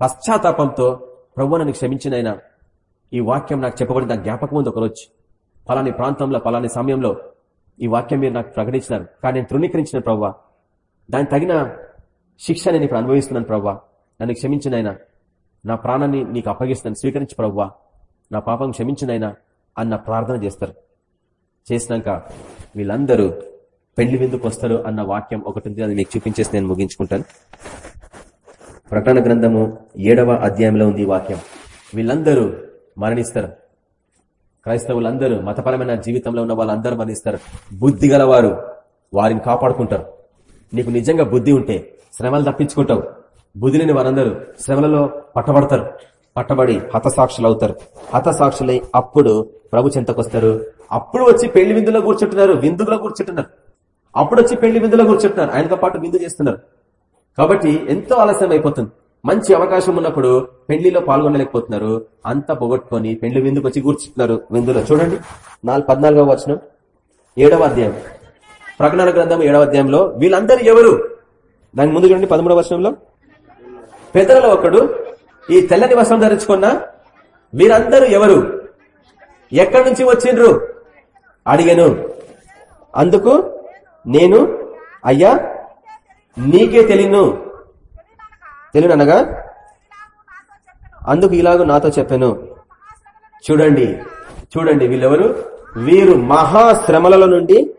పశ్చాత్తాపంతో ప్రభు నన్ను క్షమించినైనా ఈ వాక్యం నాకు చెప్పబడిన జ్ఞాపకం ఉంది ఒకరోజు. పలాని ప్రాంతంలో పలాని సమయంలో ఈ వాక్యం మీరు నాకు ప్రకటించినారు. కానీ నేను తృణీకరించిన ప్రవ్వా దానికి తగిన శిక్ష నేను ఇప్పుడు అనుభవిస్తున్నాను ప్రవ్వా. నన్ను క్షమించినైనా నా ప్రాణాన్ని నీకు అప్పగిస్తాను. స్వీకరించి ప్రవ్వా. నా పాపం క్షమించినైనా అన్న ప్రార్థన చేస్తారు. చేసినాక వీళ్ళందరూ పెళ్ళి విందుకు వస్తారు అన్న వాక్యం ఒకటి ఉంది. అది మీకు చూపించేసి నేను ముగించుకుంటాను. ప్రకటన గ్రంథము ఏడవ అధ్యాయంలో ఉంది ఈ వాక్యం. వీళ్ళందరూ మరణిస్తారు. క్రైస్తవులందరూ మతపరమైన జీవితంలో ఉన్న వాళ్ళందరూ మరణిస్తారు. బుద్ధి గలవారు వారిని కాపాడుకుంటారు. నీకు నిజంగా బుద్ధి ఉంటే శ్రమలు తప్పించుకుంటావు. బుధిలేని వారందరూ శ్రమలలో పట్టబడతారు. పట్టబడి హతసాక్షులు అవుతారు హతసాక్షులై అప్పుడు ప్రభు చెంతకొస్తారు. అప్పుడు వచ్చి పెళ్ళి విందులో కూర్చుంటున్నారు. విందులో కూర్చుంటున్నారు. అప్పుడు వచ్చి పెళ్ళి విందులో కూర్చుంటున్నారు. ఆయనతో పాటు విందు చేస్తున్నారు. కాబట్టి ఎంతో ఆలస్యం అయిపోతుంది మంచి అవకాశం ఉన్నప్పుడు పెళ్ళిలో పాల్గొనలేకపోతున్నారు. అంతా పొగట్టుకొని పెళ్ళి విందుకు వచ్చి కూర్చుంటున్నారు విందులో. చూడండి. నాలుగు పద్నాలుగవ వచనం. ఏడవ అధ్యాయం. ప్రకటన గ్రంథం ఏడవ అధ్యాయంలో వీళ్ళందరూ ఎవరు? దాని ముందు చూడండి పదమూడవ వర్షంలో పెద్దలలో ఒకడు ఈ తెల్లని వస్త్రం ధరించుకున్న వీరందరూ ఎవరు? ఎక్కడి నుంచి వచ్చిండ్రు? అడిగాను. అందుకు నేను అయ్యా నీకే తెలియను. తెలియను అనగా అందుకు ఇలాగ నాతో చెప్పాను. చూడండి చూడండి వీళ్ళెవరు? వీరు మహాశ్రమలలో నుండి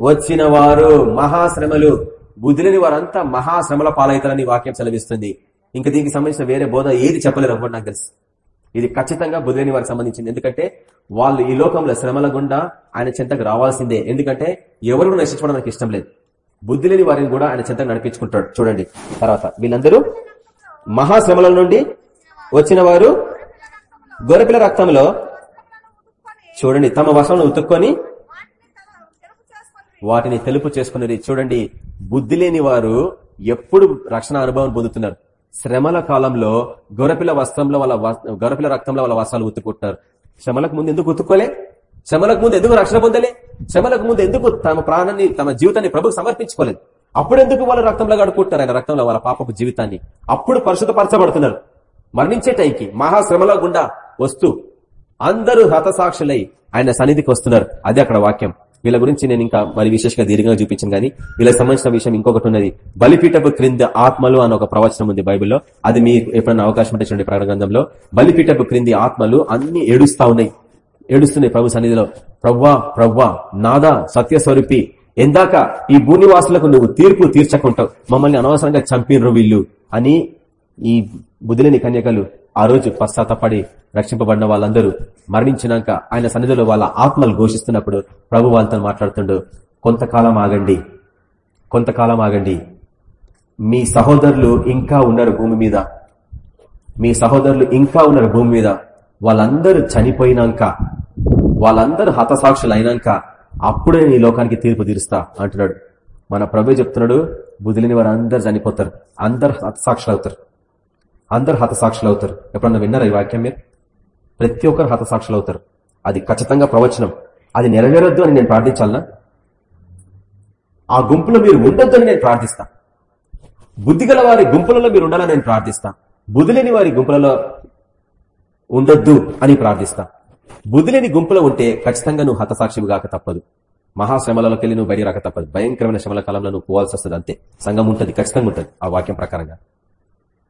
వచ్చిన వారు మహాశ్రమలు. బుద్ధిలేని వారంతా మహాశ్రమల పాలవుతారని వాక్యం సెలవిస్తుంది. ఇంకా దీనికి సంబంధించిన వేరే బోధ ఏది చెప్పలేరు అవ్వడం నాకు తెలుసు. ఇది ఖచ్చితంగా బుద్ధిలేని వారికి సంబంధించింది. ఎందుకంటే వాళ్ళు ఈ లోకంలో శ్రమల గుండా ఆయన చెంతకు రావాల్సిందే. ఎందుకంటే ఎవరు నశించుకోవడం నాకు ఇష్టం లేదు. బుద్ధి లేని వారిని కూడా ఆయన చెంతకు నడిపించుకుంటాడు. చూడండి. తర్వాత వీళ్ళందరూ మహాశ్రమల నుండి వచ్చిన వారు గొరపిల రక్తంలో చూడండి తమ వశంలో ఉతుక్కొని వాటిని తెలుపు చేసుకున్నది చూడండి బుద్ధి లేని వారు ఎప్పుడు రక్షణ అనుభవం పొందుతున్నారు. శ్రమల కాలంలో గొరపిల వస్త్రంలో వాళ్ళ గొరపిల రక్తంలో వాళ్ళ వస్త్రాలు ఉతుక్కుంటున్నారు. శ్రమలకు ముందు ఎందుకు ఉతుక్కోలే? శ్రమలకు ముందు ఎందుకు రక్షణ పొందలే? శ్రమలకు ముందు ఎందుకు తమ ప్రాణాన్ని తమ జీవితాన్ని ప్రభుకు సమర్పించుకోలేదు? అప్పుడు ఎందుకు వాళ్ళ రక్తంలో గడుపుకుంటారు ఆయన రక్తంలో వాళ్ళ పాపపు జీవితాన్ని. అప్పుడు పరిశుద్ధపరచబడుతున్నారు. మరణించే టైంకి మహాశ్రమల గుండా వస్తూ అందరూ హతసాక్షులై ఆయన సన్నిధికి వస్తున్నారు. అదే అక్కడ వాక్యం. వీళ్ళ గురించి నేను ఇంకా మరి విశేషంగా దీర్ఘంగా చూపించాను కానీ వీళ్ళకి సంబంధించిన విషయం ఇంకొకటి ఉన్నది. బలిపీఠపు క్రింద ఆత్మలు అని ఒక ప్రవచనం ఉంది బైబిల్లో. అది మీకు ఎప్పుడైనా అవకాశం ఉంటే చూడండి ప్రకటన గ్రంథంలో. బలిపీఠపు క్రింది ఆత్మలు అన్ని ఏడుస్తా ఉన్నాయి. ఏడుస్తున్నాయి ప్రభు సన్నిధిలో. ప్రవ్వా ప్రవ్వా నాదా సత్యస్వరూపి ఎందాక ఈ భూనివాసులకు నువ్వు తీర్పు తీర్చకుంటావు. మమ్మల్ని అనవసరంగా చంపినరు వీళ్ళు అని ఈ బుద్ధులని కన్యకలు ఆ రోజు పశ్చాత్తపడి రక్షింపబడిన వాళ్ళందరూ మరణించినాక ఆయన సన్నిధిలో వాళ్ళ ఆత్మలు ఘోషిస్తున్నప్పుడు ప్రభు వాళ్ళతో మాట్లాడుతుండు కొంతకాలం ఆగండి కొంతకాలం ఆగండి. మీ సహోదరులు ఇంకా ఉన్నారు భూమి మీద. మీ సహోదరులు ఇంకా ఉన్నారు భూమి మీద. వాళ్ళందరూ చనిపోయినాక వాళ్ళందరూ హతసాక్షులు అయినాక అప్పుడే నీ లోకానికి తీర్పు తీరుస్తా అంటున్నాడు. మన ప్రభు చెప్తున్నాడు బుదిలిని వారు అందరు చనిపోతారు అందరు హతసాక్షులు అవుతారు అందరు హతసాక్షులు అవుతారు ఎప్పుడన్నా విన్నారా ఈ వాక్యం మీరు? ప్రతి ఒక్కరు హతసాక్షులు అవుతారు అది ఖచ్చితంగా ప్రవచనం. అది నెరవేరొద్దు అని నేను ప్రార్థించాలనా? ఆ గుంపులో మీరు ఉండొద్దు నేను ప్రార్థిస్తా. బుద్ధి వారి గుంపులలో మీరు ఉండాలని నేను ప్రార్థిస్తా. బుద్ధి వారి గుంపులలో ఉండొద్దు అని ప్రార్థిస్తా. బుద్ధి గుంపులో ఉంటే ఖచ్చితంగా నువ్వు హతసాక్షివి కాక తప్పదు. మహాశ్రమలలోకి వెళ్ళి నువ్వు బయట రాక తప్పదు. భయంకరమైన శ్రమల కాలంలో నువ్వు పోవాల్సి వస్తుంది అంతే. సంఘం ఉంటుంది ఖచ్చితంగా ఉంటుంది ఆ వాక్యం ప్రకారంగా.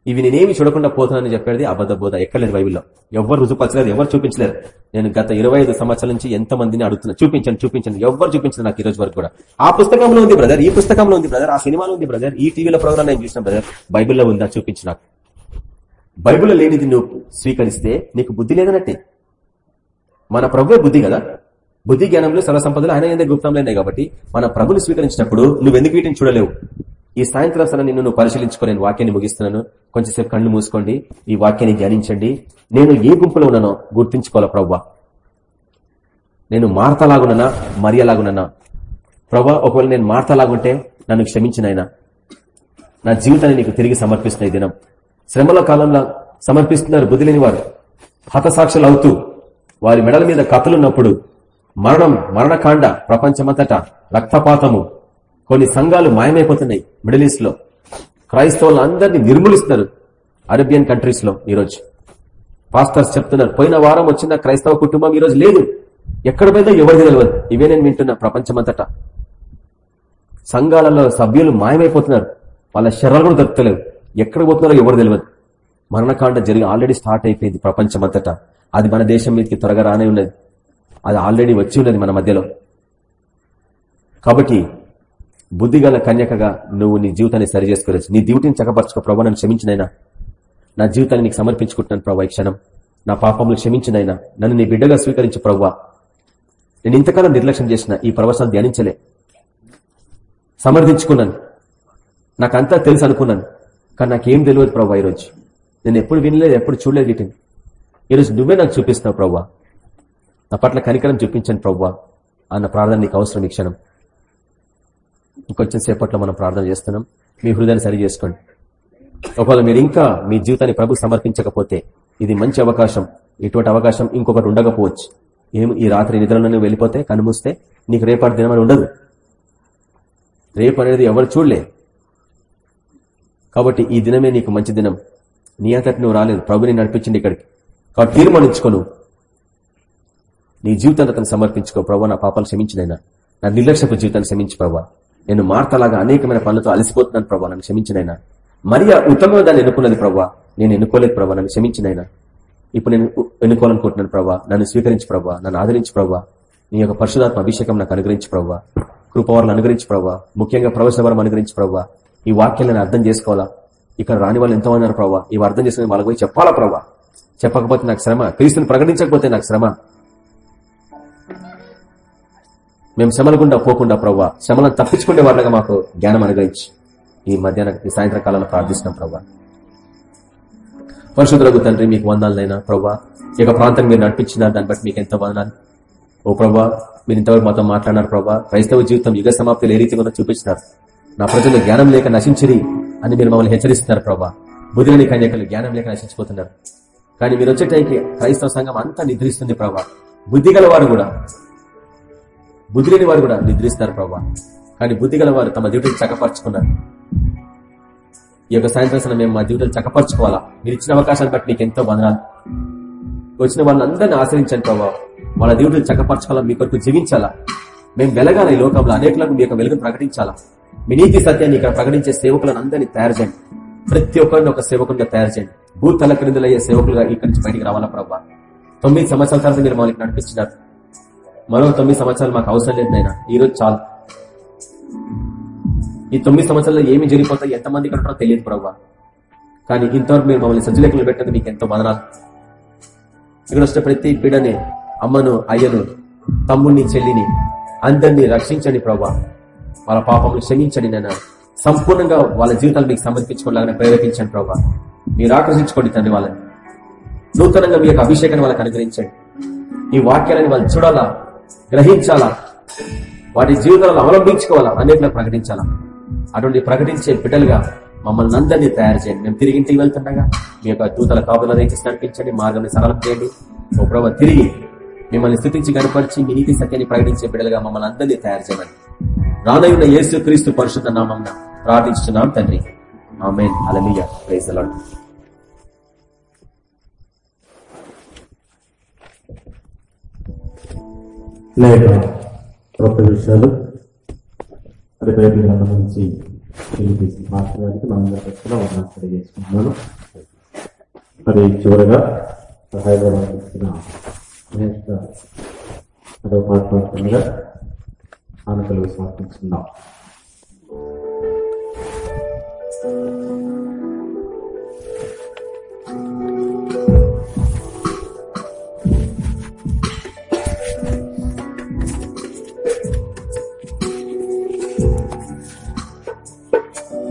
ఇవి నేనేమి చూడకుండా పోతున్నానని చెప్పేది అబద్ధ బోధ ఎక్కలేదు బైబిల్లో. ఎవరు రుజుపరచలేదు ఎవరు చూపించలేరు. నేను గత ఇరవై ఐదు సంవత్సరాల నుంచి ఎంత మందిని అడుగుతున్నా చూపించండి చూపించండి ఎవరు చూపించలేదు నాకు ఈ రోజు వరకు కూడా. ఆ పుస్తకంలో ఉంది బ్రదర్ ఈ పుస్తకంలో ఉంది బ్రదర్ ఆ సినిమాలో ఉంది బ్రదర్ ఈ టీవీలో ప్రోగ్రామ్ నేను చూసిన బ్రదర్ బైబిల్లో ఉందా చూపించు నాకు. బైబిల్లో లేనిది నువ్వు స్వీకరిస్తే నీకు బుద్ధి లేదన్నట్టే. మన ప్రభువే బుద్ధి కదా? బుద్ధి జ్ఞానంలో సర్వసంపదలు ఆయన ఏందే గుప్తంలోనే కాబట్టి మన ప్రభుని స్వీకరించినప్పుడు నువ్వు ఎందుకు వీటిని చూడలేవు? ఈ సాయంత్రం సరే నిన్ను నువ్వు పరిశీలించుకో నేను వాక్యాన్ని ముగిస్తున్నాను. కొంచెంసేపు కళ్ళు మూసుకోండి. ఈ వాక్యాన్ని ధ్యానించండి. నేను ఏ గుంపులో ఉన్నానో గుర్తించుకోవాలా ప్రవ్వా? నేను మార్తలాగునన్నా? మరియలాగునన్నా? ప్రవ్వా ఒకవేళ నేను మార్తలాగుంటే నన్ను క్షమించినైనా నా జీవితాన్ని నీకు తిరిగి సమర్పిస్తున్న ఈ దినం. శ్రమల కాలంలో సమర్పిస్తున్నారు బుద్ధిలేని వారు హతసాక్షులు అవుతూ వారి మెడల మీద కథలున్నప్పుడు మరణం మరణకాండ ప్రపంచమంతటా రక్తపాతము కొన్ని సంఘాలు మాయమైపోతున్నాయి మిడిల్ ఈస్ట్లో క్రైస్తవులు అందరినీ నిర్మూలిస్తున్నారు అరేబియన్ కంట్రీస్లో ఈరోజు. పాస్టర్స్ చెప్తున్నారు పోయిన వారం వచ్చిన క్రైస్తవ కుటుంబం ఈరోజు లేదు. ఎక్కడ పోయిందో ఎవరికి తెలియదు ఇవే నేను వింటున్నా ప్రపంచమంతటా. సంఘాలలో సభ్యులు మాయమైపోతున్నారు. వాళ్ళ శరీరాలు కూడా దొరుకుతలేవు. ఎక్కడ పోతున్నారో ఎవరు తెలియదు మరణకాండ జరిగి ఆల్రెడీ స్టార్ట్ అయిపోయింది ప్రపంచమంతటా. అది మన దేశం మీదకి త్వరగా రానే ఉన్నది. అది ఆల్రెడీ వచ్చి ఉన్నది మన మధ్యలో. కాబట్టి బుద్ధిగల కన్యకగా నువ్వు నీ జీవితాన్ని సరి చేసుకోవచ్చు నీ డ్యూటీని చక్కపరచుకో. ప్రభావ నన్ను క్షమించినైనా. నా జీవితాన్ని నీకు సమర్పించుకుంటున్నాను ప్రభావ ఈ క్షణం. నా పాపములు క్షమించినైనా. నన్ను నీ బిడ్డగా స్వీకరించు ప్రవ్వా నేను ఇంతకాలం నిర్లక్ష్యం చేసిన ఈ ప్రవచనాలు ధ్యానించలే. సమర్థించుకున్నాను. నాకంతా తెలుసు అనుకున్నాను. కానీ నాకేం తెలియదు ప్రభావ ఈరోజు. నేను ఎప్పుడు వినలేదు ఎప్పుడు చూడలేదు వీటిని. ఈరోజు నువ్వే నాకు చూపిస్తావు ప్రవ్వా నా పట్ల కనికరం చూపించాను ప్రవ్వా అన్న ప్రార్థన నీకు అవసరం ఈ క్షణం. ఇంకొంచెం సేపట్లో మనం ప్రార్థన చేస్తున్నాం. మీ హృదయాన్ని సరి చేసుకోండి. ఒకవేళ మీరు ఇంకా మీ జీవితాన్ని ప్రభు సమర్పించకపోతే ఇది మంచి అవకాశం. ఇటువంటి అవకాశం ఇంకొకటి ఉండకపోవచ్చు. ఏం ఈ రాత్రి నిద్రలోనే వెళ్ళిపోతే కనుమూస్తే నీకు రేపటి దినమని ఉండదు. రేపు అనేది ఎవరు చూడలే. కాబట్టి ఈ దినమే నీకు మంచి దినం. నీ అంతటి నువ్వు రాలేదు. ప్రభుని నడిపించింది ఇక్కడికి. కాబట్టి తీర్మానించుకోను. నీ జీవితాన్ని అతను సమర్పించుకో. ప్రభు నా పాపాలు క్షమించినైనా. నా నిర్లక్ష్యపు జీవితాన్ని క్షమించి ప్రభావ నేను మార్తలాగా అనేకమైన పనులతో అలసిపోతున్నాను ప్రభా నన్ను క్షమించినైనా. మరియా ఉత్తమమైన దాన్ని ఎన్నుకున్నది ప్రభావ నేను ఎన్నుకోలేదు ప్రభావ నన్ను క్షమించినైనా. ఇప్పుడు నేను ఎన్నుకోవాలనుకుంటున్నాను ప్రభావ నన్ను స్వీకరించి ప్రభా నన్ను ఆదరించి ప్రభావ నీ యొక్క పరిశుధాత్మ అభిషేకం నాకు అనుగ్రహించి ప్రభావ కృపవారిని అనుగ్రహించి ప్రభావ ముఖ్యంగా ప్రవేశవరం అనుగ్రహించి ప్రభావ ఈ వాక్యాలను అర్థం చేసుకోవాలా? ఇక్కడ రాని వాళ్ళు ఎంతో ఉన్నారు ప్రభావ ఇవి అర్థం చేసుకుని వాళ్ళకి పోయి చెప్పాలా ప్రభావ చెప్పకపోతే నాకు శ్రమ క్రీస్తుని ప్రకటించకపోతే నాకు శ్రమ. మేము శ్రమల గుండా పోకుండా ప్రవ్వ శ్రమలను తప్పించుకునే వాళ్ళగా మాకు జ్ఞానం అనుగ్రహించి. ఈ మధ్యాహ్నం ఈ సాయంత్రం కాలంలో ప్రార్థిస్తున్నాం ప్రవ్వా. పరిశుద్ధులకు తండ్రి మీకు వందాలనైనా ప్రవ్వా ఈ యొక్క ప్రాంతం మీరు నడిపించినారు దాన్ని బట్టి మీకు ఎంతో వందనాలు. ఓ ప్రభా మీరు ఇంతవరకు మాతో మాట్లాడినారు ప్రభా క్రైస్తవ జీవితం యుగ సమాప్తిలో ఏ రీతిగా ఉందో చూపించినారు. నా ప్రజలు జ్ఞానం లేక నశించిరి అని మీరు మమ్మల్ని హెచ్చరిస్తున్నారు ప్రభా బుధులని కన్యకలు జ్ఞానం లేక నశించిపోతున్నారు. కానీ మీరు వచ్చే టైంకి క్రైస్తవ సంఘం అంతా నిద్రిస్తుంది ప్రభా బుద్ధి గల వారు కూడా బుద్ధి లేని వారు కూడా నిద్రిస్తారు ప్రభా. కానీ బుద్ధి వారు తమ డ్యూటీని చక్కపరుచుకున్నారు. ఈ యొక్క సాయంత్రం మేము మా జీవితాలు చక్కపరచుకోవాలా? మీరు ఇచ్చిన అవకాశాన్ని బట్టి మీకు ఎంతో వందనాలు. వచ్చిన వాళ్ళందరినీ ఆశ్రయించండి ప్రభావ వాళ్ళ డ్యూటీలు చక్కపరచుకోవాలా? మీ కొరకు జీవించాలా? మేము వెలగాల ఈ లోకంలో? అనేకలకు మీ యొక్క వెలుగును ప్రకటించాలా? మీ నీతి సత్యాన్ని ఇక్కడ ప్రకటించే సేవకులను అందరినీ తయారు చేయండి. ప్రతి ఒక్కరిని ఒక సేవకునిగా తయారు చేయండి. భూతల క్రిందలయ్యే సేవకులుగా ఇక్కడి నుంచి బయటికి రావాలా ప్రభావ తొమ్మిది సంవత్సరాల తర్వాత మీరు మమ్మల్ని నడిపిస్తున్నారు మరో తొమ్మిది సంవత్సరాలు మాకు అవసరం లేదు నైనా ఈ రోజు చాలు. ఈ తొమ్మిది సంవత్సరాలు ఏమి జరిగిపోతాయి ఎంతమంది ఇక్కడ ఉంటారో తెలియదు ప్రభావ కానీ ఇంతవరకు మీరు మమ్మల్ని సజ్జలేఖలు పెట్టినందుకు మీకు ఎంతో వదనాలు. ఇక్కడ వచ్చిన ప్రతి బిడని అమ్మను అయ్యను తమ్ముడిని చెల్లిని అందరినీ రక్షించండి ప్రభా వాళ్ళ పాపములు క్షమించండి నేను సంపూర్ణంగా వాళ్ళ జీవితాలు మీకు సమర్పించుకోవాలని ప్రేరేపించండి ప్రభా మీరు ఆకర్షించుకోండి తండ్రి వాళ్ళని. నూతనంగా మీ యొక్క అభిషేకాన్ని వాళ్ళకి అనుగ్రహించండి. ఈ వాక్యాలని వాళ్ళు చూడాలా? గ్రహించాలా? వాటి జీవితాలను అవలంబించుకోవాలా? అనేకలకు ప్రకటించాలా? అటువంటి ప్రకటించే బిడ్డలుగా మమ్మల్ని అందరినీ తయారు చేయండి. మేము తిరిగి ఇంటికి వెళ్తుండగా మీ యొక్క దూతల కాపుల దయచేసి నడిపించండి మార్గాన్ని సరళం చేయండి. ఓ ప్రభావ తిరిగి మిమ్మల్ని స్థుతించి కనపరిచి మీ నీతి సత్యాన్ని ప్రకటించే బిడ్డలుగా మమ్మల్ని అందరినీ తయారు చేయమని. రానయ్యున్న యేసు క్రీస్తు పరిశుద్ధ నామం ప్రార్థించున్నాం తండ్రి. ఆమె అలమియ ప్రైజ్ లేక గొప్ప విషయాలు అది బైబిల్ గ్రంథం నుంచి తెలియజేసి మాస్టర్ మనందరి కూడా వర్ణాలు తెలియజేసుకుంటున్నాను మరి చివరగా సహాయపడిన మహేష్ గారు అదొక మాట్లాడుతుండగా ఆనకలు సమర్పించుకుందాం.